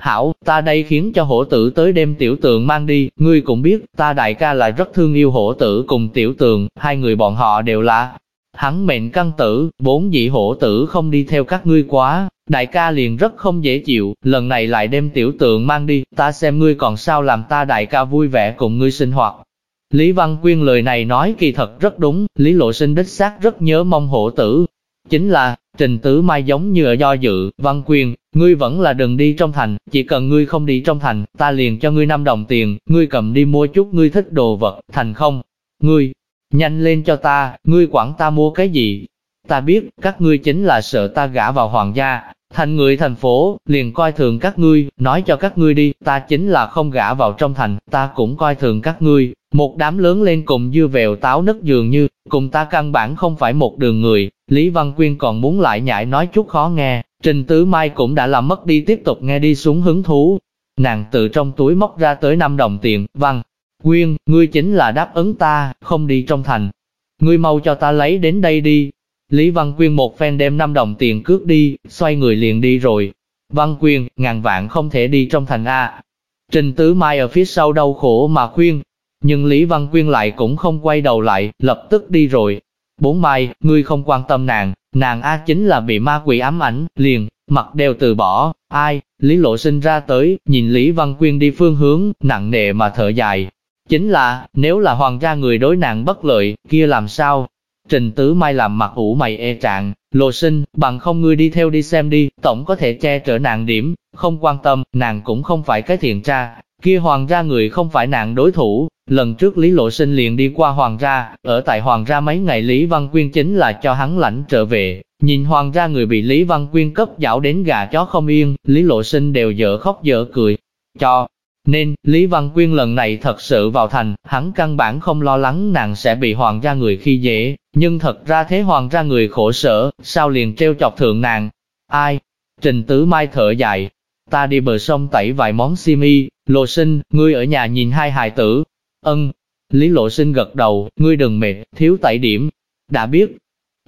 Hảo, ta đây khiến cho hổ tử tới đem tiểu tượng mang đi, ngươi cũng biết, ta đại ca là rất thương yêu hổ tử cùng tiểu tượng, hai người bọn họ đều là Hắn mệnh căn tử, bốn dị hổ tử không đi theo các ngươi quá, đại ca liền rất không dễ chịu, lần này lại đem tiểu tượng mang đi, ta xem ngươi còn sao làm ta đại ca vui vẻ cùng ngươi sinh hoạt. Lý Văn Quyên lời này nói kỳ thật rất đúng, Lý Lộ Sinh đích xác rất nhớ mong hổ tử. Chính là, Trình Tứ Mai giống như ở do dự, Văn Quyên, ngươi vẫn là đừng đi trong thành, chỉ cần ngươi không đi trong thành, ta liền cho ngươi 5 đồng tiền, ngươi cầm đi mua chút ngươi thích đồ vật, thành không? Ngươi, Nhanh lên cho ta, ngươi quản ta mua cái gì? Ta biết, các ngươi chính là sợ ta gả vào hoàng gia, thành người thành phố, liền coi thường các ngươi, nói cho các ngươi đi, ta chính là không gả vào trong thành, ta cũng coi thường các ngươi, một đám lớn lên cùng dưa vèo táo nứt dường như, cùng ta căn bản không phải một đường người, Lý Văn Quyên còn muốn lại nhảy nói chút khó nghe, Trình Tứ Mai cũng đã làm mất đi tiếp tục nghe đi xuống hứng thú. Nàng từ trong túi móc ra tới 5 đồng tiền, Văn, Quyên, ngươi chính là đáp ứng ta, không đi trong thành. Ngươi mau cho ta lấy đến đây đi. Lý Văn Quyên một phen đem 5 đồng tiền cướp đi, xoay người liền đi rồi. Văn Quyên, ngàn vạn không thể đi trong thành A. Trình Tứ Mai ở phía sau đau khổ mà khuyên, nhưng Lý Văn Quyên lại cũng không quay đầu lại, lập tức đi rồi. Bốn Mai, ngươi không quan tâm nàng, nàng A chính là bị ma quỷ ám ảnh, liền, mặt đều từ bỏ, ai, Lý Lộ sinh ra tới, nhìn Lý Văn Quyên đi phương hướng, nặng nề mà thở dài. Chính là, nếu là hoàng gia người đối nàng bất lợi, kia làm sao? Trình Tứ Mai làm mặt ủ mày e trạng, lộ sinh, bằng không ngươi đi theo đi xem đi, tổng có thể che chở nàng điểm, không quan tâm, nàng cũng không phải cái thiện tra, kia hoàng gia người không phải nàng đối thủ. Lần trước Lý Lộ Sinh liền đi qua hoàng gia, ở tại hoàng gia mấy ngày Lý Văn Quyên chính là cho hắn lãnh trở về. Nhìn hoàng gia người bị Lý Văn Quyên cấp dạo đến gà chó không yên, Lý Lộ Sinh đều dở khóc dở cười. Cho, nên, Lý Văn Quyên lần này thật sự vào thành, hắn căn bản không lo lắng nàng sẽ bị hoàng gia người khi dễ, nhưng thật ra thế hoàng gia người khổ sở, sao liền treo chọc thượng nàng. Ai? Trình Tứ Mai thở dài, ta đi bờ sông tẩy vài món xiêm y, lộ sinh, ngươi ở nhà nhìn hai hài tử. Ân, Lý lộ sinh gật đầu, ngươi đừng mệt, thiếu tẩy điểm. Đã biết,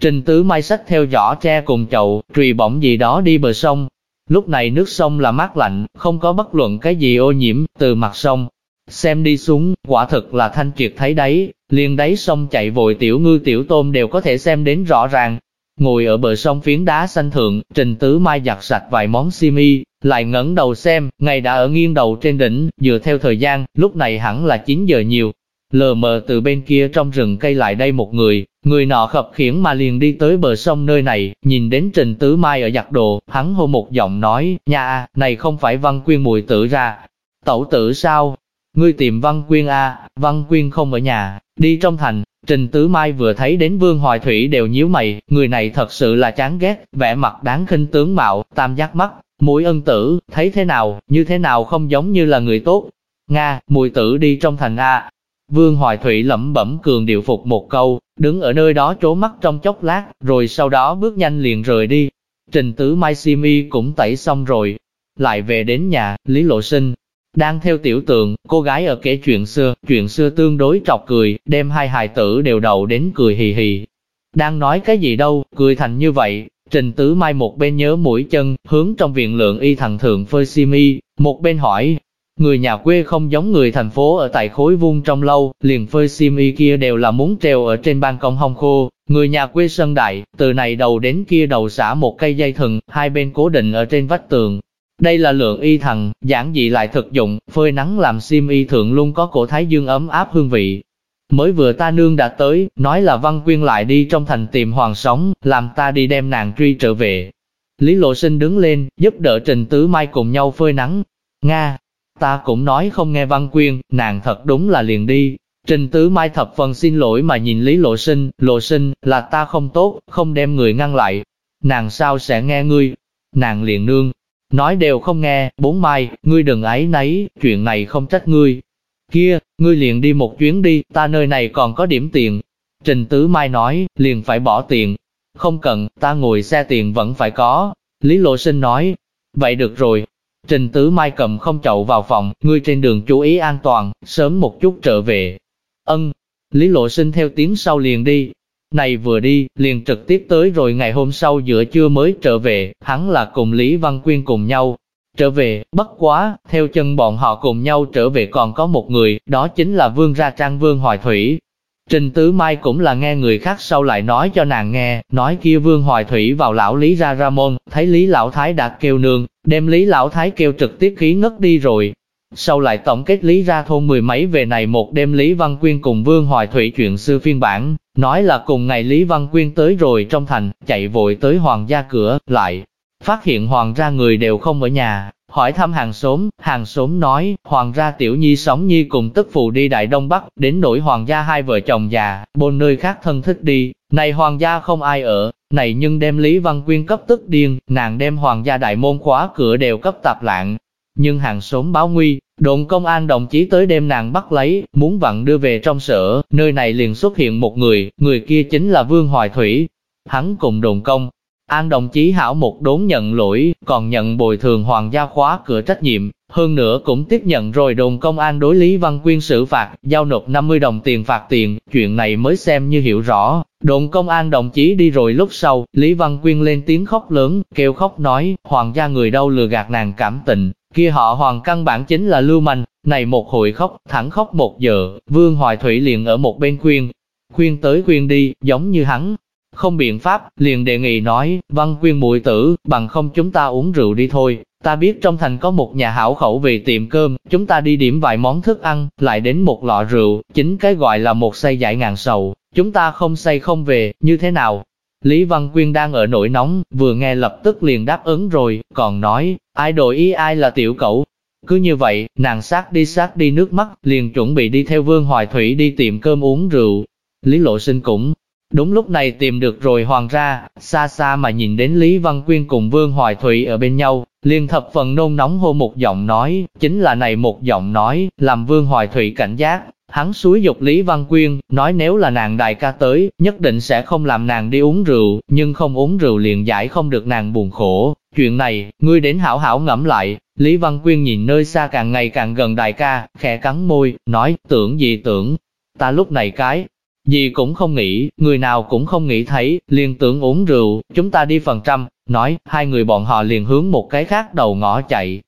Trình Tứ Mai sách theo giỏ tre cùng chậu, trùy bỏng gì đó đi bờ sông. Lúc này nước sông là mát lạnh, không có bất luận cái gì ô nhiễm, từ mặt sông. Xem đi xuống, quả thực là thanh triệt thấy đấy, liền đáy sông chạy vội tiểu ngư tiểu tôm đều có thể xem đến rõ ràng. Ngồi ở bờ sông phiến đá xanh thượng, Trình Tứ Mai giặt sạch vài món simi, lại ngẩng đầu xem, ngày đã ở nghiêng đầu trên đỉnh, dựa theo thời gian, lúc này hẳn là 9 giờ nhiều. Lờ mờ từ bên kia trong rừng cây lại đây một người, người nọ khập khiển mà liền đi tới bờ sông nơi này, nhìn đến Trình Tứ Mai ở giặt đồ, hắn hô một giọng nói, nha này không phải Văn Quyên mùi tử ra. Tẩu tử sao? Ngươi tìm Văn Quyên a Văn Quyên không ở nhà, đi trong thành, Trình Tứ Mai vừa thấy đến Vương Hoài Thủy đều nhíu mày, người này thật sự là chán ghét, vẻ mặt đáng khinh tướng mạo, tam giác mắt, mũi ân tử, thấy thế nào, như thế nào không giống như là người tốt. Nga, mùi tử đi trong thành A. Vương Hoài Thụy lẩm bẩm cường điệu phục một câu, đứng ở nơi đó trố mắt trong chốc lát, rồi sau đó bước nhanh liền rời đi. Trình Tứ Mai Simi cũng tẩy xong rồi, lại về đến nhà, Lý Lộ Sinh, đang theo tiểu tượng, cô gái ở kể chuyện xưa, chuyện xưa tương đối trọc cười, đem hai hài tử đều đầu đến cười hì hì. Đang nói cái gì đâu, cười thành như vậy, Trình Tứ Mai một bên nhớ mũi chân, hướng trong viện lượng y thằng thượng phơi si mi, một bên hỏi, người nhà quê không giống người thành phố ở tại khối vuông trong lâu, liền phơi sim y kia đều là muốn treo ở trên ban công hong khô, người nhà quê sân đại, từ này đầu đến kia đầu xả một cây dây thừng, hai bên cố định ở trên vách tường, đây là lượng y thần, giản dị lại thực dụng, phơi nắng làm sim y thượng luôn có cổ thái dương ấm áp hương vị. Mới vừa ta nương đã tới, nói là Văn Quyên lại đi trong thành tìm hoàng sống, làm ta đi đem nàng truy trở về. Lý Lộ Sinh đứng lên, giúp đỡ Trình Tứ Mai cùng nhau phơi nắng. Nga, ta cũng nói không nghe Văn Quyên, nàng thật đúng là liền đi. Trình Tứ Mai thập phần xin lỗi mà nhìn Lý Lộ Sinh, Lộ Sinh, là ta không tốt, không đem người ngăn lại. Nàng sao sẽ nghe ngươi? Nàng liền nương, Nói đều không nghe, bốn mai, ngươi đừng ấy nấy, chuyện này không trách ngươi. Kia, ngươi liền đi một chuyến đi, ta nơi này còn có điểm tiền. Trình Tứ Mai nói, liền phải bỏ tiền. Không cần, ta ngồi xe tiền vẫn phải có. Lý Lộ Sinh nói, vậy được rồi. Trình Tứ Mai cầm không chậu vào phòng, ngươi trên đường chú ý an toàn, sớm một chút trở về. Ân, Lý Lộ Sinh theo tiếng sau liền đi, này vừa đi, liền trực tiếp tới rồi ngày hôm sau giữa trưa mới trở về, hắn là cùng Lý Văn Quyên cùng nhau. Trở về, bất quá, theo chân bọn họ cùng nhau trở về còn có một người, đó chính là Vương Ra Trang Vương Hoài Thủy. Trình Tứ Mai cũng là nghe người khác sau lại nói cho nàng nghe, nói kia Vương Hoài Thủy vào lão Lý Ra môn, thấy Lý Lão Thái đã kêu nương, đem Lý Lão Thái kêu trực tiếp khí ngất đi rồi, sau lại tổng kết lý ra thôn mười mấy về này một đêm Lý Văn Quyên cùng Vương Hoài Thủy chuyện xưa phiên bản, nói là cùng ngày Lý Văn Quyên tới rồi trong thành, chạy vội tới hoàng gia cửa, lại, phát hiện hoàng gia người đều không ở nhà, hỏi thăm hàng xóm, hàng xóm nói, hoàng gia tiểu nhi sống nhi cùng tức phụ đi Đại Đông Bắc, đến nỗi hoàng gia hai vợ chồng già, bôn nơi khác thân thích đi, này hoàng gia không ai ở, này nhưng đem Lý Văn Quyên cấp tức điên, nàng đem hoàng gia đại môn khóa cửa đều cấp tạp lạng, nhưng hàng xóm báo nguy, Đồn công an đồng chí tới đem nàng bắt lấy, muốn vặn đưa về trong sở, nơi này liền xuất hiện một người, người kia chính là Vương Hoài Thủy. Hắn cùng đồn công, An đồng chí hảo một đốn nhận lỗi, còn nhận bồi thường hoàng gia khóa cửa trách nhiệm, hơn nữa cũng tiếp nhận rồi đồn công an đối Lý Văn Quyên xử phạt, giao nộp 50 đồng tiền phạt tiền, chuyện này mới xem như hiểu rõ. Đồn công an đồng chí đi rồi lúc sau, Lý Văn Quyên lên tiếng khóc lớn, kêu khóc nói, hoàng gia người đâu lừa gạt nàng cảm tình, kia họ hoàng căn bản chính là lưu manh, này một hồi khóc, thẳng khóc một giờ, Vương Hoài Thủy liền ở một bên khuyên, khuyên tới khuyên đi, giống như hắn, không biện pháp, liền đề nghị nói, văn quyên muội tử, bằng không chúng ta uống rượu đi thôi, ta biết trong thành có một nhà hảo khẩu về tiệm cơm, chúng ta đi điểm vài món thức ăn, lại đến một lọ rượu, chính cái gọi là một say giải ngàn sầu, chúng ta không say không về, như thế nào? Lý Văn Quyên đang ở nỗi nóng, vừa nghe lập tức liền đáp ứng rồi, còn nói, ai đổi ý ai là tiểu cậu. Cứ như vậy, nàng sát đi sát đi nước mắt, liền chuẩn bị đi theo Vương Hoài Thủy đi tiệm cơm uống rượu. Lý Lộ Sinh cũng Đúng lúc này tìm được rồi hoàng ra, xa xa mà nhìn đến Lý Văn Quyên cùng Vương Hoài Thủy ở bên nhau, liền thập phần nôn nóng hô một giọng nói, chính là này một giọng nói, làm Vương Hoài Thủy cảnh giác. Hắn suối dục Lý Văn Quyên, nói nếu là nàng đại ca tới, nhất định sẽ không làm nàng đi uống rượu, nhưng không uống rượu liền giải không được nàng buồn khổ. Chuyện này, ngươi đến hảo hảo ngẫm lại, Lý Văn Quyên nhìn nơi xa càng ngày càng gần đại ca, khẽ cắn môi, nói, tưởng gì tưởng, ta lúc này cái, gì cũng không nghĩ, người nào cũng không nghĩ thấy, liền tưởng uống rượu, chúng ta đi phần trăm, nói, hai người bọn họ liền hướng một cái khác đầu ngõ chạy.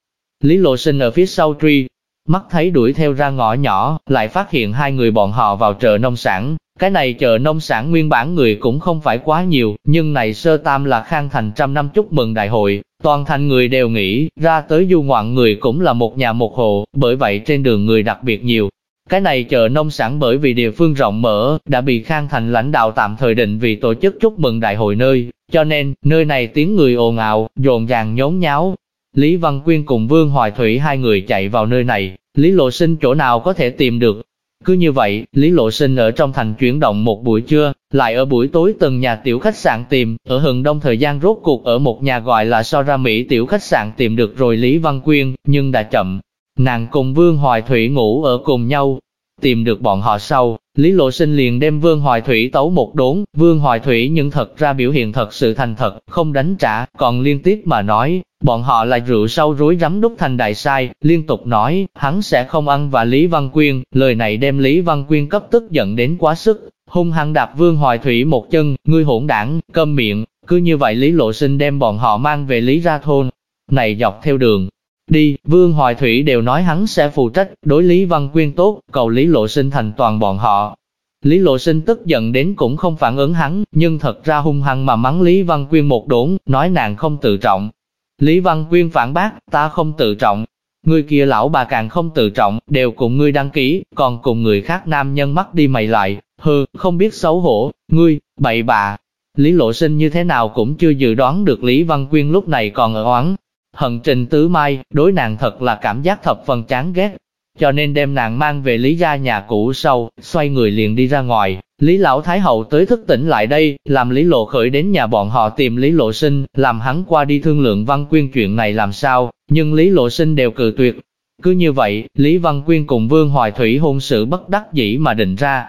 Lý Lộ Sinh ở phía sau truy, mắt thấy đuổi theo ra ngõ nhỏ, lại phát hiện hai người bọn họ vào chợ nông sản. Cái này chợ nông sản nguyên bản người cũng không phải quá nhiều, nhưng này sơ tam là khang thành trăm năm chúc mừng đại hội, toàn thành người đều nghĩ, ra tới du ngoạn người cũng là một nhà một hộ, bởi vậy trên đường người đặc biệt nhiều, cái này chợ nông sản bởi vì địa phương rộng mở, đã bị Khang Thành lãnh đạo tạm thời định vì tổ chức chúc mừng đại hội nơi, cho nên, nơi này tiếng người ồn ào, dồn dàng nhốn nháo. Lý Văn Quyên cùng Vương Hoài Thủy hai người chạy vào nơi này, Lý Lộ Sinh chỗ nào có thể tìm được. Cứ như vậy, Lý Lộ Sinh ở trong thành chuyển động một buổi trưa, lại ở buổi tối từng nhà tiểu khách sạn tìm, ở hừng đông thời gian rốt cuộc ở một nhà gọi là so ra Mỹ tiểu khách sạn tìm được rồi Lý Văn Quyên, nhưng đã chậm, Nàng cùng Vương Hoài Thủy ngủ ở cùng nhau, tìm được bọn họ sau, Lý Lộ Sinh liền đem Vương Hoài Thủy tấu một đốn, Vương Hoài Thủy nhưng thật ra biểu hiện thật sự thành thật, không đánh trả, còn liên tiếp mà nói, bọn họ là rượu sâu rối rắm đúc thành đại sai, liên tục nói, hắn sẽ không ăn và Lý Văn Quyên, lời này đem Lý Văn Quyên cấp tức giận đến quá sức, hung hăng đạp Vương Hoài Thủy một chân, ngươi hỗn đảng, câm miệng, cứ như vậy Lý Lộ Sinh đem bọn họ mang về Lý Ra Thôn, này dọc theo đường, Đi, Vương Hoài Thủy đều nói hắn sẽ phụ trách, đối Lý Văn Quyên tốt, cầu Lý Lộ Sinh thành toàn bọn họ. Lý Lộ Sinh tức giận đến cũng không phản ứng hắn, nhưng thật ra hung hăng mà mắng Lý Văn Quyên một đốn, nói nàng không tự trọng. Lý Văn Quyên phản bác, ta không tự trọng. Người kia lão bà càng không tự trọng, đều cùng ngươi đăng ký, còn cùng người khác nam nhân mắt đi mày lại, hừ, không biết xấu hổ, ngươi, bậy bạ. Lý Lộ Sinh như thế nào cũng chưa dự đoán được Lý Văn Quyên lúc này còn ở oán, Hận trình tứ mai, đối nàng thật là cảm giác thập phần chán ghét, cho nên đem nàng mang về Lý gia nhà cũ sau, xoay người liền đi ra ngoài. Lý Lão Thái Hậu tới thức tỉnh lại đây, làm Lý Lộ khởi đến nhà bọn họ tìm Lý Lộ Sinh, làm hắn qua đi thương lượng Văn Quyên chuyện này làm sao, nhưng Lý Lộ Sinh đều cự tuyệt. Cứ như vậy, Lý Văn Quyên cùng Vương Hoài Thủy hôn sự bất đắc dĩ mà định ra.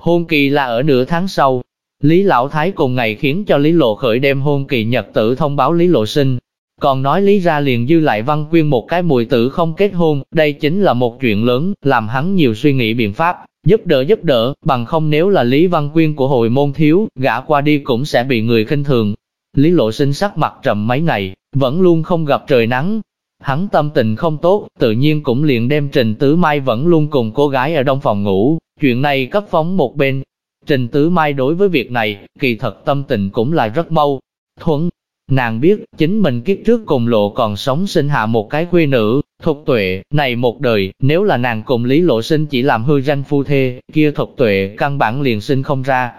Hôn kỳ là ở nửa tháng sau, Lý Lão Thái cùng ngày khiến cho Lý Lộ khởi đem hôn kỳ nhật tử thông báo Lý Lộ Sinh, còn nói lý ra liền dư lại văn quyên một cái mùi tử không kết hôn, đây chính là một chuyện lớn, làm hắn nhiều suy nghĩ biện pháp, giúp đỡ giúp đỡ, bằng không nếu là Lý Văn Quyên của hội môn thiếu, gã qua đi cũng sẽ bị người khinh thường. Lý Lộ Sinh sắc mặt trầm mấy ngày, vẫn luôn không gặp trời nắng. Hắn tâm tình không tốt, tự nhiên cũng liền đem Trình Tứ Mai vẫn luôn cùng cô gái ở đông phòng ngủ, chuyện này cấp phóng một bên. Trình Tứ Mai đối với việc này, kỳ thật tâm tình cũng là rất mâu thuẫn, Nàng biết, chính mình kiếp trước cùng lộ còn sống sinh hạ một cái quê nữ, thục tuệ, này một đời, nếu là nàng cùng Lý Lộ Sinh chỉ làm hư danh phu thê, kia thục tuệ, căn bản liền sinh không ra.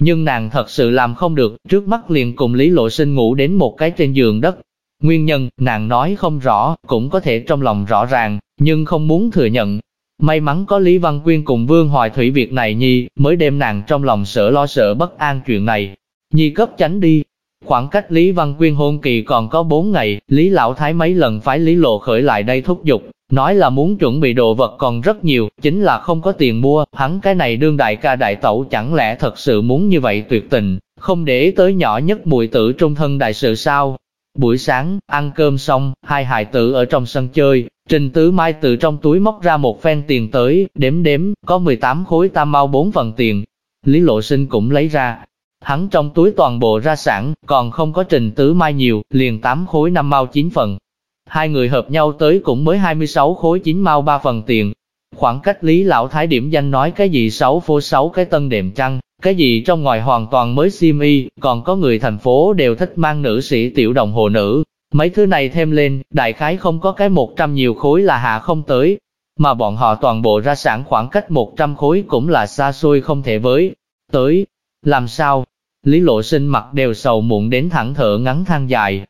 Nhưng nàng thật sự làm không được, trước mắt liền cùng Lý Lộ Sinh ngủ đến một cái trên giường đất. Nguyên nhân, nàng nói không rõ, cũng có thể trong lòng rõ ràng, nhưng không muốn thừa nhận. May mắn có Lý Văn Quyên cùng Vương Hoài Thủy việc này nhi, mới đem nàng trong lòng sợ lo sợ bất an chuyện này. Nhi cấp tránh đi, Khoảng cách Lý Văn Quyên hôn kỳ còn có 4 ngày, Lý Lão Thái mấy lần phái Lý Lộ khởi lại đây thúc giục, nói là muốn chuẩn bị đồ vật còn rất nhiều, chính là không có tiền mua, hắn cái này đương đại ca đại tẩu chẳng lẽ thật sự muốn như vậy tuyệt tình, không để tới nhỏ nhất mùi tử trung thân đại sự sao. Buổi sáng, ăn cơm xong, hai hài tử ở trong sân chơi, Trình Tứ Mai từ trong túi móc ra một phen tiền tới, đếm đếm, có 18 khối tam mau 4 phần tiền. Lý Lộ Sinh cũng lấy ra, hắn trong túi toàn bộ ra sản, còn không có Trình Tứ Mai nhiều, liền 8 khối 5 mau 9 phần. Hai người hợp nhau tới cũng mới 26 khối 9 mau 3 phần tiền. Khoảng cách Lý Lão Thái điểm danh nói cái gì 6 phố 6 cái tân đệm trăng, cái gì trong ngoài hoàn toàn mới sim y, còn có người thành phố đều thích mang nữ sĩ tiểu đồng hồ nữ. Mấy thứ này thêm lên, đại khái không có cái 100 nhiều khối là hạ không tới. Mà bọn họ toàn bộ ra sản khoảng cách 100 khối cũng là xa xôi không thể với. Tới, làm sao? Lý lộ sinh mặt đều sầu muộn đến thẳng thở ngắn than dài.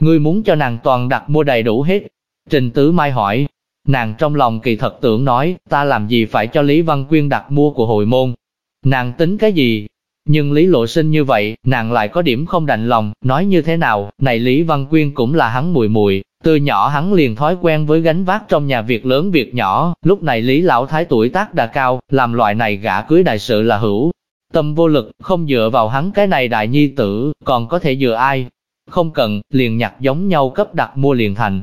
Ngươi muốn cho nàng toàn đặt mua đầy đủ hết. Trình Tứ Mai hỏi, nàng trong lòng kỳ thật tưởng nói, ta làm gì phải cho Lý Văn Quyên đặt mua của hồi môn, Nàng tính cái gì? Nhưng Lý Lộ Sinh như vậy, nàng lại có điểm không đành lòng, nói như thế nào, này Lý Văn Quyên cũng là hắn mùi mùi, từ nhỏ hắn liền thói quen với gánh vác trong nhà việc lớn việc nhỏ, lúc này Lý Lão Thái tuổi tác đã cao, làm loại này gã cưới đại sự là hữu. Tâm vô lực, không dựa vào hắn cái này đại nhi tử, còn có thể dựa ai? Không cần, liền nhặt giống nhau cấp đặt mua liền thành.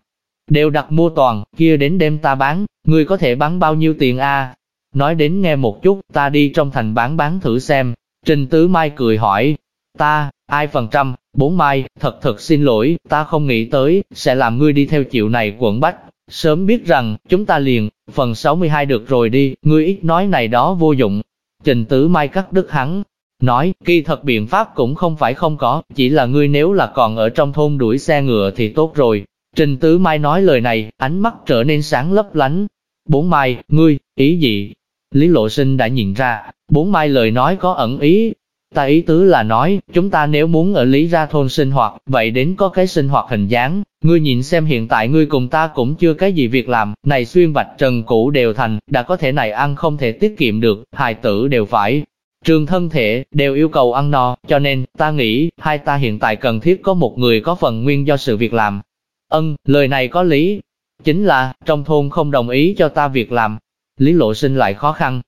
Đều đặt mua toàn, kia đến đêm ta bán, người có thể bán bao nhiêu tiền a Nói đến nghe một chút, ta đi trong thành bán bán thử xem. Trình Tứ Mai cười hỏi, ta, ai phần trăm, bốn mai, thật thật xin lỗi, ta không nghĩ tới, sẽ làm ngươi đi theo chịu này quận bách. Sớm biết rằng, chúng ta liền, phần 62 được rồi đi, ngươi ít nói này đó vô dụng. Trình Tứ Mai cắt đứt hắn, nói, kỳ thật biện pháp cũng không phải không có, chỉ là ngươi nếu là còn ở trong thôn đuổi xe ngựa thì tốt rồi. Trình Tứ Mai nói lời này, ánh mắt trở nên sáng lấp lánh. Bốn Mai, ngươi, ý gì? Lý Lộ Sinh đã nhìn ra, bốn mai lời nói có ẩn ý. Ta ý tứ là nói, chúng ta nếu muốn ở Lý Ra thôn sinh hoạt, vậy đến có cái sinh hoạt hình dáng. Ngươi nhìn xem hiện tại ngươi cùng ta cũng chưa cái gì việc làm, này xuyên vạch trần cũ đều thành, đã có thể này ăn không thể tiết kiệm được, hài tử đều phải. Trường thân thể, đều yêu cầu ăn no, cho nên, ta nghĩ, hai ta hiện tại cần thiết có một người có phần nguyên do sự việc làm. Ân, lời này có lý. Chính là, trong thôn không đồng ý cho ta việc làm, Lý Lộ Sinh lại khó khăn.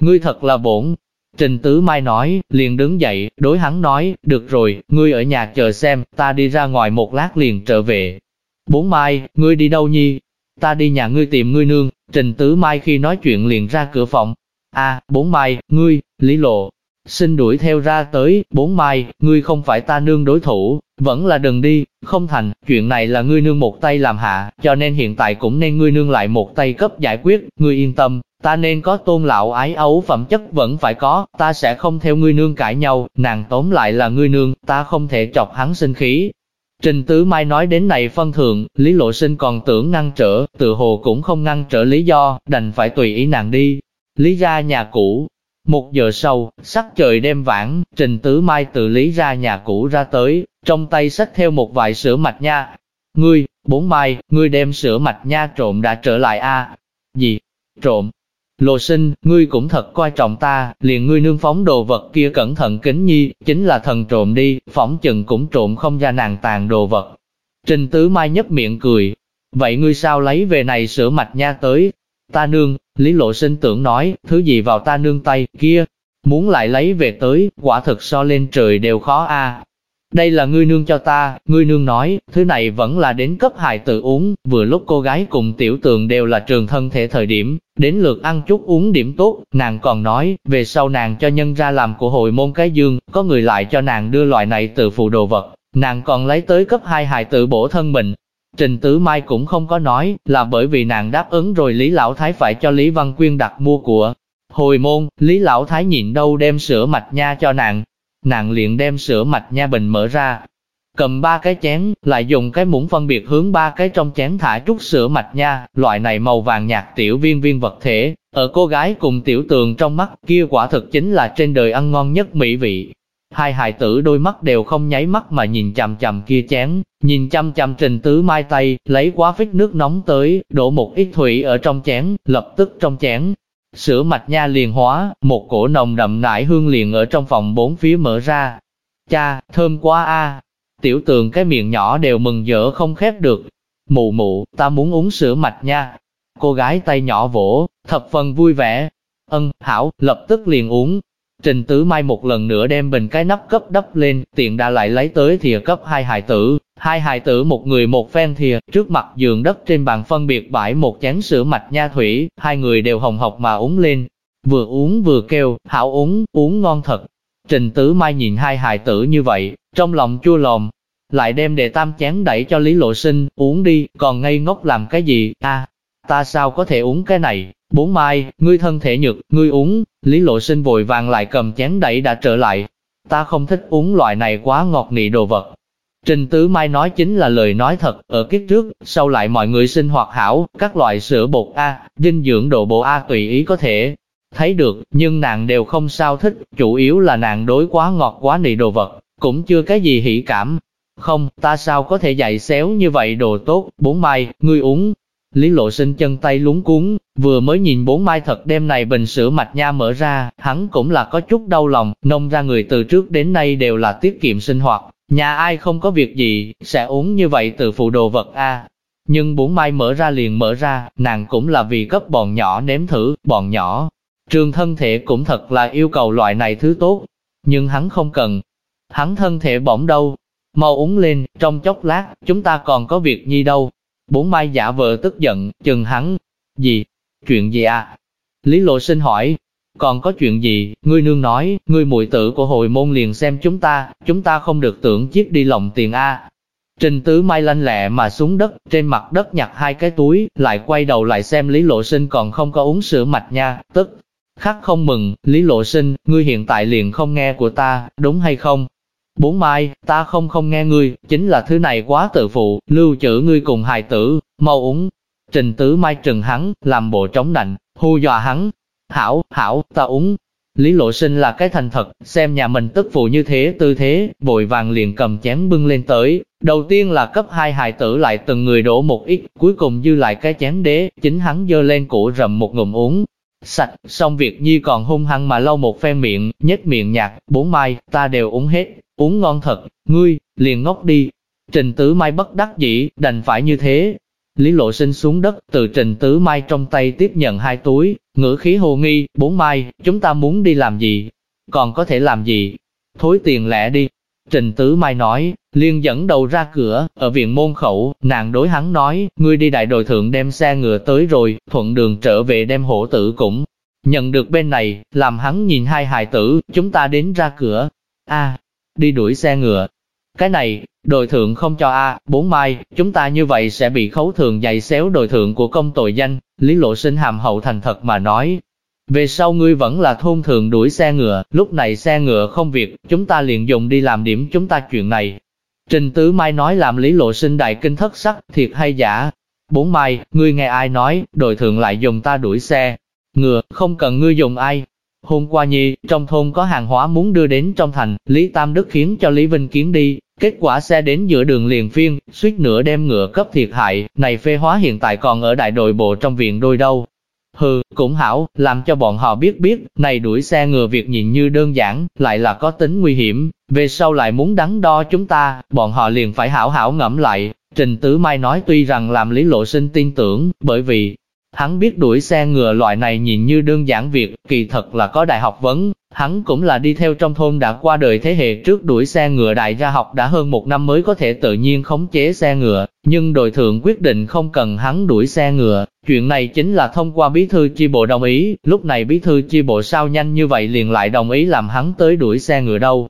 Ngươi thật là bổn. Trình Tứ Mai nói, liền đứng dậy, đối hắn nói, được rồi, ngươi ở nhà chờ xem, ta đi ra ngoài một lát liền trở về. Bốn Mai, ngươi đi đâu nhi? Ta đi nhà ngươi tìm ngươi nương. Trình Tứ Mai khi nói chuyện liền ra cửa phòng. a bốn Mai, ngươi, Lý Lộ, xin đuổi theo ra tới, bốn mai, ngươi không phải ta nương đối thủ, vẫn là đừng đi, không thành, chuyện này là ngươi nương một tay làm hạ, cho nên hiện tại cũng nên ngươi nương lại một tay cấp giải quyết, ngươi yên tâm, ta nên có tôn lão ái ấu phẩm chất vẫn phải có, ta sẽ không theo ngươi nương cãi nhau, nàng tóm lại là ngươi nương, ta không thể chọc hắn sinh khí. Trình Tứ Mai nói đến này phân thượng, Lý Lộ Sinh còn tưởng ngăn trở, tự hồ cũng không ngăn trở lý do, đành phải tùy ý nàng đi. Lý ra nhà cũ, một giờ sau, sắc trời đêm vãn, Trình Tứ Mai tự lý ra nhà cũ ra tới, trong tay xách theo một vài sữa mạch nha. Ngươi, bốn mai, ngươi đem sữa mạch nha trộm đã trở lại a Gì? Trộm? Lộ sinh, ngươi cũng thật coi trọng ta, liền ngươi nương phóng đồ vật kia cẩn thận kính nhi, chính là thần trộm đi, phóng chừng cũng trộm không ra nàng tàn đồ vật. Trình Tứ Mai nhấp miệng cười, vậy ngươi sao lấy về này sửa mạch nha tới, Ta nương, Lý Lộ Sinh tưởng nói, thứ gì vào ta nương tay, kia, muốn lại lấy về tới, quả thực so lên trời đều khó a. Đây là ngươi nương cho ta, ngươi nương nói, thứ này vẫn là đến cấp hài tự uống, vừa lúc cô gái cùng tiểu tường đều là trường thân thể thời điểm, đến lượt ăn chút uống điểm tốt, nàng còn nói, về sau nàng cho nhân ra làm của hội môn cái dương, có người lại cho nàng đưa loại này từ phụ đồ vật, nàng còn lấy tới cấp hai hài tự bổ thân mình, Trình Tứ Mai cũng không có nói, là bởi vì nàng đáp ứng rồi Lý Lão Thái phải cho Lý Văn Quyên đặt mua của. Hồi môn, Lý Lão Thái nhịn đâu đem sữa mạch nha cho nàng. Nàng liền đem sữa mạch nha bình mở ra, cầm ba cái chén, lại dùng cái muỗng phân biệt hướng ba cái trong chén thả chút sữa mạch nha, loại này màu vàng nhạt tiểu viên viên vật thể, ở cô gái cùng tiểu tường trong mắt kia quả thực chính là trên đời ăn ngon nhất mỹ vị. Hai hài tử đôi mắt đều không nháy mắt mà nhìn chằm chằm kia chén, nhìn chăm chăm trình tứ mai tay, lấy quá phích nước nóng tới, đổ một ít thủy ở trong chén, lập tức trong chén. Sữa mạch nha liền hóa, một cổ nồng đậm nải hương liền ở trong phòng bốn phía mở ra. Cha, thơm quá a Tiểu tường cái miệng nhỏ đều mừng rỡ không khép được. Mụ mụ, ta muốn uống sữa mạch nha. cô gái tay nhỏ vỗ, thập phần vui vẻ. Ân, hảo, lập tức liền uống. Trình Tứ Mai một lần nữa đem bình cái nắp cấp đắp lên, tiện đã lại lấy tới thìa cấp hai hài tử. Hai hài tử một người một phen thìa, trước mặt giường đất trên bàn phân biệt bãi một chén sữa mạch nha thủy, hai người đều hồng học mà uống lên. Vừa uống vừa kêu, hảo uống, uống ngon thật. Trình Tứ Mai nhìn hai hài tử như vậy, trong lòng chua lòm, lại đem đệ tam chén đẩy cho Lý Lộ Sinh, uống đi, còn ngây ngốc làm cái gì, a ta sao có thể uống cái này, bốn mai, ngươi thân thể nhược, ngươi uống, Lý Lộ Sinh vội vàng lại cầm chén đẩy đã trở lại, ta không thích uống loại này quá ngọt nị đồ vật. Trình Tứ Mai nói chính là lời nói thật, ở kiếp trước, sau lại mọi người sinh hoạt hảo, các loại sữa bột A, dinh dưỡng độ bộ A tùy ý có thể thấy được, nhưng nàng đều không sao thích, chủ yếu là nàng đối quá ngọt quá nị đồ vật, cũng chưa cái gì hỉ cảm, không, ta sao có thể dạy xéo như vậy đồ tốt, bốn mai, ngươi uống. Lý lộ sinh chân tay lúng cuốn, vừa mới nhìn bốn mai thật đêm này bình sữa mạch nha mở ra, hắn cũng là có chút đau lòng, nông ra người từ trước đến nay đều là tiết kiệm sinh hoạt, nhà ai không có việc gì, sẽ uống như vậy từ phụ đồ vật a. Nhưng bốn mai mở ra liền mở ra, nàng cũng là vì cấp bọn nhỏ nếm thử, bọn nhỏ. Trường thân thể cũng thật là yêu cầu loại này thứ tốt, nhưng hắn không cần. Hắn thân thể bỏng đâu, mau uống lên, trong chốc lát, chúng ta còn có việc nhi đâu. Bốn mai giả vờ tức giận, chừng hắn. Gì? Chuyện gì à? Lý Lộ Sinh hỏi. Còn có chuyện gì? Ngươi nương nói, ngươi muội tử của hội môn liền xem chúng ta, chúng ta không được tưởng chiếc đi lòng tiền A. Trình tứ mai lanh lẹ mà xuống đất, trên mặt đất nhặt hai cái túi, lại quay đầu lại xem Lý Lộ Sinh còn không có uống sữa mạch nha, tức khắc không mừng, Lý Lộ Sinh, ngươi hiện tại liền không nghe của ta, đúng hay không? Bốn mai, ta không không nghe ngươi, chính là thứ này quá tự phụ, lưu trữ ngươi cùng hài tử, mau uống. Trình tứ mai trừng hắn, làm bộ trống nạnh, hù dọa hắn. Hảo, hảo, ta uống. Lý lộ sinh là cái thành thật, xem nhà mình tức phụ như thế tư thế, vội vàng liền cầm chén bưng lên tới. Đầu tiên là cấp hai hài tử lại từng người đổ một ít, cuối cùng dư lại cái chén đế, chính hắn dơ lên cổ rầm một ngụm uống. Sạch, xong việc nhi còn hung hăng mà lau một phen miệng, nhếch miệng nhạt, bốn mai, ta đều uống hết, uống ngon thật, ngươi, liền ngốc đi. Trình Tứ Mai bất đắc dĩ, đành phải như thế. Lý Lộ Sinh xuống đất, từ Trình Tứ Mai trong tay tiếp nhận hai túi, ngữ khí hồ nghi, bốn mai, chúng ta muốn đi làm gì? Còn có thể làm gì? Thối tiền lẻ đi. Trình Tứ Mai nói, liền dẫn đầu ra cửa, ở viện môn khẩu, nàng đối hắn nói, ngươi đi đại đội thượng đem xe ngựa tới rồi, thuận đường trở về đem hổ tử cũng. Nhận được bên này, làm hắn nhìn hai hài tử, chúng ta đến ra cửa. a đi đuổi xe ngựa. Cái này, đội thượng không cho A, bốn mai, chúng ta như vậy sẽ bị khấu thường dày xéo đội thượng của công tội danh, Lý Lộ Sinh hàm hậu thành thật mà nói. Về sau ngươi vẫn là thôn thường đuổi xe ngựa, lúc này xe ngựa không việc, chúng ta liền dùng đi làm điểm chúng ta chuyện này. Trình Tứ Mai nói làm Lý Lộ Sinh đại kinh thất sắc, thiệt hay giả. Bốn mai, ngươi nghe ai nói, đội thượng lại dùng ta đuổi xe. Ngựa, không cần ngươi dùng ai, Hôm qua nhi, trong thôn có hàng hóa muốn đưa đến trong thành, Lý Tam Đức khiến cho Lý Vinh Kiến đi, kết quả xe đến giữa đường liền phiên, suýt nữa đem ngựa cấp thiệt hại, này phê hóa hiện tại còn ở đại đội bộ trong viện đôi đâu. Hừ, cũng hảo, làm cho bọn họ biết biết, này đuổi xe ngựa việc nhìn như đơn giản, lại là có tính nguy hiểm, về sau lại muốn đắn đo chúng ta, bọn họ liền phải hảo hảo ngẫm lại. Trình Tứ Mai nói tuy rằng làm Lý Lộ Sinh tin tưởng, bởi vì, Hắn biết đuổi xe ngựa loại này nhìn như đơn giản việc, kỳ thật là có đại học vấn, hắn cũng là đi theo trong thôn đã qua đời thế hệ trước đuổi xe ngựa đại gia học đã hơn một năm mới có thể tự nhiên khống chế xe ngựa, nhưng đội thượng quyết định không cần hắn đuổi xe ngựa, chuyện này chính là thông qua bí thư chi bộ đồng ý, lúc này bí thư chi bộ sao nhanh như vậy liền lại đồng ý làm hắn tới đuổi xe ngựa đâu.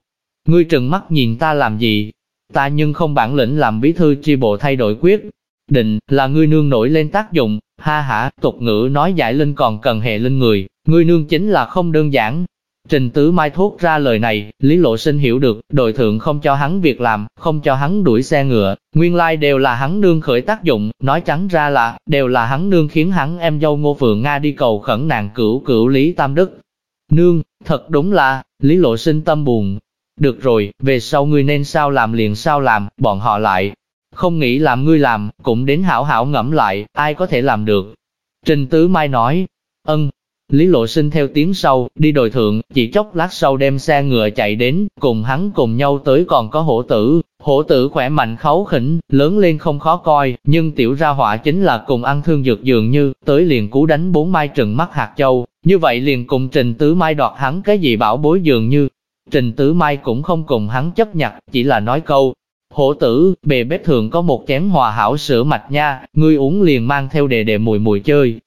Ngươi trừng mắt nhìn ta làm gì? Ta nhưng không bản lĩnh làm bí thư chi bộ thay đổi quyết, định là ngươi nương nổi lên tác dụng, ha hả, tục ngữ nói giải linh còn cần hệ linh người, ngươi nương chính là không đơn giản. Trình Tứ Mai thốt ra lời này, Lý Lộ Sinh hiểu được, đội thượng không cho hắn việc làm, không cho hắn đuổi xe ngựa, nguyên lai đều là hắn nương khởi tác dụng, nói trắng ra là, đều là hắn nương khiến hắn em dâu Ngô Phượng Nga đi cầu khẩn nàng cửu cửu Lý Tam Đức. Nương, thật đúng là, Lý Lộ Sinh tâm buồn. Được rồi, về sau ngươi nên sao làm liền sao làm, bọn họ lại, không nghĩ làm ngươi làm, cũng đến hảo hảo ngẫm lại, ai có thể làm được. Trình Tứ Mai nói, ân, Lý Lộ Sinh theo tiếng sau, đi đồi thượng, chỉ chốc lát sau đem xe ngựa chạy đến, cùng hắn cùng nhau tới còn có hổ tử, Hổ tử khỏe mạnh khấu khỉnh, lớn lên không khó coi, nhưng tiểu ra họa chính là cùng ăn thương dược dường như, tới liền cú đánh bốn mai trừng mắt hạt châu, như vậy liền cùng Trình Tứ Mai đoạt hắn cái gì bảo bối dường như. Trình Tứ Mai cũng không cùng hắn chấp nhặt, chỉ là nói câu, hổ tử, bề bếp thường có một chén hòa hảo sữa mạch nha, ngươi uống liền mang theo đề đề mùi mùi chơi.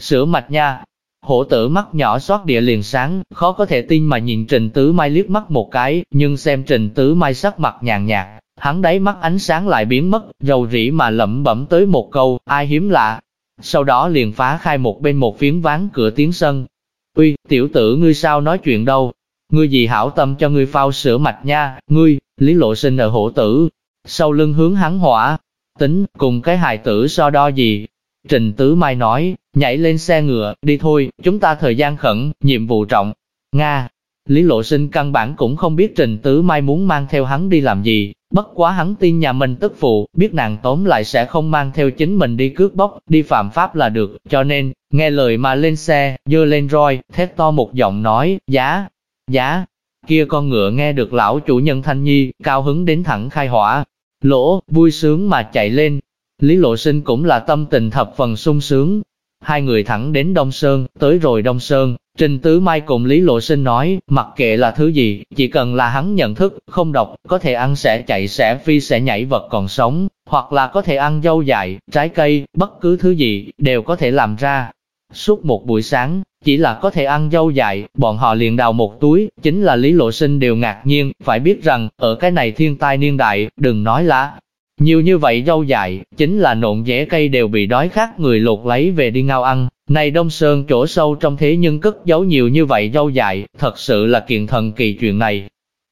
Sữa mạch nha, hổ tử mắt nhỏ xót địa liền sáng, khó có thể tin mà nhìn Trình Tứ Mai liếc mắt một cái, nhưng xem Trình Tứ Mai sắc mặt nhàn nhạt, hắn đáy mắt ánh sáng lại biến mất, rầu rĩ mà lẩm bẩm tới một câu, ai hiếm lạ. Sau đó liền phá khai một bên một phiến ván cửa tiếng sân. Uy, tiểu tử ngươi sao nói chuyện đâu? Ngươi gì hảo tâm cho ngươi phao sữa mạch nha, ngươi, lý lộ sinh ở hổ tử. Sau lưng hướng hắn hỏa, tính, cùng cái hài tử so đo gì? Trình Tứ Mai nói, nhảy lên xe ngựa, đi thôi, chúng ta thời gian khẩn, nhiệm vụ trọng. Nga, Lý Lộ Sinh căn bản cũng không biết Trình Tứ Mai muốn mang theo hắn đi làm gì, bất quá hắn tin nhà mình tức phụ, biết nàng tóm lại sẽ không mang theo chính mình đi cướp bóc, đi phạm pháp là được, cho nên, nghe lời mà lên xe, dơ lên roi, thét to một giọng nói, giá, giá, kia con ngựa nghe được lão chủ nhân Thanh Nhi, cao hứng đến thẳng khai hỏa, lỗ, vui sướng mà chạy lên. Lý Lộ Sinh cũng là tâm tình thập phần sung sướng. Hai người thẳng đến Đông Sơn, tới rồi Đông Sơn, Trình Tứ Mai cùng Lý Lộ Sinh nói, mặc kệ là thứ gì, chỉ cần là hắn nhận thức, không độc, có thể ăn sẽ chạy sẽ phi sẽ nhảy vật còn sống, hoặc là có thể ăn dâu dại, trái cây, bất cứ thứ gì, đều có thể làm ra. Suốt một buổi sáng, chỉ là có thể ăn dâu dại, bọn họ liền đào một túi, chính là Lý Lộ Sinh đều ngạc nhiên, phải biết rằng, ở cái này thiên tai niên đại, đừng nói lá. Nhiều như vậy dâu dại, chính là nộn dẻ cây đều bị đói khát người lột lấy về đi ngao ăn, này Đông Sơn chỗ sâu trong thế nhưng cất giấu nhiều như vậy dâu dại, thật sự là kiện thần kỳ chuyện này.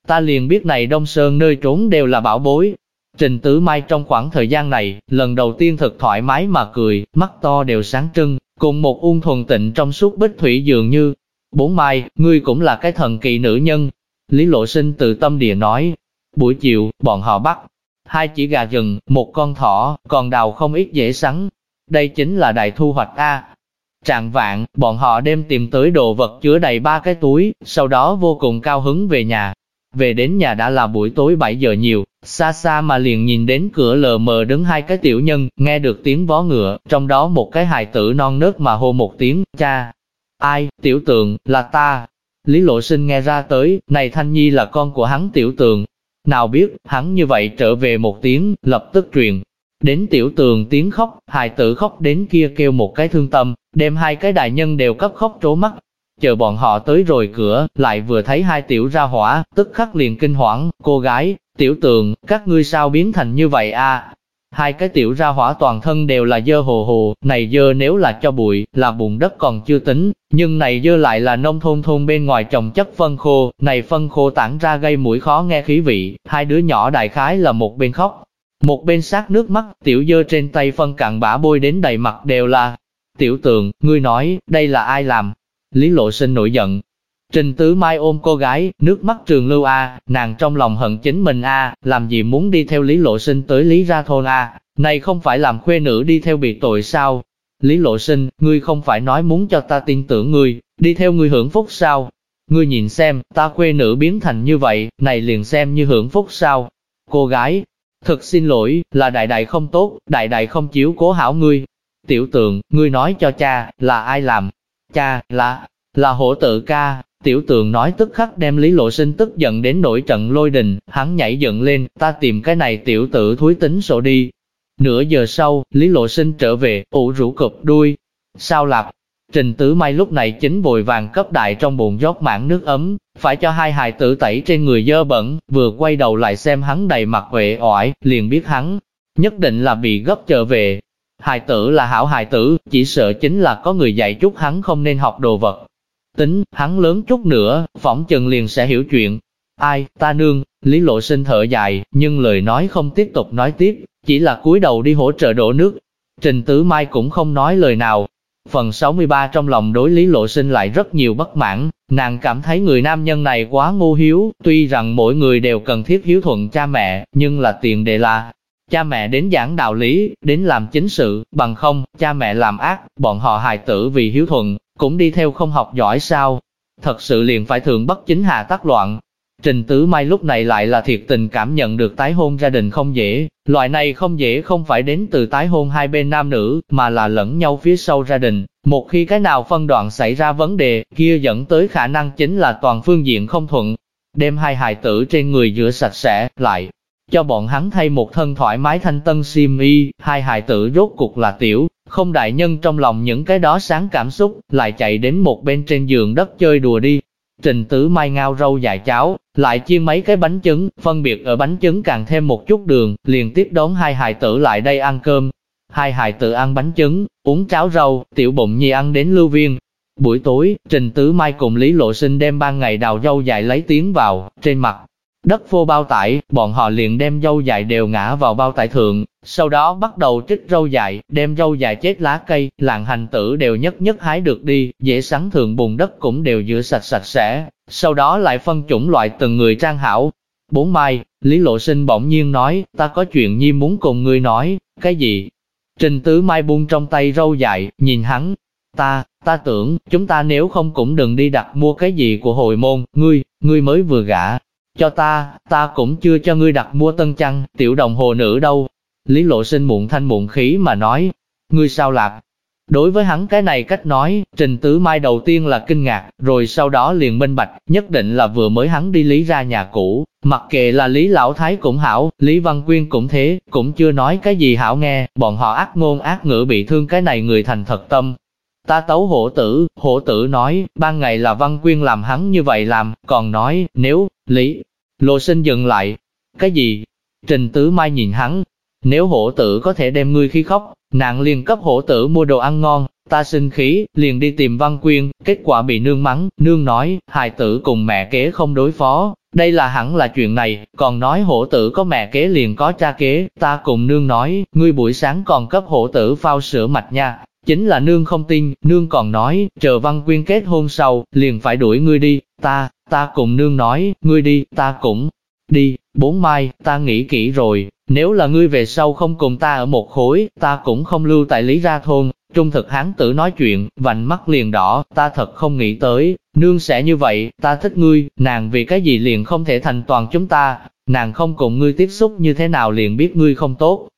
Ta liền biết này Đông Sơn nơi trốn đều là bảo bối. Trình Tứ Mai trong khoảng thời gian này, lần đầu tiên thật thoải mái mà cười, mắt to đều sáng trưng, cùng một ung thuần tịnh trong suốt bích thủy dường như. Bốn Mai, ngươi cũng là cái thần kỳ nữ nhân. Lý Lộ Sinh từ tâm địa nói. Buổi chiều, bọn họ bắt hai chỉ gà rừng, một con thỏ, còn đào không ít dễ sắn. Đây chính là đại thu hoạch A, Trạng vạn, bọn họ đem tìm tới đồ vật chứa đầy ba cái túi, sau đó vô cùng cao hứng về nhà. Về đến nhà đã là buổi tối 7 giờ nhiều, xa xa mà liền nhìn đến cửa lờ mờ đứng hai cái tiểu nhân, nghe được tiếng vó ngựa, trong đó một cái hài tử non nớt mà hô một tiếng, cha. Ai, tiểu tượng, là ta. Lý lộ sinh nghe ra tới, này Thanh Nhi là con của hắn tiểu tượng. Nào biết, hắn như vậy trở về một tiếng, lập tức truyền, Đến tiểu tường tiếng khóc, hài tử khóc đến kia kêu một cái thương tâm, đem hai cái đại nhân đều cấp khóc trố mắt. Chờ bọn họ tới rồi cửa, lại vừa thấy hai tiểu ra hỏa, tức khắc liền kinh hoảng, cô gái, tiểu tường, các ngươi sao biến thành như vậy a? Hai cái tiểu ra hỏa toàn thân đều là dơ hồ hồ, này dơ nếu là cho bụi, là bùn đất còn chưa tính, nhưng này dơ lại là nông thôn thôn bên ngoài trồng chất phân khô, này phân khô tản ra gây mũi khó nghe khí vị, hai đứa nhỏ đại khái là một bên khóc, một bên sát nước mắt, tiểu dơ trên tay phân cặn bã bôi đến đầy mặt đều là. Tiểu tường, ngươi nói, đây là ai làm? Lý lộ sinh nổi giận. Trình tứ mai ôm cô gái, nước mắt trường lưu A, nàng trong lòng hận chính mình A, làm gì muốn đi theo Lý lộ sinh tới Lý ra thôn A, này không phải làm khuê nữ đi theo bị tội sao? Lý lộ sinh, ngươi không phải nói muốn cho ta tin tưởng ngươi, đi theo ngươi hưởng phúc sao? Ngươi nhìn xem, ta khuê nữ biến thành như vậy, này liền xem như hưởng phúc sao? Cô gái, Thực xin lỗi, là đại đại không tốt, đại đại không chiếu cố hảo ngươi. Tiểu tượng, ngươi nói cho cha, là ai làm? Cha, là, là hổ tự ca. Tiểu tượng nói tức khắc đem Lý Lộ Sinh tức giận đến nổi trận lôi đình, hắn nhảy dựng lên, ta tìm cái này tiểu tử thúi tính sổ đi. Nửa giờ sau, Lý Lộ Sinh trở về, ủ rũ cụp đuôi. Sao lạp, Trình Tứ Mai lúc này chính vội vàng cấp đại trong bồn rót mảng nước ấm, phải cho hai hài tử tẩy trên người dơ bẩn, vừa quay đầu lại xem hắn đầy mặt uể oải, liền biết hắn nhất định là bị gấp trở về. Hài tử là hảo hài tử, chỉ sợ chính là có người dạy chút hắn không nên học đồ vật. Tính, hắn lớn chút nữa, phỏng chừng liền sẽ hiểu chuyện. Ai, ta nương, Lý Lộ Sinh thở dài, nhưng lời nói không tiếp tục nói tiếp, chỉ là cúi đầu đi hỗ trợ đổ nước. Trình Tứ Mai cũng không nói lời nào, Phần 63 trong lòng đối lý lộ sinh lại rất nhiều bất mãn, nàng cảm thấy người nam nhân này quá ngu hiếu, tuy rằng mỗi người đều cần thiết hiếu thuận cha mẹ, nhưng là tiền đề là cha mẹ đến giảng đạo lý, đến làm chính sự, bằng không, cha mẹ làm ác, bọn họ hài tử vì hiếu thuận, cũng đi theo không học giỏi sao. Thật sự liền phải thường bất chính hạ tác loạn. Trình Tứ Mai lúc này lại là thiệt tình cảm nhận được tái hôn gia đình không dễ, loại này không dễ không phải đến từ tái hôn hai bên nam nữ, mà là lẫn nhau phía sau gia đình. Một khi cái nào phân đoạn xảy ra vấn đề, kia dẫn tới khả năng chính là toàn phương diện không thuận. Đem hai hài tử trên người rửa sạch sẽ, lại cho bọn hắn thay một thân thoải mái thanh tân xiêm y, hai hài tử rốt cục là tiểu, không đại nhân trong lòng những cái đó sáng cảm xúc, lại chạy đến một bên trên giường đất chơi đùa đi. Trình tứ mai ngao rau dài cháo, lại chiên mấy cái bánh trứng, phân biệt ở bánh trứng càng thêm một chút đường, liền tiếp đón hai hài tử lại đây ăn cơm. Hai hài tử ăn bánh trứng, uống cháo rau, tiểu bụng nhi ăn đến lưu viên. Buổi tối, Trình Tứ Mai cùng Lý Lộ Sinh đem ban ngày đào dâu dài lấy tiếng vào, trên mặt, Đất vô bao tải, bọn họ liền đem dâu dài đều ngã vào bao tải thượng, sau đó bắt đầu trích rau dài, đem rau dài chết lá cây, làng hành tử đều nhất nhất hái được đi, dễ sắn thượng bùn đất cũng đều rửa sạch sạch sẽ, sau đó lại phân chủng loại từng người trang hảo. Bốn mai, Lý Lộ Sinh bỗng nhiên nói, ta có chuyện nhi muốn cùng ngươi nói, cái gì? Trình Tứ Mai buông trong tay rau dài, nhìn hắn, ta, ta tưởng, chúng ta nếu không cũng đừng đi đặt mua cái gì của hồi môn, ngươi, ngươi mới vừa gả, cho ta, ta cũng chưa cho ngươi đặt mua tân chăn, tiểu đồng hồ nữ đâu. Lý lộ sinh muộn thanh muộn khí mà nói, ngươi sao lạc? Đối với hắn cái này cách nói, Trình Tứ Mai đầu tiên là kinh ngạc, rồi sau đó liền minh bạch, nhất định là vừa mới hắn đi lý ra nhà cũ, mặc kệ là Lý Lão Thái cũng hảo, Lý Văn Quyên cũng thế, cũng chưa nói cái gì hảo nghe, bọn họ ác ngôn ác ngữ bị thương cái này người thành thật tâm. Ta tấu hổ tử, hổ tử nói, ban ngày là Văn Quyên làm hắn như vậy làm, còn nói, nếu, Lý, Lộ sinh dừng lại. Cái gì? Trình Tứ Mai nhìn hắn. Nếu hổ tử có thể đem ngươi khi khóc, nàng liền cấp hổ tử mua đồ ăn ngon, ta sinh khí, liền đi tìm Văn Quyên, kết quả bị nương mắng, nương nói, hài tử cùng mẹ kế không đối phó, đây là hẳn là chuyện này, còn nói hổ tử có mẹ kế liền có cha kế, ta cùng nương nói, ngươi buổi sáng còn cấp hổ tử phao sữa mạch nha, chính là nương không tin, nương còn nói, chờ Văn Quyên kết hôn sau, liền phải đuổi ngươi đi, ta, ta cùng nương nói, ngươi đi, ta cũng đi, bốn mai, ta nghĩ kỹ rồi, nếu là ngươi về sau không cùng ta ở một khối, ta cũng không lưu tại Lý Ra Thôn, trung thực hán tử nói chuyện, vành mắt liền đỏ, ta thật không nghĩ tới, nương sẽ như vậy, ta thích ngươi, nàng vì cái gì liền không thể thành toàn chúng ta, nàng không cùng ngươi tiếp xúc như thế nào liền biết ngươi không tốt,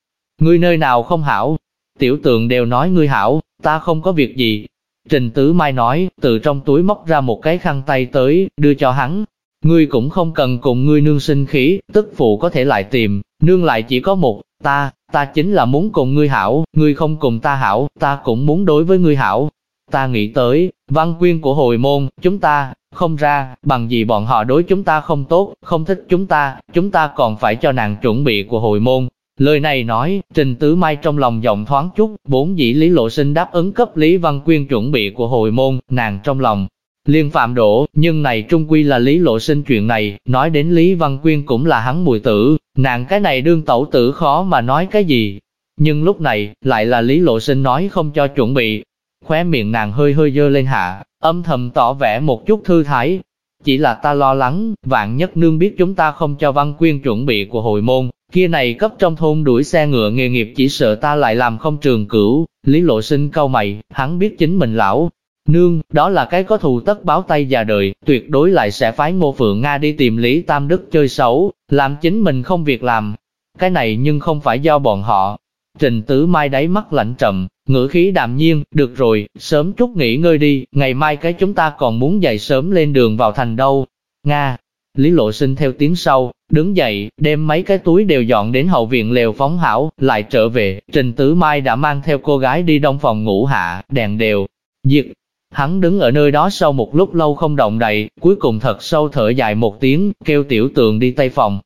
ngươi nơi nào không hảo, tiểu tượng đều nói ngươi hảo, ta không có việc gì, Trình Tứ Mai nói, từ trong túi móc ra một cái khăn tay tới, đưa cho hắn. Ngươi cũng không cần cùng ngươi nương sinh khí, tức phụ có thể lại tìm, nương lại chỉ có một, ta, ta chính là muốn cùng ngươi hảo, ngươi không cùng ta hảo, ta cũng muốn đối với ngươi hảo. Ta nghĩ tới, văn quyên của hồi môn, chúng ta, không ra, bằng gì bọn họ đối chúng ta không tốt, không thích chúng ta, chúng ta còn phải cho nàng chuẩn bị của hồi môn, Lời này nói, Trình Tứ Mai trong lòng giọng thoáng chút, vốn dĩ Lý Lộ Sinh đáp ứng cấp Lý Văn Quyên chuẩn bị của hồi môn, nàng trong lòng liên phạm đổ, nhưng này trung quy là Lý Lộ Sinh chuyện này, nói đến Lý Văn Quyên cũng là hắn mùi tử, nàng cái này đương tẩu tử khó mà nói cái gì. Nhưng lúc này, lại là Lý Lộ Sinh nói không cho chuẩn bị, khóe miệng nàng hơi hơi dơ lên hạ, âm thầm tỏ vẻ một chút thư thái. Chỉ là ta lo lắng, vạn nhất nương biết chúng ta không cho Văn Quyên chuẩn bị của hồi môn, kia này cấp trong thôn đuổi xe ngựa nghề nghiệp chỉ sợ ta lại làm không trường cửu, lý lộ sinh câu mày, hắn biết chính mình lão. Nương, đó là cái có thù tất báo tay già đời, tuyệt đối lại sẽ phái ngô phượng Nga đi tìm Lý Tam Đức chơi xấu, làm chính mình không việc làm. Cái này nhưng không phải do bọn họ. Trình tứ mai đáy mắt lạnh trầm, ngữ khí đạm nhiên, được rồi, sớm chút nghỉ ngơi đi, ngày mai cái chúng ta còn muốn dậy sớm lên đường vào thành đâu. Nga, Lý Lộ Sinh theo tiếng sau, đứng dậy, đem mấy cái túi đều dọn đến hậu viện lều phóng hảo, lại trở về, Trình Tứ Mai đã mang theo cô gái đi đông phòng ngủ hạ, đèn đều, diệt. Hắn đứng ở nơi đó sau một lúc lâu không động đậy, cuối cùng thật sâu thở dài một tiếng, kêu tiểu tường đi tây phòng,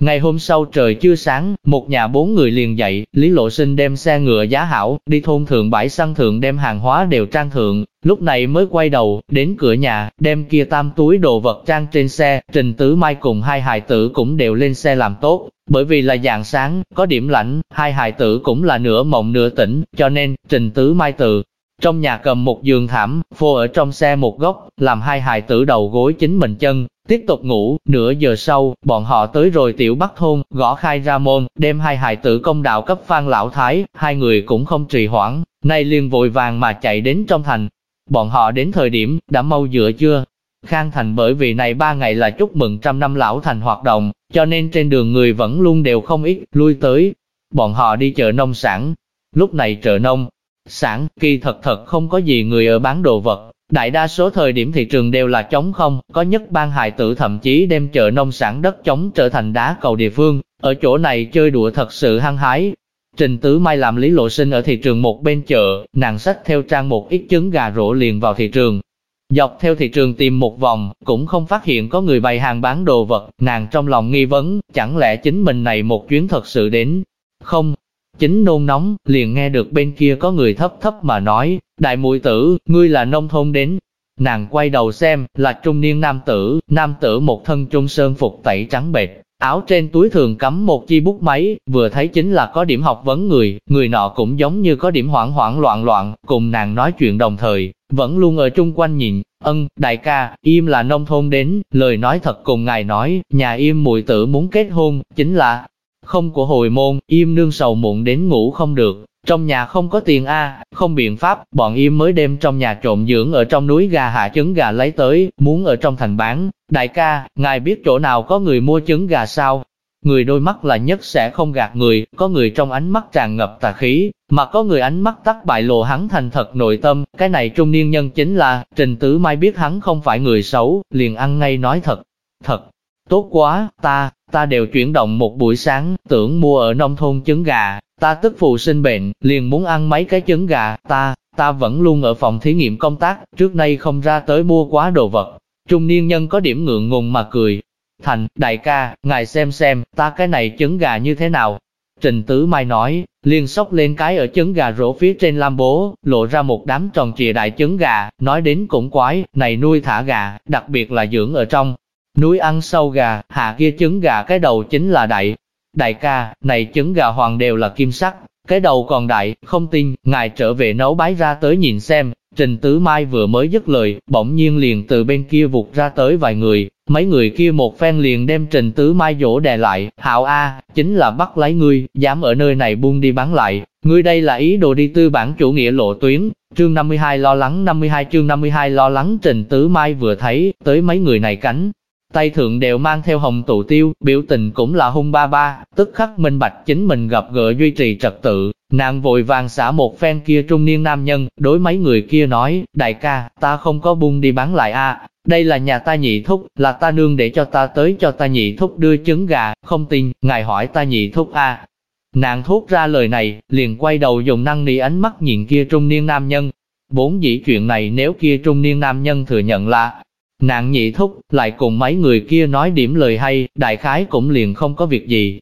Ngày hôm sau trời chưa sáng, một nhà bốn người liền dậy, Lý Lộ Sinh đem xe ngựa giá hảo, đi thôn thượng bãi săn thượng đem hàng hóa đều trang thượng, lúc này mới quay đầu, đến cửa nhà, đem kia tam túi đồ vật trang trên xe, Trình Tứ Mai cùng hai hài tử cũng đều lên xe làm tốt, bởi vì là dạng sáng, có điểm lạnh, hai hài tử cũng là nửa mộng nửa tỉnh, cho nên, Trình Tứ Mai tự trong nhà cầm một giường thảm, phô ở trong xe một góc, làm hai hài tử đầu gối chính mình chân, tiếp tục ngủ, nửa giờ sau, bọn họ tới rồi tiểu bắc thôn, gõ khai ra môn, đem hai hài tử công đạo cấp phan lão thái, hai người cũng không trì hoãn, nay liền vội vàng mà chạy đến trong thành. Bọn họ đến thời điểm, đã mau dựa chưa? Khang Thành bởi vì này ba ngày là chúc mừng trăm năm lão thành hoạt động, cho nên trên đường người vẫn luôn đều không ít, lui tới. Bọn họ đi chợ nông sản. Lúc này chợ nông sản, kỳ thật thật không có gì người ở bán đồ vật. Đại đa số thời điểm thị trường đều là trống không, có nhất ban hài tử thậm chí đem chợ nông sản đất trống trở thành đá cầu địa phương, ở chỗ này chơi đùa thật sự hăng hái, Trình Tứ Mai làm Lý Lộ Sinh ở thị trường một bên chợ, nàng sách theo trang một ít trứng gà rổ liền vào thị trường. Dọc theo thị trường tìm một vòng, cũng không phát hiện có người bày hàng bán đồ vật, nàng trong lòng nghi vấn, chẳng lẽ chính mình này một chuyến thật sự đến? Không, chính nôn nóng, liền nghe được bên kia có người thấp thấp mà nói, đại muội tử, ngươi là nông thôn đến. Nàng quay đầu xem, là trung niên nam tử, nam tử một thân trung sơn phục tẩy trắng bệt, Áo trên túi thường cắm một chi bút máy, vừa thấy chính là có điểm học vấn người, người nọ cũng giống như có điểm hoảng hoảng loạn loạn, cùng nàng nói chuyện đồng thời, vẫn luôn ở chung quanh nhìn, ân, đại ca, im là nông thôn đến, lời nói thật cùng ngài nói, nhà im muội tử muốn kết hôn, chính là không của hồi môn, im nương sầu muộn đến ngủ không được, trong nhà không có tiền a, không biện pháp, bọn im mới đem trong nhà trộn dưỡng ở trong núi gà hạ trứng gà lấy tới, muốn ở trong thành bán. Đại ca, ngài biết chỗ nào có người mua trứng gà sao? Người đôi mắt là nhất sẽ không gạt người, có người trong ánh mắt tràn ngập tà khí, mà có người ánh mắt tắt bại lộ hắn thành thật nội tâm, cái này trung niên nhân chính là, Trình tứ Mai biết hắn không phải người xấu, liền ăn ngay nói thật, thật, tốt quá, ta, ta đều chuyển động một buổi sáng, tưởng mua ở nông thôn trứng gà, Ta tức phụ sinh bệnh, liền muốn ăn mấy cái trứng gà, ta, ta vẫn luôn ở phòng thí nghiệm công tác, trước nay không ra tới mua quá đồ vật. Trung niên nhân có điểm ngượng ngùng mà cười. Thành, đại ca, ngài xem xem, ta cái này trứng gà như thế nào? Trình Tứ Mai nói, liền sóc lên cái ở trứng gà rổ phía trên lam bố, lộ ra một đám tròn trịa đại trứng gà, nói đến cũng quái, này nuôi thả gà, đặc biệt là dưỡng ở trong. Núi ăn sâu gà, hạ kia trứng gà cái đầu chính là đại, Đại ca, này trứng gà hoàng đều là kim sắc, cái đầu còn đại, không tin, ngài trở về nấu bái ra tới nhìn xem. Trình Tứ Mai vừa mới dứt lời, bỗng nhiên liền từ bên kia vụt ra tới vài người, mấy người kia một phen liền đem Trình Tứ Mai dỗ đè lại, hạo A, chính là bắt lấy ngươi, dám ở nơi này buông đi bán lại, ngươi đây là ý đồ đi tư bản chủ nghĩa lộ tuyến, chương 52 lo lắng 52 chương 52 lo lắng Trình Tứ Mai vừa thấy, tới mấy người này cánh, tay thượng đều mang theo hồng tụ tiêu, biểu tình cũng là hung ba ba, tức khắc minh bạch chính mình gặp gỡ duy trì trật tự, nàng vội vàng xả một phen kia trung niên nam nhân, đối mấy người kia nói, đại ca, ta không có buông đi bán lại a. Đây là nhà ta nhị thúc, là ta nương để cho ta tới cho ta nhị thúc đưa trứng gà, không tin, ngài hỏi ta nhị thúc a. Nàng thốt ra lời này, liền quay đầu dùng năng nỉ ánh mắt nhìn kia trung niên nam nhân. Bốn dĩ chuyện này nếu kia trung niên nam nhân thừa nhận là nàng nhị thúc, lại cùng mấy người kia nói điểm lời hay, đại khái cũng liền không có việc gì.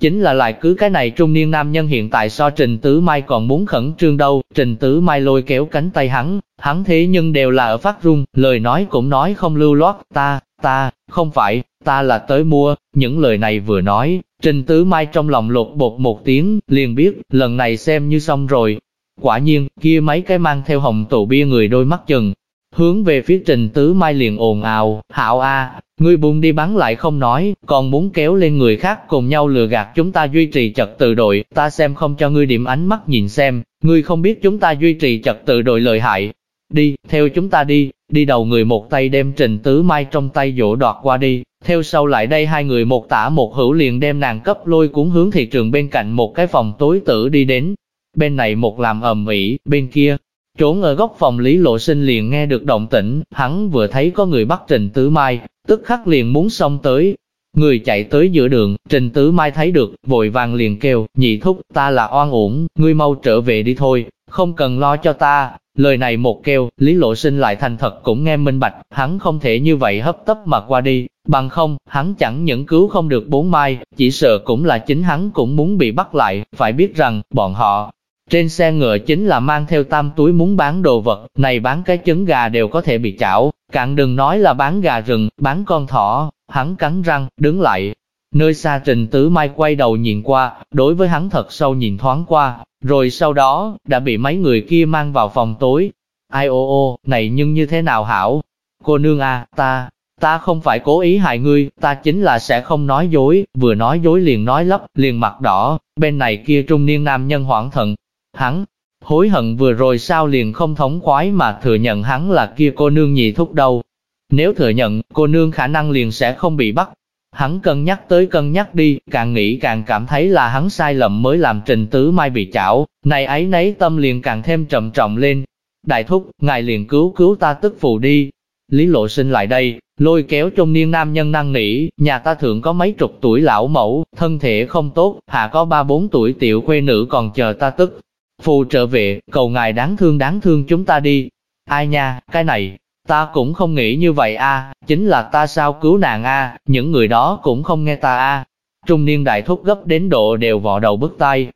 Chính là lại cứ cái này trung niên nam nhân hiện tại so Trình Tứ Mai còn muốn khẩn trương đâu, Trình Tứ Mai lôi kéo cánh tay hắn, hắn thế nhưng đều là ở phát run, lời nói cũng nói không lưu loát, ta, ta, không phải, ta là tới mua, những lời này vừa nói, Trình Tứ Mai trong lòng lột bột một tiếng, liền biết, lần này xem như xong rồi. Quả nhiên, kia mấy cái mang theo hồng tụ bia người đôi mắt chừng, hướng về phía trình tứ mai liền ồn ào, hạo a, ngươi buông đi bắn lại không nói, còn muốn kéo lên người khác cùng nhau lừa gạt chúng ta duy trì trật tự đội, ta xem không cho ngươi điểm ánh mắt nhìn xem, ngươi không biết chúng ta duy trì trật tự đội lợi hại. Đi, theo chúng ta đi, đi đầu người một tay đem trình tứ mai trong tay dỗ đoạt qua đi, theo sau lại đây hai người một tả một hữu liền đem nàng cấp lôi cuốn hướng thị trường bên cạnh một cái phòng tối tử đi đến. Bên này một làm ầm ĩ, bên kia, Trốn ở góc phòng Lý Lộ Sinh liền nghe được động tĩnh, hắn vừa thấy có người bắt Trình Tứ Mai, tức khắc liền muốn xông tới. Người chạy tới giữa đường, Trình Tứ Mai thấy được, vội vàng liền kêu, nhị thúc, ta là oan uổng, ngươi mau trở về đi thôi, không cần lo cho ta. Lời này một kêu, Lý Lộ Sinh lại thành thật cũng nghe minh bạch, hắn không thể như vậy hấp tấp mà qua đi, bằng không, hắn chẳng những cứu không được bốn mai, chỉ sợ cũng là chính hắn cũng muốn bị bắt lại, phải biết rằng, bọn họ, trên xe ngựa chính là mang theo tam túi muốn bán đồ vật, này bán cái trứng gà đều có thể bị chảo, cạn đừng nói là bán gà rừng, bán con thỏ, hắn cắn răng, đứng lại. Nơi xa trình tứ mai quay đầu nhìn qua, đối với hắn thật sâu nhìn thoáng qua, rồi sau đó, đã bị mấy người kia mang vào phòng tối. Ai ô ô, này nhưng như thế nào hảo? Cô nương à, ta, ta không phải cố ý hại ngươi, ta chính là sẽ không nói dối, vừa nói dối liền nói lấp, liền mặt đỏ, bên này kia trung niên nam nhân hoảng thận, Hắn, hối hận vừa rồi sao liền không thống khoái mà thừa nhận hắn là kia cô nương nhị thúc đâu. Nếu thừa nhận, cô nương khả năng liền sẽ không bị bắt. Hắn cân nhắc tới cân nhắc đi, càng nghĩ càng cảm thấy là hắn sai lầm mới làm trình tứ mai bị chảo, này ấy nấy tâm liền càng thêm trầm trọng lên. Đại thúc, ngài liền cứu cứu ta tức phù đi. Lý lộ sinh lại đây, lôi kéo trung niên nam nhân năng nỉ, nhà ta thượng có mấy chục tuổi lão mẫu, thân thể không tốt, hạ có ba bốn tuổi tiểu khuê nữ còn chờ ta tức. Phù trở về, cầu ngài đáng thương đáng thương chúng ta đi. Ai nha, cái này, ta cũng không nghĩ như vậy a, chính là ta sao cứu nàng a, những người đó cũng không nghe ta a. Trung niên đại thúc gấp đến độ đều vò đầu bứt tai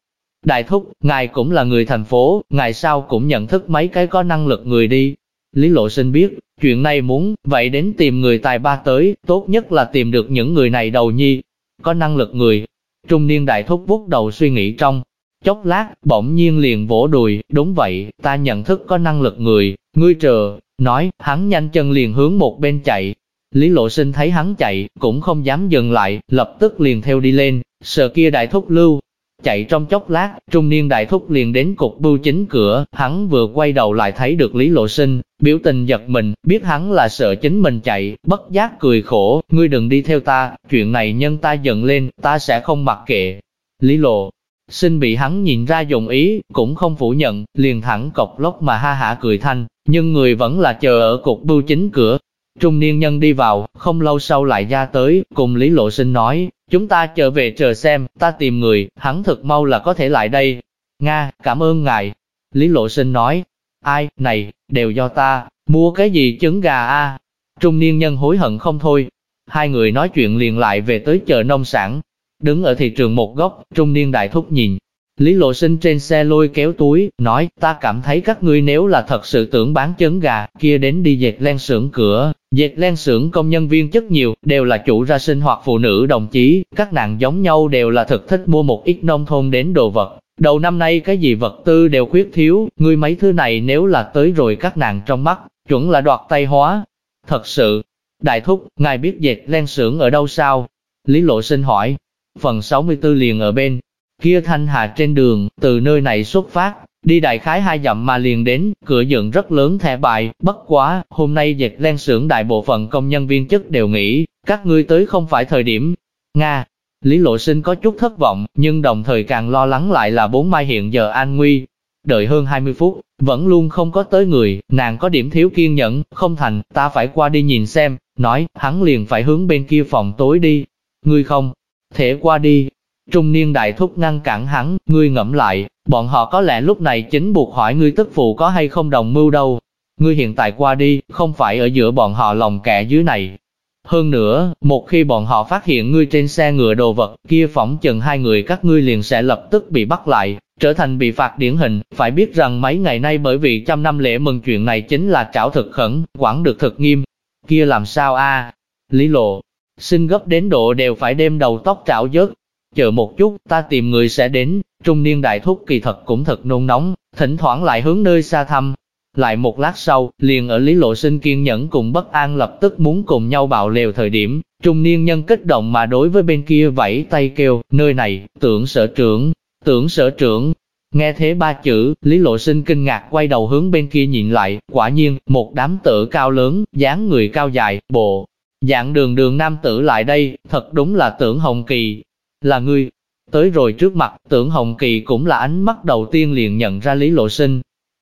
Đại thúc, ngài cũng là người thành phố, ngài sao cũng nhận thức mấy cái có năng lực người đi. Lý Lộ Sinh biết, chuyện này muốn, vậy đến tìm người tài ba tới, tốt nhất là tìm được những người này đầu nhi. Có năng lực người. Trung niên đại thúc vuốt đầu suy nghĩ trong, Chốc lát, bỗng nhiên liền vỗ đùi, đúng vậy, ta nhận thức có năng lực người, ngươi chờ, nói, hắn nhanh chân liền hướng một bên chạy. Lý lộ sinh thấy hắn chạy, cũng không dám dừng lại, lập tức liền theo đi lên, sợ kia đại thúc lưu. Chạy trong chốc lát, trung niên đại thúc liền đến cục bưu chính cửa, hắn vừa quay đầu lại thấy được Lý Lộ Sinh, biểu tình giật mình, biết hắn là sợ chính mình chạy, bất giác cười khổ, ngươi đừng đi theo ta, chuyện này nhân ta giận lên, ta sẽ không mặc kệ. Lý Lộ Sinh bị hắn nhìn ra dụng ý, cũng không phủ nhận, liền thẳng cọc lốc mà ha hả cười thanh, nhưng người vẫn là chờ ở cục bưu chính cửa. Trung niên nhân đi vào, không lâu sau lại ra tới, cùng Lý Lộ Sinh nói, chúng ta trở về chờ xem, ta tìm người, hắn thật mau là có thể lại đây. Nga, cảm ơn ngài. Lý Lộ Sinh nói, ai, này, đều do ta, mua cái gì trứng gà a Trung niên nhân hối hận không thôi. Hai người nói chuyện liền lại về tới chợ nông sản, Đứng ở thị trường một góc, trung niên đại thúc nhìn. Lý lộ sinh trên xe lôi kéo túi, nói, ta cảm thấy các ngươi nếu là thật sự tưởng bán chấn gà, kia đến đi dệt len xưởng cửa, dệt len xưởng công nhân viên chất nhiều, đều là chủ ra sinh hoặc phụ nữ đồng chí, các nàng giống nhau đều là thực thích mua một ít nông thôn đến đồ vật. Đầu năm nay cái gì vật tư đều khuyết thiếu, ngươi mấy thứ này nếu là tới rồi các nàng trong mắt, chuẩn là đoạt tay hóa. Thật sự, đại thúc, ngài biết dệt len xưởng ở đâu sao? Lý lộ sinh hỏi, Phần 64 liền ở bên kia thanh hà trên đường, từ nơi này xuất phát, đi đại khái hai dặm mà liền đến, cửa dựng rất lớn thẻ bài, bất quá, hôm nay dệt len xưởng đại bộ phận công nhân viên chức đều nghĩ, các ngươi tới không phải thời điểm. Nga, Lý Lộ Sinh có chút thất vọng, nhưng đồng thời càng lo lắng lại là bốn mai hiện giờ an nguy. Đợi hơn 20 phút, vẫn luôn không có tới người, nàng có điểm thiếu kiên nhẫn, không thành, ta phải qua đi nhìn xem, nói, hắn liền phải hướng bên kia phòng tối đi. Ngươi không, thể qua đi. Trung niên đại thúc ngăn cản hắn, ngươi ngẫm lại, bọn họ có lẽ lúc này chính buộc hỏi ngươi tức phụ có hay không đồng mưu đâu. Ngươi hiện tại qua đi, không phải ở giữa bọn họ lòng kẻ dưới này. Hơn nữa, một khi bọn họ phát hiện ngươi trên xe ngựa đồ vật, kia phỏng chừng hai người các ngươi liền sẽ lập tức bị bắt lại, trở thành bị phạt điển hình. Phải biết rằng mấy ngày nay bởi vì trăm năm lễ mừng chuyện này chính là trảo thực khẩn, quản được thực nghiêm. Kia làm sao a Lý lộ, xin gấp đến độ đều phải đem đầu tóc trạo dớt. Chờ một chút, ta tìm người sẽ đến, trung niên đại thúc kỳ thật cũng thật nôn nóng, thỉnh thoảng lại hướng nơi xa thăm. Lại một lát sau, liền ở Lý Lộ Sinh kiên nhẫn cùng bất an lập tức muốn cùng nhau bạo lều thời điểm, trung niên nhân kích động mà đối với bên kia vẫy tay kêu, nơi này, tưởng sở trưởng, tưởng sở trưởng. Nghe thế ba chữ, Lý Lộ Sinh kinh ngạc quay đầu hướng bên kia nhìn lại, quả nhiên, một đám tử cao lớn, dáng người cao dài, bộ, Dạng đường đường nam tử lại đây, thật đúng là tưởng Hồng Kỳ. Là ngươi, tới rồi trước mặt, tưởng Hồng Kỳ cũng là ánh mắt đầu tiên liền nhận ra Lý Lộ Sinh.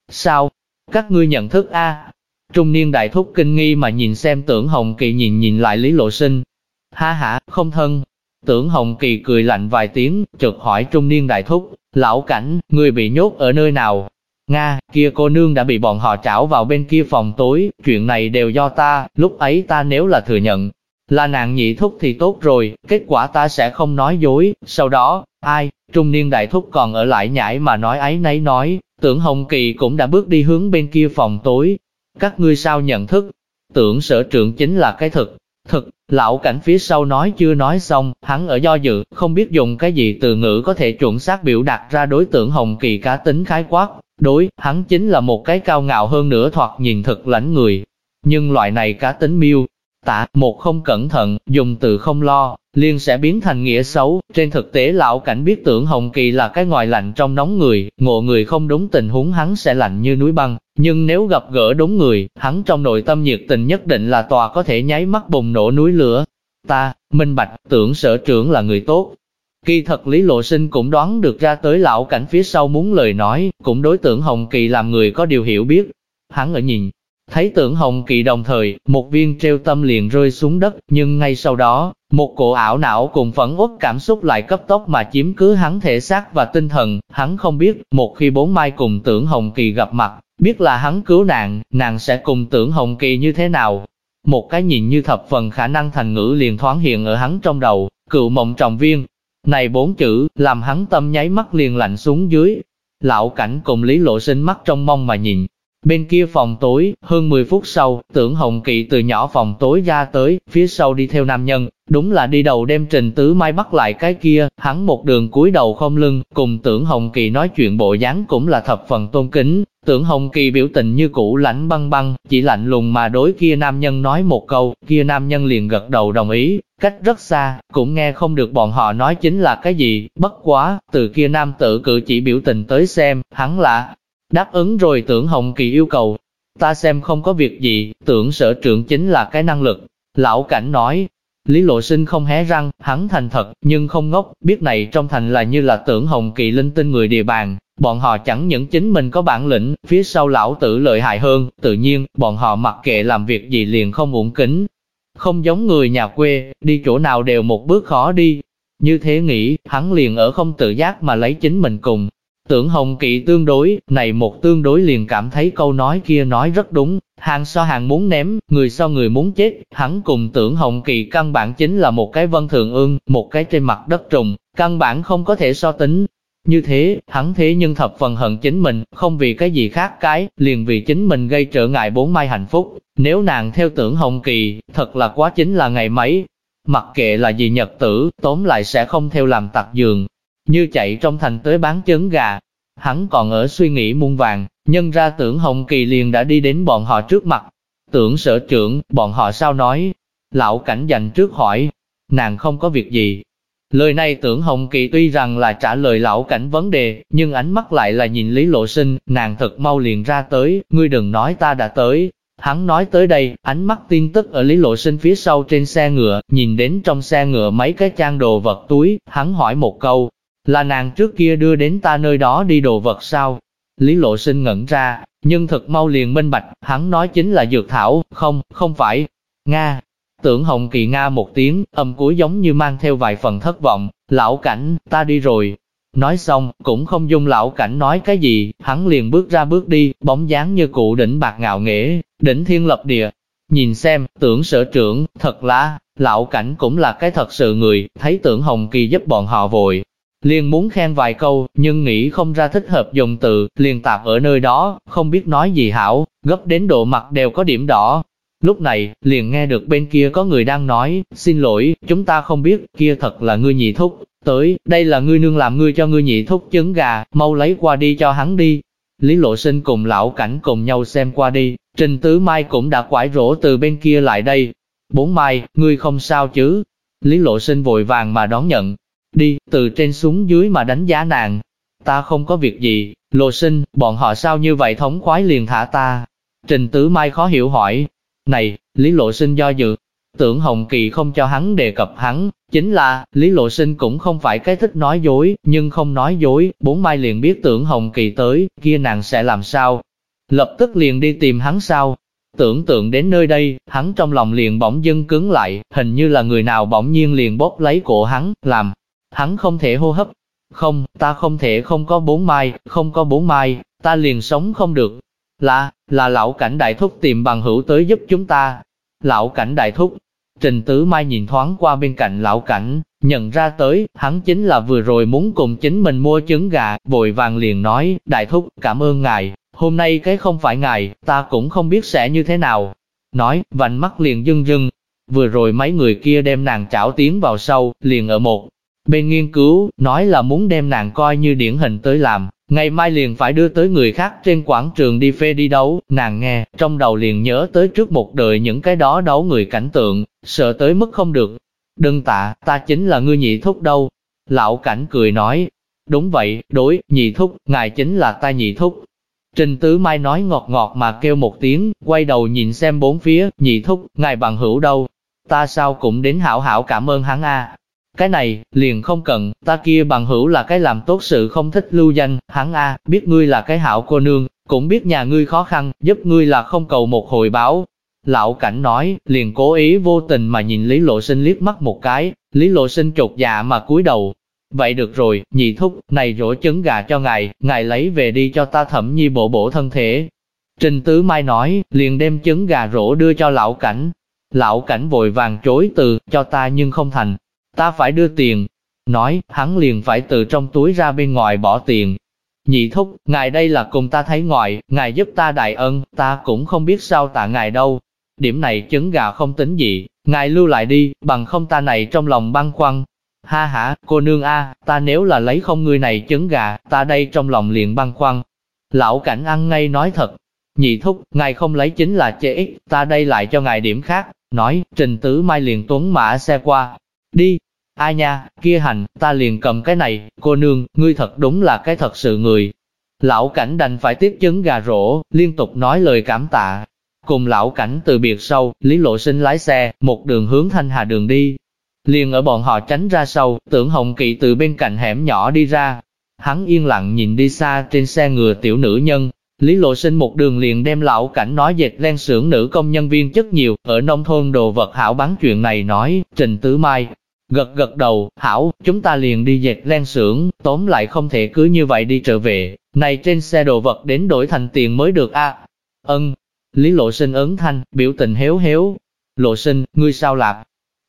Sao? Các ngươi nhận thức a Trung niên đại thúc kinh nghi mà nhìn xem tưởng Hồng Kỳ nhìn nhìn lại Lý Lộ Sinh. Ha ha, không thân. Tưởng Hồng Kỳ cười lạnh vài tiếng, chợt hỏi trung niên đại thúc, lão cảnh, người bị nhốt ở nơi nào? Nga, kia cô nương đã bị bọn họ trảo vào bên kia phòng tối, chuyện này đều do ta, lúc ấy ta nếu là thừa nhận, là nàng nhị thúc thì tốt rồi, kết quả ta sẽ không nói dối, sau đó, ai, trung niên đại thúc còn ở lại nhảy mà nói ấy nấy nói, tưởng Hồng Kỳ cũng đã bước đi hướng bên kia phòng tối. Các ngươi sao nhận thức? Tưởng sở trưởng chính là cái thực, thực, lão cảnh phía sau nói chưa nói xong, hắn ở do dự, không biết dùng cái gì từ ngữ có thể chuẩn xác biểu đạt ra đối tượng Hồng Kỳ cá tính khái quát, Đối, hắn chính là một cái cao ngạo hơn nữa thoạt nhìn thật lãnh người. Nhưng loại này cá tính miêu, Tạ, một không cẩn thận, dùng từ không lo, liền sẽ biến thành nghĩa xấu. Trên thực tế lão cảnh biết tưởng Hồng Kỳ là cái ngoài lạnh trong nóng người, ngộ người không đúng tình huống hắn sẽ lạnh như núi băng. Nhưng nếu gặp gỡ đúng người, hắn trong nội tâm nhiệt tình nhất định là tòa có thể nháy mắt bùng nổ núi lửa. Ta, minh bạch, tưởng sở trưởng là người tốt, Kỳ thật Lý Lộ Sinh cũng đoán được ra tới lão cảnh phía sau muốn lời nói, cũng đối tượng Hồng Kỳ làm người có điều hiểu biết. Hắn ở nhìn, thấy tưởng Hồng Kỳ đồng thời, một viên treo tâm liền rơi xuống đất, nhưng ngay sau đó, một cổ ảo não cùng phẫn uất cảm xúc lại cấp tốc mà chiếm cứ hắn thể xác và tinh thần, hắn không biết, một khi bốn mai cùng tưởng Hồng Kỳ gặp mặt, biết là hắn cứu nàng, nàng sẽ cùng tưởng Hồng Kỳ như thế nào. Một cái nhìn như thập phần khả năng thành ngữ liền thoáng hiện ở hắn trong đầu, cựu mộng trọng viên, này bốn chữ, làm hắn tâm nháy mắt liền lạnh xuống dưới. Lão cảnh cùng Lý Lộ Sinh mắt trong mong mà nhìn. Bên kia phòng tối, hơn 10 phút sau, tưởng Hồng Kỵ từ nhỏ phòng tối ra tới, phía sau đi theo nam nhân, đúng là đi đầu đem trình tứ mai bắt lại cái kia, hắn một đường cúi đầu không lưng, cùng tưởng Hồng Kỳ nói chuyện bộ dáng cũng là thập phần tôn kính, Tưởng Hồng Kỳ biểu tình như cũ lạnh băng băng, chỉ lạnh lùng mà đối kia nam nhân nói một câu, kia nam nhân liền gật đầu đồng ý, cách rất xa, cũng nghe không được bọn họ nói chính là cái gì, bất quá, từ kia nam tử cử chỉ biểu tình tới xem, hắn là đáp ứng rồi tưởng Hồng Kỳ yêu cầu. Ta xem không có việc gì, tưởng sở trưởng chính là cái năng lực. Lão Cảnh nói, Lý Lộ Sinh không hé răng, hắn thành thật, nhưng không ngốc, biết này trong thành là như là tưởng Hồng Kỳ linh tinh người địa bàn, Bọn họ chẳng những chính mình có bản lĩnh, phía sau lão tử lợi hại hơn, tự nhiên, bọn họ mặc kệ làm việc gì liền không uổng kính. Không giống người nhà quê, đi chỗ nào đều một bước khó đi. Như thế nghĩ, hắn liền ở không tự giác mà lấy chính mình cùng. Tưởng Hồng Kỵ tương đối, này một tương đối liền cảm thấy câu nói kia nói rất đúng, hàng so hàng muốn ném, người so người muốn chết, hắn cùng tưởng Hồng Kỳ căn bản chính là một cái vân thường ương, một cái trên mặt đất trùng, căn bản không có thể so tính, như thế, hắn thế nhưng thập phần hận chính mình, không vì cái gì khác cái, liền vì chính mình gây trở ngại bốn mai hạnh phúc. Nếu nàng theo tưởng Hồng Kỳ, thật là quá chính là ngày mấy. Mặc kệ là gì nhật tử, tóm lại sẽ không theo làm tặc giường. Như chạy trong thành tới bán trứng gà. Hắn còn ở suy nghĩ muôn vàng, nhân ra tưởng Hồng Kỳ liền đã đi đến bọn họ trước mặt. Tưởng sở trưởng, bọn họ sao nói? Lão cảnh dành trước hỏi. Nàng không có việc gì, Lời này tưởng Hồng Kỳ tuy rằng là trả lời lão cảnh vấn đề, nhưng ánh mắt lại là nhìn Lý Lộ Sinh, nàng thật mau liền ra tới, ngươi đừng nói ta đã tới. Hắn nói tới đây, ánh mắt tin tức ở Lý Lộ Sinh phía sau trên xe ngựa, nhìn đến trong xe ngựa mấy cái trang đồ vật túi, hắn hỏi một câu, là nàng trước kia đưa đến ta nơi đó đi đồ vật sao? Lý Lộ Sinh ngẩn ra, nhưng thật mau liền minh bạch, hắn nói chính là dược thảo, không, không phải. Nga, Tưởng Hồng Kỳ Nga một tiếng, âm cuối giống như mang theo vài phần thất vọng, lão cảnh, ta đi rồi. Nói xong, cũng không dung lão cảnh nói cái gì, hắn liền bước ra bước đi, bóng dáng như cụ đỉnh bạc ngạo nghễ, đỉnh thiên lập địa. Nhìn xem, tưởng sở trưởng, thật là, lão cảnh cũng là cái thật sự người, thấy tưởng Hồng Kỳ giúp bọn họ vội. Liền muốn khen vài câu, nhưng nghĩ không ra thích hợp dùng từ, liền tạp ở nơi đó, không biết nói gì hảo, gấp đến độ mặt đều có điểm đỏ, Lúc này, liền nghe được bên kia có người đang nói, xin lỗi, chúng ta không biết, kia thật là ngươi nhị thúc, tới, đây là ngươi nương làm ngươi cho ngươi nhị thúc trứng gà, mau lấy qua đi cho hắn đi. Lý Lộ Sinh cùng lão cảnh cùng nhau xem qua đi, Trình Tứ Mai cũng đã quải rổ từ bên kia lại đây. Bốn Mai, ngươi không sao chứ? Lý Lộ Sinh vội vàng mà đón nhận. Đi, từ trên xuống dưới mà đánh giá nàng. Ta không có việc gì, Lộ Sinh, bọn họ sao như vậy thống khoái liền thả ta? Trình Tứ Mai khó hiểu hỏi, này, Lý Lộ Sinh do dự, tưởng Hồng Kỳ không cho hắn đề cập hắn, chính là, Lý Lộ Sinh cũng không phải cái thích nói dối, nhưng không nói dối, bốn mai liền biết tưởng Hồng Kỳ tới, kia nàng sẽ làm sao? Lập tức liền đi tìm hắn sao? Tưởng tượng đến nơi đây, hắn trong lòng liền bỗng dưng cứng lại, hình như là người nào bỗng nhiên liền bóp lấy cổ hắn, làm, hắn không thể hô hấp. Không, ta không thể không có bốn mai, không có bốn mai, ta liền sống không được, là, là lão cảnh đại thúc tìm bằng hữu tới giúp chúng ta. Lão cảnh đại thúc, Trình Tứ Mai nhìn thoáng qua bên cạnh lão cảnh, nhận ra tới, hắn chính là vừa rồi muốn cùng chính mình mua trứng gà, vội vàng liền nói, đại thúc, cảm ơn ngài, hôm nay cái không phải ngài, ta cũng không biết sẽ như thế nào. Nói, vành mắt liền dưng dưng, vừa rồi mấy người kia đem nàng chảo tiến vào sâu, liền ở một bên nghiên cứu, nói là muốn đem nàng coi như điển hình tới làm, ngày mai liền phải đưa tới người khác trên quảng trường đi phê đi đấu, nàng nghe, trong đầu liền nhớ tới trước một đời những cái đó đấu người cảnh tượng, sợ tới mức không được. Đừng tạ, ta chính là ngươi nhị thúc đâu. Lão cảnh cười nói, đúng vậy, đối, nhị thúc, ngài chính là ta nhị thúc. Trình Tứ Mai nói ngọt ngọt mà kêu một tiếng, quay đầu nhìn xem bốn phía, nhị thúc, ngài bằng hữu đâu. Ta sao cũng đến hảo hảo cảm ơn hắn a. Cái này, liền không cần, ta kia bằng hữu là cái làm tốt sự không thích lưu danh, hắn a, biết ngươi là cái hảo cô nương, cũng biết nhà ngươi khó khăn, giúp ngươi là không cầu một hồi báo. Lão cảnh nói, liền cố ý vô tình mà nhìn Lý Lộ Sinh liếc mắt một cái, Lý Lộ Sinh chột dạ mà cúi đầu. Vậy được rồi, nhị thúc, này rổ trứng gà cho ngài, ngài lấy về đi cho ta thẩm nhi bộ bổ thân thể. Trình Tứ Mai nói, liền đem trứng gà rổ đưa cho lão cảnh. Lão cảnh vội vàng chối từ, cho ta nhưng không thành, ta phải đưa tiền. Nói, hắn liền phải từ trong túi ra bên ngoài bỏ tiền. Nhị thúc, ngài đây là cùng ta thấy ngoại, ngài giúp ta đại ân, ta cũng không biết sao tạ ngài đâu. Điểm này trứng gà không tính gì, ngài lưu lại đi, bằng không ta này trong lòng băng khoăn. Ha ha, cô nương a, ta nếu là lấy không ngươi này trứng gà, ta đây trong lòng liền băng khoăn. Lão cảnh ăn ngay nói thật, nhị thúc, ngài không lấy chính là chê ít, ta đây lại cho ngài điểm khác. Nói, trình tứ mai liền tuấn mã xe qua. Đi, Ai nha, kia hành, ta liền cầm cái này, cô nương, ngươi thật đúng là cái thật sự người. Lão cảnh đành phải tiếp chứng gà rổ, liên tục nói lời cảm tạ. Cùng lão cảnh từ biệt sau, Lý Lộ Sinh lái xe, một đường hướng Thanh Hà đường đi. Liền ở bọn họ tránh ra sau, tưởng Hồng Kỵ từ bên cạnh hẻm nhỏ đi ra. Hắn yên lặng nhìn đi xa trên xe ngừa tiểu nữ nhân, Lý Lộ Sinh một đường liền đem lão cảnh nói dệt len sưởng nữ công nhân viên chất nhiều, ở nông thôn đồ vật hảo bán chuyện này nói, Trình Tứ Mai, Gật gật đầu, hảo, chúng ta liền đi dệt len xưởng, tóm lại không thể cứ như vậy đi trở về, này trên xe đồ vật đến đổi thành tiền mới được à? a. Ân, Lý Lộ Sinh ấn thanh, biểu tình héo héo. Lộ Sinh, ngươi sao lạc?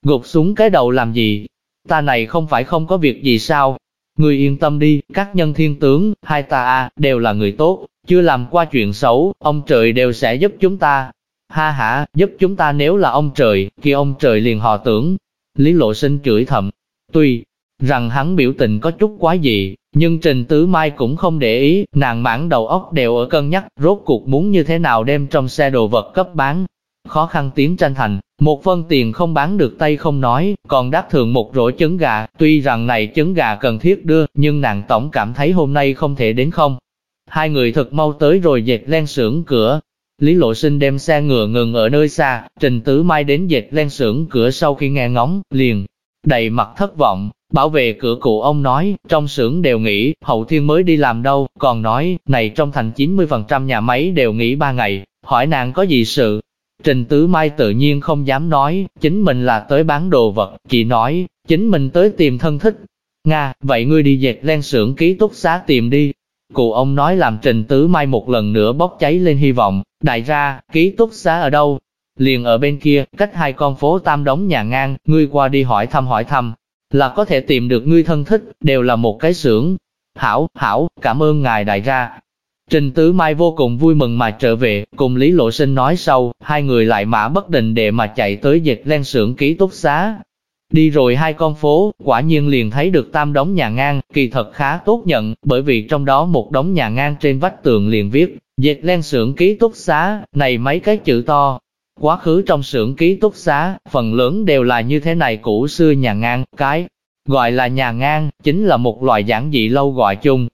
Gục xuống cái đầu làm gì? Ta này không phải không có việc gì sao? Ngươi yên tâm đi, các nhân thiên tướng, hai ta a đều là người tốt, chưa làm qua chuyện xấu, ông trời đều sẽ giúp chúng ta. Ha ha, giúp chúng ta nếu là ông trời, kia ông trời liền họ tưởng, Lý Lộ Sinh chửi thầm. Tuy rằng hắn biểu tình có chút quá dị, nhưng Trình Tứ Mai cũng không để ý, nàng mãn đầu óc đều ở cân nhắc, rốt cuộc muốn như thế nào đem trong xe đồ vật cấp bán. Khó khăn tiến tranh thành, một phân tiền không bán được tay không nói, còn đáp thường một rổ trứng gà, tuy rằng này trứng gà cần thiết đưa, nhưng nàng tổng cảm thấy hôm nay không thể đến không. Hai người thật mau tới rồi dệt len sưởng cửa, Lý Lộ Sinh đem xe ngựa ngừng ở nơi xa, Trình Tứ Mai đến dệt len sưởng cửa sau khi nghe ngóng, liền, đầy mặt thất vọng, bảo vệ cửa cụ ông nói, trong xưởng đều nghỉ, hậu thiên mới đi làm đâu, còn nói, này trong thành 90% nhà máy đều nghỉ 3 ngày, hỏi nàng có gì sự. Trình Tứ Mai tự nhiên không dám nói, chính mình là tới bán đồ vật, chỉ nói, chính mình tới tìm thân thích. Nga, vậy ngươi đi dệt len sưởng ký túc xá tìm đi, Cụ ông nói làm Trình Tứ Mai một lần nữa bốc cháy lên hy vọng, đại ra, ký túc xá ở đâu? Liền ở bên kia, cách hai con phố tam đóng nhà ngang, ngươi qua đi hỏi thăm hỏi thăm, là có thể tìm được ngươi thân thích, đều là một cái xưởng. Hảo, hảo, cảm ơn ngài đại ra. Trình Tứ Mai vô cùng vui mừng mà trở về, cùng Lý Lộ Sinh nói sau, hai người lại mã bất định để mà chạy tới dịch len xưởng ký túc xá. Đi rồi hai con phố, quả nhiên liền thấy được tam đống nhà ngang, kỳ thật khá tốt nhận, bởi vì trong đó một đống nhà ngang trên vách tường liền viết, dệt len xưởng ký túc xá, này mấy cái chữ to. Quá khứ trong xưởng ký túc xá, phần lớn đều là như thế này cũ xưa nhà ngang, cái gọi là nhà ngang, chính là một loại giản dị lâu gọi chung,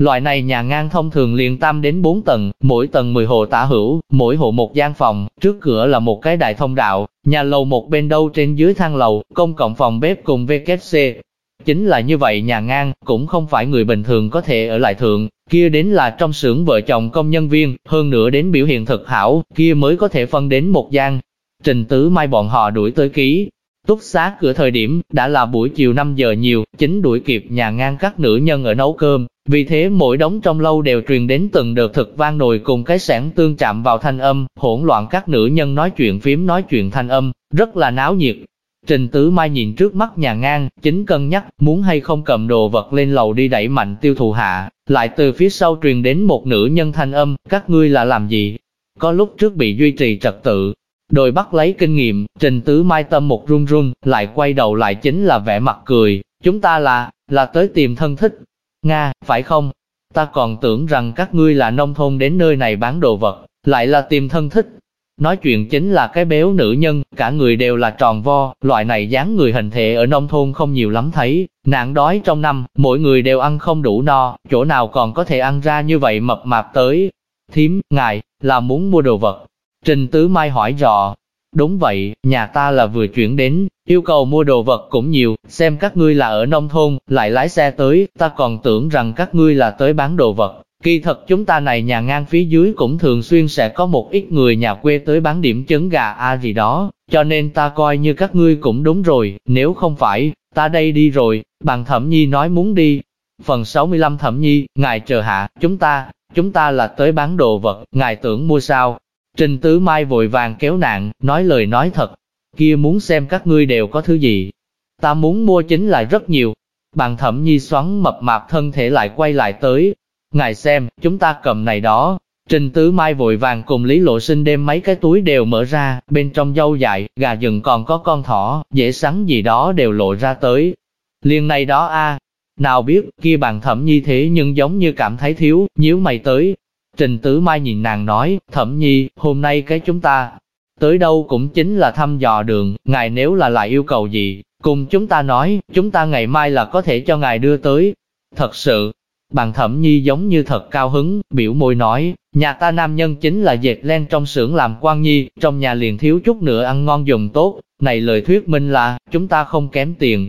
Loại này nhà ngang thông thường liền tam đến 4 tầng, mỗi tầng 10 hộ tả hữu, mỗi hộ một gian phòng, trước cửa là một cái đại thông đạo, nhà lầu một bên đâu trên dưới thang lầu, công cộng phòng bếp cùng VKC. Chính là như vậy nhà ngang, cũng không phải người bình thường có thể ở lại thượng, kia đến là trong xưởng vợ chồng công nhân viên, hơn nữa đến biểu hiện thực hảo, kia mới có thể phân đến một gian. Trình tứ mai bọn họ đuổi tới ký, Túc xá cửa thời điểm, đã là buổi chiều 5 giờ nhiều, chính đuổi kịp nhà ngang các nữ nhân ở nấu cơm, vì thế mỗi đống trong lâu đều truyền đến từng đợt thực vang nồi cùng cái sản tương chạm vào thanh âm, hỗn loạn các nữ nhân nói chuyện phím nói chuyện thanh âm, rất là náo nhiệt. Trình Tứ Mai nhìn trước mắt nhà ngang, chính cân nhắc, muốn hay không cầm đồ vật lên lầu đi đẩy mạnh tiêu thụ hạ, lại từ phía sau truyền đến một nữ nhân thanh âm, các ngươi là làm gì? Có lúc trước bị duy trì trật tự, Đồi bắt lấy kinh nghiệm, trình tứ mai tâm một run run, lại quay đầu lại chính là vẻ mặt cười, chúng ta là, là tới tìm thân thích. Nga, phải không? ta còn tưởng rằng các ngươi là nông thôn đến nơi này bán đồ vật, lại là tìm thân thích. Nói chuyện chính là cái béo nữ nhân, cả người đều là tròn vo, loại này dáng người hình thể ở nông thôn không nhiều lắm thấy, nạn đói trong năm, mỗi người đều ăn không đủ no, chỗ nào còn có thể ăn ra như vậy mập mạp tới. Thím, ngài, là muốn mua đồ vật. Trình Tứ Mai hỏi dò, Đúng vậy, nhà ta là vừa chuyển đến, yêu cầu mua đồ vật cũng nhiều, xem các ngươi là ở nông thôn, lại lái xe tới, ta còn tưởng rằng các ngươi là tới bán đồ vật. Kỳ thật chúng ta này nhà ngang phía dưới cũng thường xuyên sẽ có một ít người nhà quê tới bán điểm trứng gà a gì đó, cho nên ta coi như các ngươi cũng đúng rồi, nếu không phải, ta đây đi rồi, bằng thẩm nhi nói muốn đi. Phần 65 thẩm nhi, ngài chờ hạ, chúng ta, chúng ta là tới bán đồ vật, ngài tưởng mua sao, Trình Tứ Mai vội vàng kéo nạn, nói lời nói thật, kia muốn xem các ngươi đều có thứ gì. Ta muốn mua chính là rất nhiều. Bạn thẩm nhi xoắn mập mạp thân thể lại quay lại tới. Ngài xem, chúng ta cầm này đó. Trình Tứ Mai vội vàng cùng Lý Lộ Sinh đem mấy cái túi đều mở ra, bên trong dâu dại, gà rừng còn có con thỏ, dễ sắn gì đó đều lộ ra tới. Liên này đó a nào biết, kia bạn thẩm nhi thế nhưng giống như cảm thấy thiếu, nhíu mày tới, Trình Tử Mai nhìn nàng nói, thẩm nhi, hôm nay cái chúng ta, tới đâu cũng chính là thăm dò đường, ngài nếu là lại yêu cầu gì, cùng chúng ta nói, chúng ta ngày mai là có thể cho ngài đưa tới. Thật sự, bằng thẩm nhi giống như thật cao hứng, biểu môi nói, nhà ta nam nhân chính là dệt len trong xưởng làm quan nhi, trong nhà liền thiếu chút nữa ăn ngon dùng tốt, này lời thuyết minh là, chúng ta không kém tiền.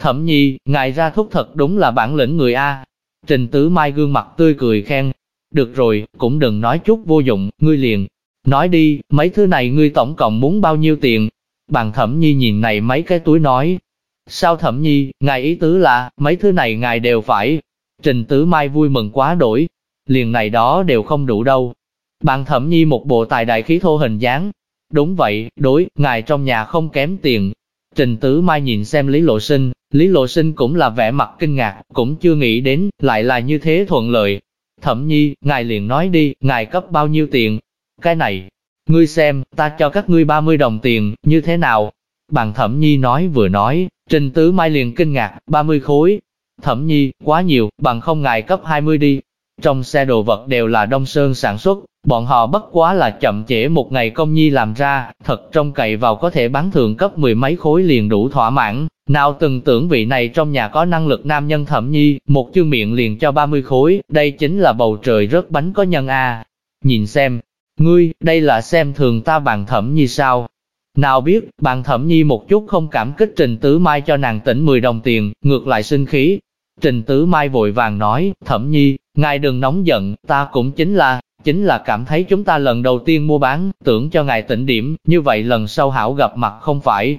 Thẩm nhi, ngài ra thúc thật đúng là bản lĩnh người A. Trình Tử Mai gương mặt tươi cười khen, được rồi, cũng đừng nói chút vô dụng, ngươi liền. Nói đi, mấy thứ này ngươi tổng cộng muốn bao nhiêu tiền? Bàn thẩm nhi nhìn này mấy cái túi nói. Sao thẩm nhi, ngài ý tứ là, mấy thứ này ngài đều phải. Trình tứ mai vui mừng quá đổi. Liền này đó đều không đủ đâu. Bàn thẩm nhi một bộ tài đại khí thô hình dáng. Đúng vậy, đối, ngài trong nhà không kém tiền. Trình tứ mai nhìn xem Lý Lộ Sinh, Lý Lộ Sinh cũng là vẻ mặt kinh ngạc, cũng chưa nghĩ đến, lại là như thế thuận lợi, Thẩm nhi, ngài liền nói đi, ngài cấp bao nhiêu tiền? Cái này, ngươi xem, ta cho các ngươi 30 đồng tiền, như thế nào? Bằng thẩm nhi nói vừa nói, trình tứ mai liền kinh ngạc, 30 khối. Thẩm nhi, quá nhiều, bằng không ngài cấp 20 đi. Trong xe đồ vật đều là Đông Sơn sản xuất, bọn họ bất quá là chậm trễ một ngày công nhi làm ra, thật trong cậy vào có thể bán thường cấp mười mấy khối liền đủ thỏa mãn, nào từng tưởng vị này trong nhà có năng lực nam nhân thẩm nhi, một chương miệng liền cho 30 khối, đây chính là bầu trời rớt bánh có nhân a. Nhìn xem, ngươi, đây là xem thường ta bằng thẩm nhi sao? Nào biết, bạn thẩm nhi một chút không cảm kích Trình Tứ Mai cho nàng tỉnh 10 đồng tiền, ngược lại sinh khí. Trình Tứ Mai vội vàng nói, thẩm nhi, ngài đừng nóng giận, ta cũng chính là, chính là cảm thấy chúng ta lần đầu tiên mua bán, tưởng cho ngài tỉnh điểm, như vậy lần sau hảo gặp mặt không phải,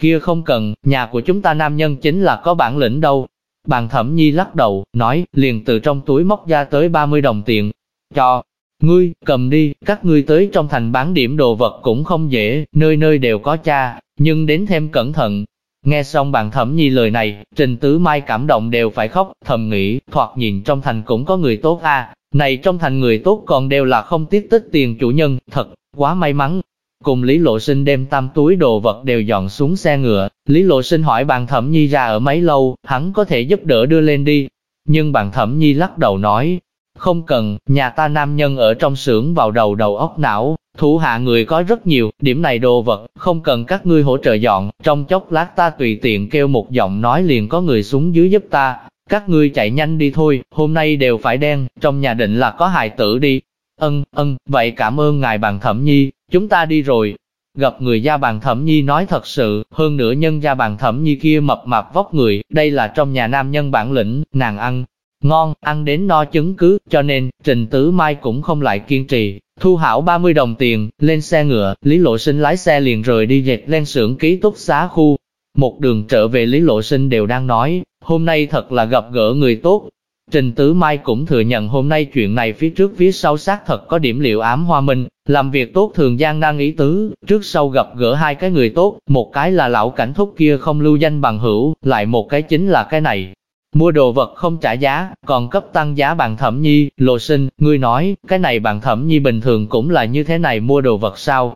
kia không cần, nhà của chúng ta nam nhân chính là có bản lĩnh đâu. Bàn thẩm nhi lắc đầu, nói, liền từ trong túi móc ra tới 30 đồng tiền. Cho, ngươi, cầm đi, các ngươi tới trong thành bán điểm đồ vật cũng không dễ, nơi nơi đều có cha, nhưng đến thêm cẩn thận. Nghe xong bàn thẩm nhi lời này, Trình Tứ Mai cảm động đều phải khóc, thầm nghĩ, thoạt nhìn trong thành cũng có người tốt a này trong thành người tốt còn đều là không tiếc tích tiền chủ nhân, thật, quá may mắn, Cùng Lý Lộ Sinh đem tam túi đồ vật đều dọn xuống xe ngựa, Lý Lộ Sinh hỏi bàn Thẩm Nhi ra ở mấy lâu, hắn có thể giúp đỡ đưa lên đi. Nhưng bàn Thẩm Nhi lắc đầu nói, không cần, nhà ta nam nhân ở trong xưởng vào đầu đầu óc não, thủ hạ người có rất nhiều, điểm này đồ vật, không cần các ngươi hỗ trợ dọn, trong chốc lát ta tùy tiện kêu một giọng nói liền có người xuống dưới giúp ta, các ngươi chạy nhanh đi thôi, hôm nay đều phải đen, trong nhà định là có hài tử đi. Ân, ân, vậy cảm ơn ngài bàn thẩm nhi, Chúng ta đi rồi. Gặp người gia bàn thẩm nhi nói thật sự, hơn nữa nhân gia bàn thẩm nhi kia mập mạp vóc người, đây là trong nhà nam nhân bản lĩnh, nàng ăn, ngon, ăn đến no chứng cứ, cho nên, Trình Tứ Mai cũng không lại kiên trì, thu hảo 30 đồng tiền, lên xe ngựa, Lý Lộ Sinh lái xe liền rời đi dệt lên xưởng ký túc xá khu. Một đường trở về Lý Lộ Sinh đều đang nói, hôm nay thật là gặp gỡ người tốt, Trình Tứ Mai cũng thừa nhận hôm nay chuyện này phía trước phía sau xác thật có điểm liệu ám hoa minh, làm việc tốt thường gian nan ý tứ, trước sau gặp gỡ hai cái người tốt, một cái là lão cảnh thúc kia không lưu danh bằng hữu, lại một cái chính là cái này. Mua đồ vật không trả giá, còn cấp tăng giá bằng thẩm nhi, lộ sinh, ngươi nói, cái này bằng thẩm nhi bình thường cũng là như thế này mua đồ vật sao?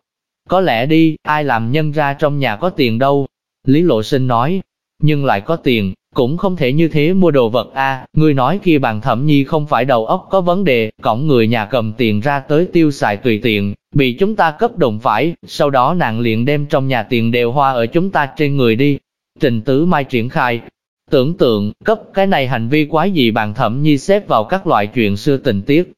Có lẽ đi, ai làm nhân ra trong nhà có tiền đâu? Lý lộ sinh nói, nhưng lại có tiền, cũng không thể như thế mua đồ vật a. ngươi nói kia bàn thẩm nhi không phải đầu óc có vấn đề, cổng người nhà cầm tiền ra tới tiêu xài tùy tiện, bị chúng ta cấp đụng phải, sau đó nàng liền đem trong nhà tiền đều hoa ở chúng ta trên người đi. Trình Tứ Mai triển khai, tưởng tượng, cấp cái này hành vi quái gì bàn thẩm nhi xếp vào các loại chuyện xưa tình tiết.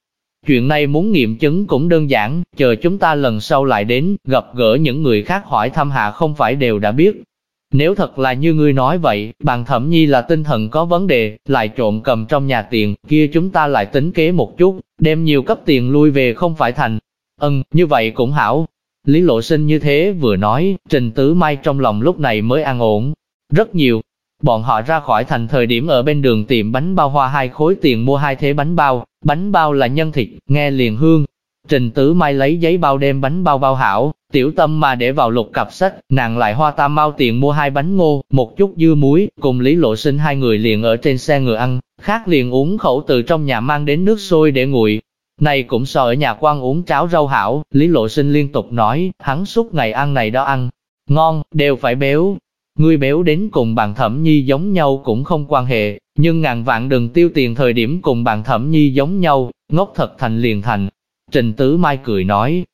Chuyện này muốn nghiệm chứng cũng đơn giản, chờ chúng ta lần sau lại đến, gặp gỡ những người khác hỏi thăm hạ không phải đều đã biết, nếu thật là như ngươi nói vậy, bạn thẩm nhi là tinh thần có vấn đề, lại trộm cầm trong nhà tiền, kia chúng ta lại tính kế một chút, đem nhiều cấp tiền lui về không phải thành. Ừm, như vậy cũng hảo. Lý lộ sinh như thế vừa nói, Trình Tứ Mai trong lòng lúc này mới an ổn. Rất nhiều. Bọn họ ra khỏi thành thời điểm ở bên đường tiệm bánh bao hoa hai khối tiền mua hai thế bánh bao, bánh bao là nhân thịt, nghe liền hương, Trình Tứ Mai lấy giấy bao đem bánh bao bao hảo, tiểu tâm mà để vào lục cặp sách, nàng lại hoa tam mau tiền mua hai bánh ngô, một chút dưa muối, cùng Lý Lộ Sinh hai người liền ở trên xe ngựa ăn, khác liền uống khẩu từ trong nhà mang đến nước sôi để nguội. Này cũng so ở nhà quan uống cháo rau hảo, Lý Lộ Sinh liên tục nói, hắn suốt ngày ăn này đó ăn, ngon, đều phải béo. Ngươi béo đến cùng bạn thẩm nhi giống nhau cũng không quan hệ, nhưng ngàn vạn đừng tiêu tiền thời điểm cùng bạn thẩm nhi giống nhau, ngốc thật thành liền thành, Trình Tứ Mai cười nói,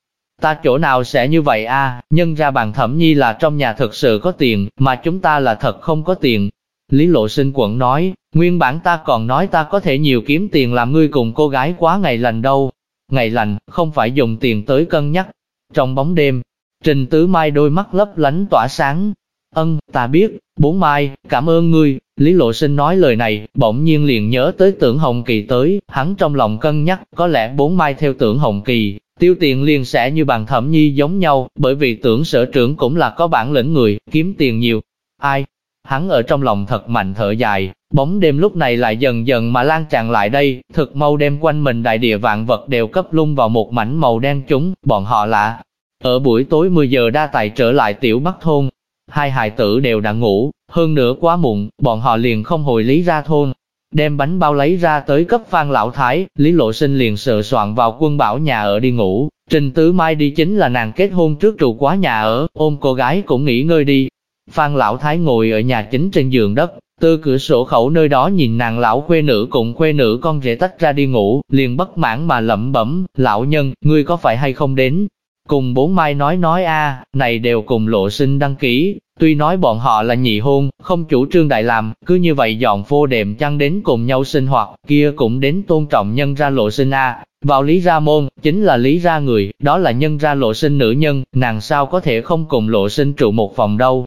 ta chỗ nào sẽ như vậy a? nhân ra bàn thẩm nhi là trong nhà thực sự có tiền, mà chúng ta là thật không có tiền. Lý Lộ Sinh quận nói, nguyên bản ta còn nói ta có thể nhiều kiếm tiền làm ngươi cùng cô gái quá ngày lành đâu. Ngày lành, không phải dùng tiền tới cân nhắc. Trong bóng đêm, Trình Tứ Mai đôi mắt lấp lánh tỏa sáng. Ân, ta biết, bốn mai, cảm ơn ngươi, Lý Lộ Sinh nói lời này, bỗng nhiên liền nhớ tới tưởng Hồng Kỳ tới, hắn trong lòng cân nhắc, có lẽ bốn mai theo tưởng Hồng Kỳ, tiêu tiền liền sẽ như bằng thẩm nhi giống nhau, bởi vì tưởng sở trưởng cũng là có bản lĩnh người, kiếm tiền nhiều. Ai? Hắn ở trong lòng thật mạnh thở dài, bóng đêm lúc này lại dần dần mà lan tràn lại đây, thực mau đem quanh mình đại địa vạn vật đều cấp lung vào một mảnh màu đen chúng, bọn họ lạ. Ở buổi tối 10 giờ đa tài trở lại tiểu Bắc Thôn, hai hài tử đều đã ngủ, hơn nữa quá muộn, bọn họ liền không hồi lý ra thôn. Đem bánh bao lấy ra tới cấp phan lão thái, Lý Lộ Sinh liền sợ soạn vào quân bảo nhà ở đi ngủ. Trình Tứ Mai đi chính là nàng kết hôn trước trụ quá nhà ở, ôm cô gái cũng nghỉ ngơi đi. Phan lão thái ngồi ở nhà chính trên giường đất, từ cửa sổ khẩu nơi đó nhìn nàng lão khuê nữ cùng khuê nữ con rể tách ra đi ngủ, liền bất mãn mà lẩm bẩm, lão nhân, ngươi có phải hay không đến? Cùng bốn mai nói nói a này đều cùng lộ sinh đăng ký, tuy nói bọn họ là nhị hôn, không chủ trương đại làm, cứ như vậy dọn phô đệm chăng đến cùng nhau sinh hoạt, kia cũng đến tôn trọng nhân ra lộ sinh a. Vào lý ra môn, chính là lý ra người, đó là nhân ra lộ sinh nữ nhân, nàng sao có thể không cùng lộ sinh trụ một phòng đâu.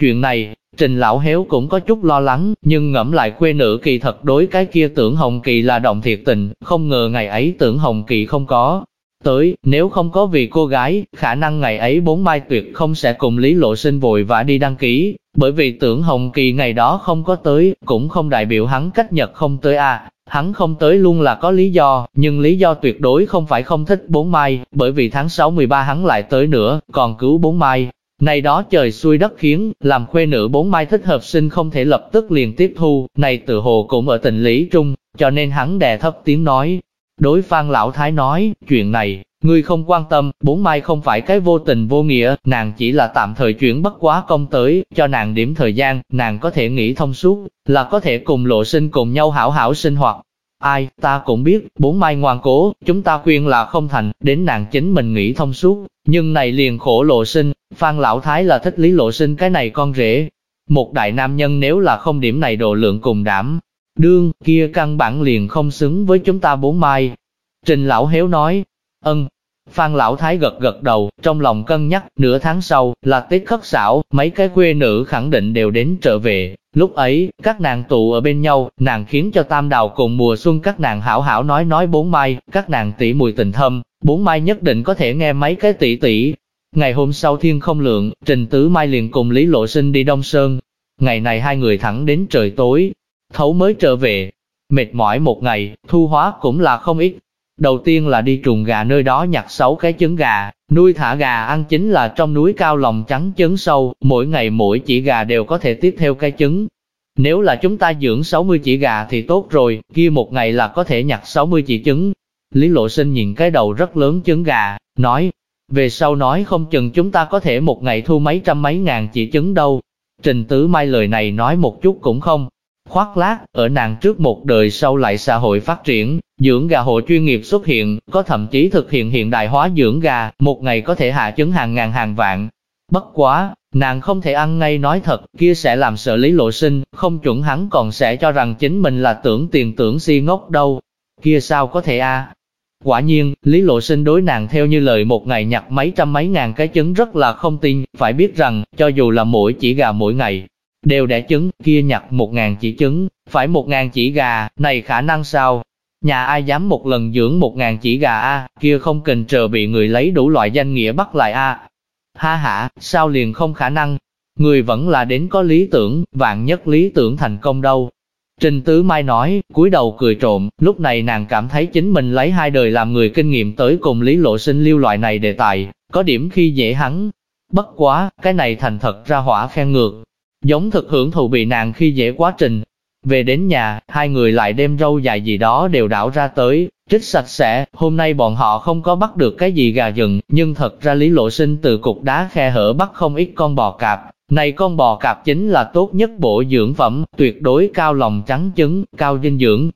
Chuyện này, Trình Lão Héo cũng có chút lo lắng, nhưng ngẫm lại quê nữ kỳ thật đối cái kia tưởng Hồng Kỳ là động thiệt tình, không ngờ ngày ấy tưởng Hồng Kỳ không có, tới, nếu không có vì cô gái, khả năng ngày ấy bốn mai tuyệt không sẽ cùng Lý Lộ Sinh vội vã đi đăng ký, bởi vì tưởng Hồng Kỳ ngày đó không có tới, cũng không đại biểu hắn cách nhật không tới a Hắn không tới luôn là có lý do, nhưng lý do tuyệt đối không phải không thích bốn mai, bởi vì tháng 6 13 hắn lại tới nữa, còn cứu bốn mai. Này đó trời xuôi đất khiến, làm khuê nữ bốn mai thích hợp sinh không thể lập tức liền tiếp thu, này tự hồ cũng ở tình lý trung, cho nên hắn đè thấp tiếng nói, Đối Phan Lão Thái nói, chuyện này, ngươi không quan tâm, bốn mai không phải cái vô tình vô nghĩa, nàng chỉ là tạm thời chuyển bất quá công tới, cho nàng điểm thời gian, nàng có thể nghĩ thông suốt, là có thể cùng lộ sinh cùng nhau hảo hảo sinh hoạt. Ai, ta cũng biết, bốn mai ngoan cố, chúng ta khuyên là không thành, đến nàng chính mình nghĩ thông suốt, nhưng này liền khổ lộ sinh, Phan Lão Thái là thích lý lộ sinh cái này con rể. Một đại nam nhân nếu là không điểm này độ lượng cùng đảm, Đương, kia căn bản liền không xứng với chúng ta bốn mai. Trình lão héo nói, ân. Phan lão thái gật gật đầu, trong lòng cân nhắc, nửa tháng sau, là Tết khất xảo, mấy cái quê nữ khẳng định đều đến trở về. Lúc ấy, các nàng tụ ở bên nhau, nàng khiến cho tam đào cùng mùa xuân các nàng hảo hảo nói nói bốn mai, các nàng tỷ mùi tình thâm, bốn mai nhất định có thể nghe mấy cái tỷ tỷ. Ngày hôm sau thiên không lượng, Trình Tứ Mai liền cùng Lý Lộ Sinh đi Đông Sơn. Ngày này hai người thẳng đến trời tối, thấu mới trở về. Mệt mỏi một ngày, thu hóa cũng là không ít. Đầu tiên là đi trùng gà nơi đó nhặt sáu cái trứng gà, nuôi thả gà ăn chính là trong núi cao lòng trắng trứng sâu, mỗi ngày mỗi chỉ gà đều có thể tiếp theo cái trứng. Nếu là chúng ta dưỡng 60 chỉ gà thì tốt rồi, kia một ngày là có thể nhặt 60 chỉ trứng. Lý Lộ Sinh nhìn cái đầu rất lớn trứng gà, nói, về sau nói không chừng chúng ta có thể một ngày thu mấy trăm mấy ngàn chỉ trứng đâu. Trình Tứ Mai lời này nói một chút cũng không khoác lác, ở nàng trước một đời sau lại xã hội phát triển, dưỡng gà hộ chuyên nghiệp xuất hiện, có thậm chí thực hiện hiện đại hóa dưỡng gà, một ngày có thể hạ trứng hàng ngàn hàng vạn. Bất quá, nàng không thể ăn ngay nói thật, kia sẽ làm sợ lý lộ sinh, không chuẩn hắn còn sẽ cho rằng chính mình là tưởng tiền tưởng si ngốc đâu. Kia sao có thể a Quả nhiên, Lý Lộ Sinh đối nàng theo như lời một ngày nhặt mấy trăm mấy ngàn cái trứng rất là không tin, phải biết rằng, cho dù là mỗi chỉ gà mỗi ngày, đều đẻ trứng, kia nhặt một ngàn chỉ trứng, phải một ngàn chỉ gà, này khả năng sao? Nhà ai dám một lần dưỡng một ngàn chỉ gà a kia không cần chờ bị người lấy đủ loại danh nghĩa bắt lại a Ha ha, sao liền không khả năng? Người vẫn là đến có lý tưởng, vạn nhất lý tưởng thành công đâu. Trình Tứ Mai nói, cúi đầu cười trộm, lúc này nàng cảm thấy chính mình lấy hai đời làm người kinh nghiệm tới cùng Lý Lộ Sinh lưu loại này đề tài, có điểm khi dễ hắn. Bất quá, cái này thành thật ra hỏa khen ngược, giống thực hưởng thụ bị nàng khi dễ quá trình. Về đến nhà, hai người lại đem râu dài gì đó đều đảo ra tới, trích sạch sẽ, hôm nay bọn họ không có bắt được cái gì gà rừng, nhưng thật ra Lý Lộ Sinh từ cục đá khe hở bắt không ít con bò cạp, này con bò cạp chính là tốt nhất bổ dưỡng phẩm, tuyệt đối cao lòng trắng trứng, cao dinh dưỡng.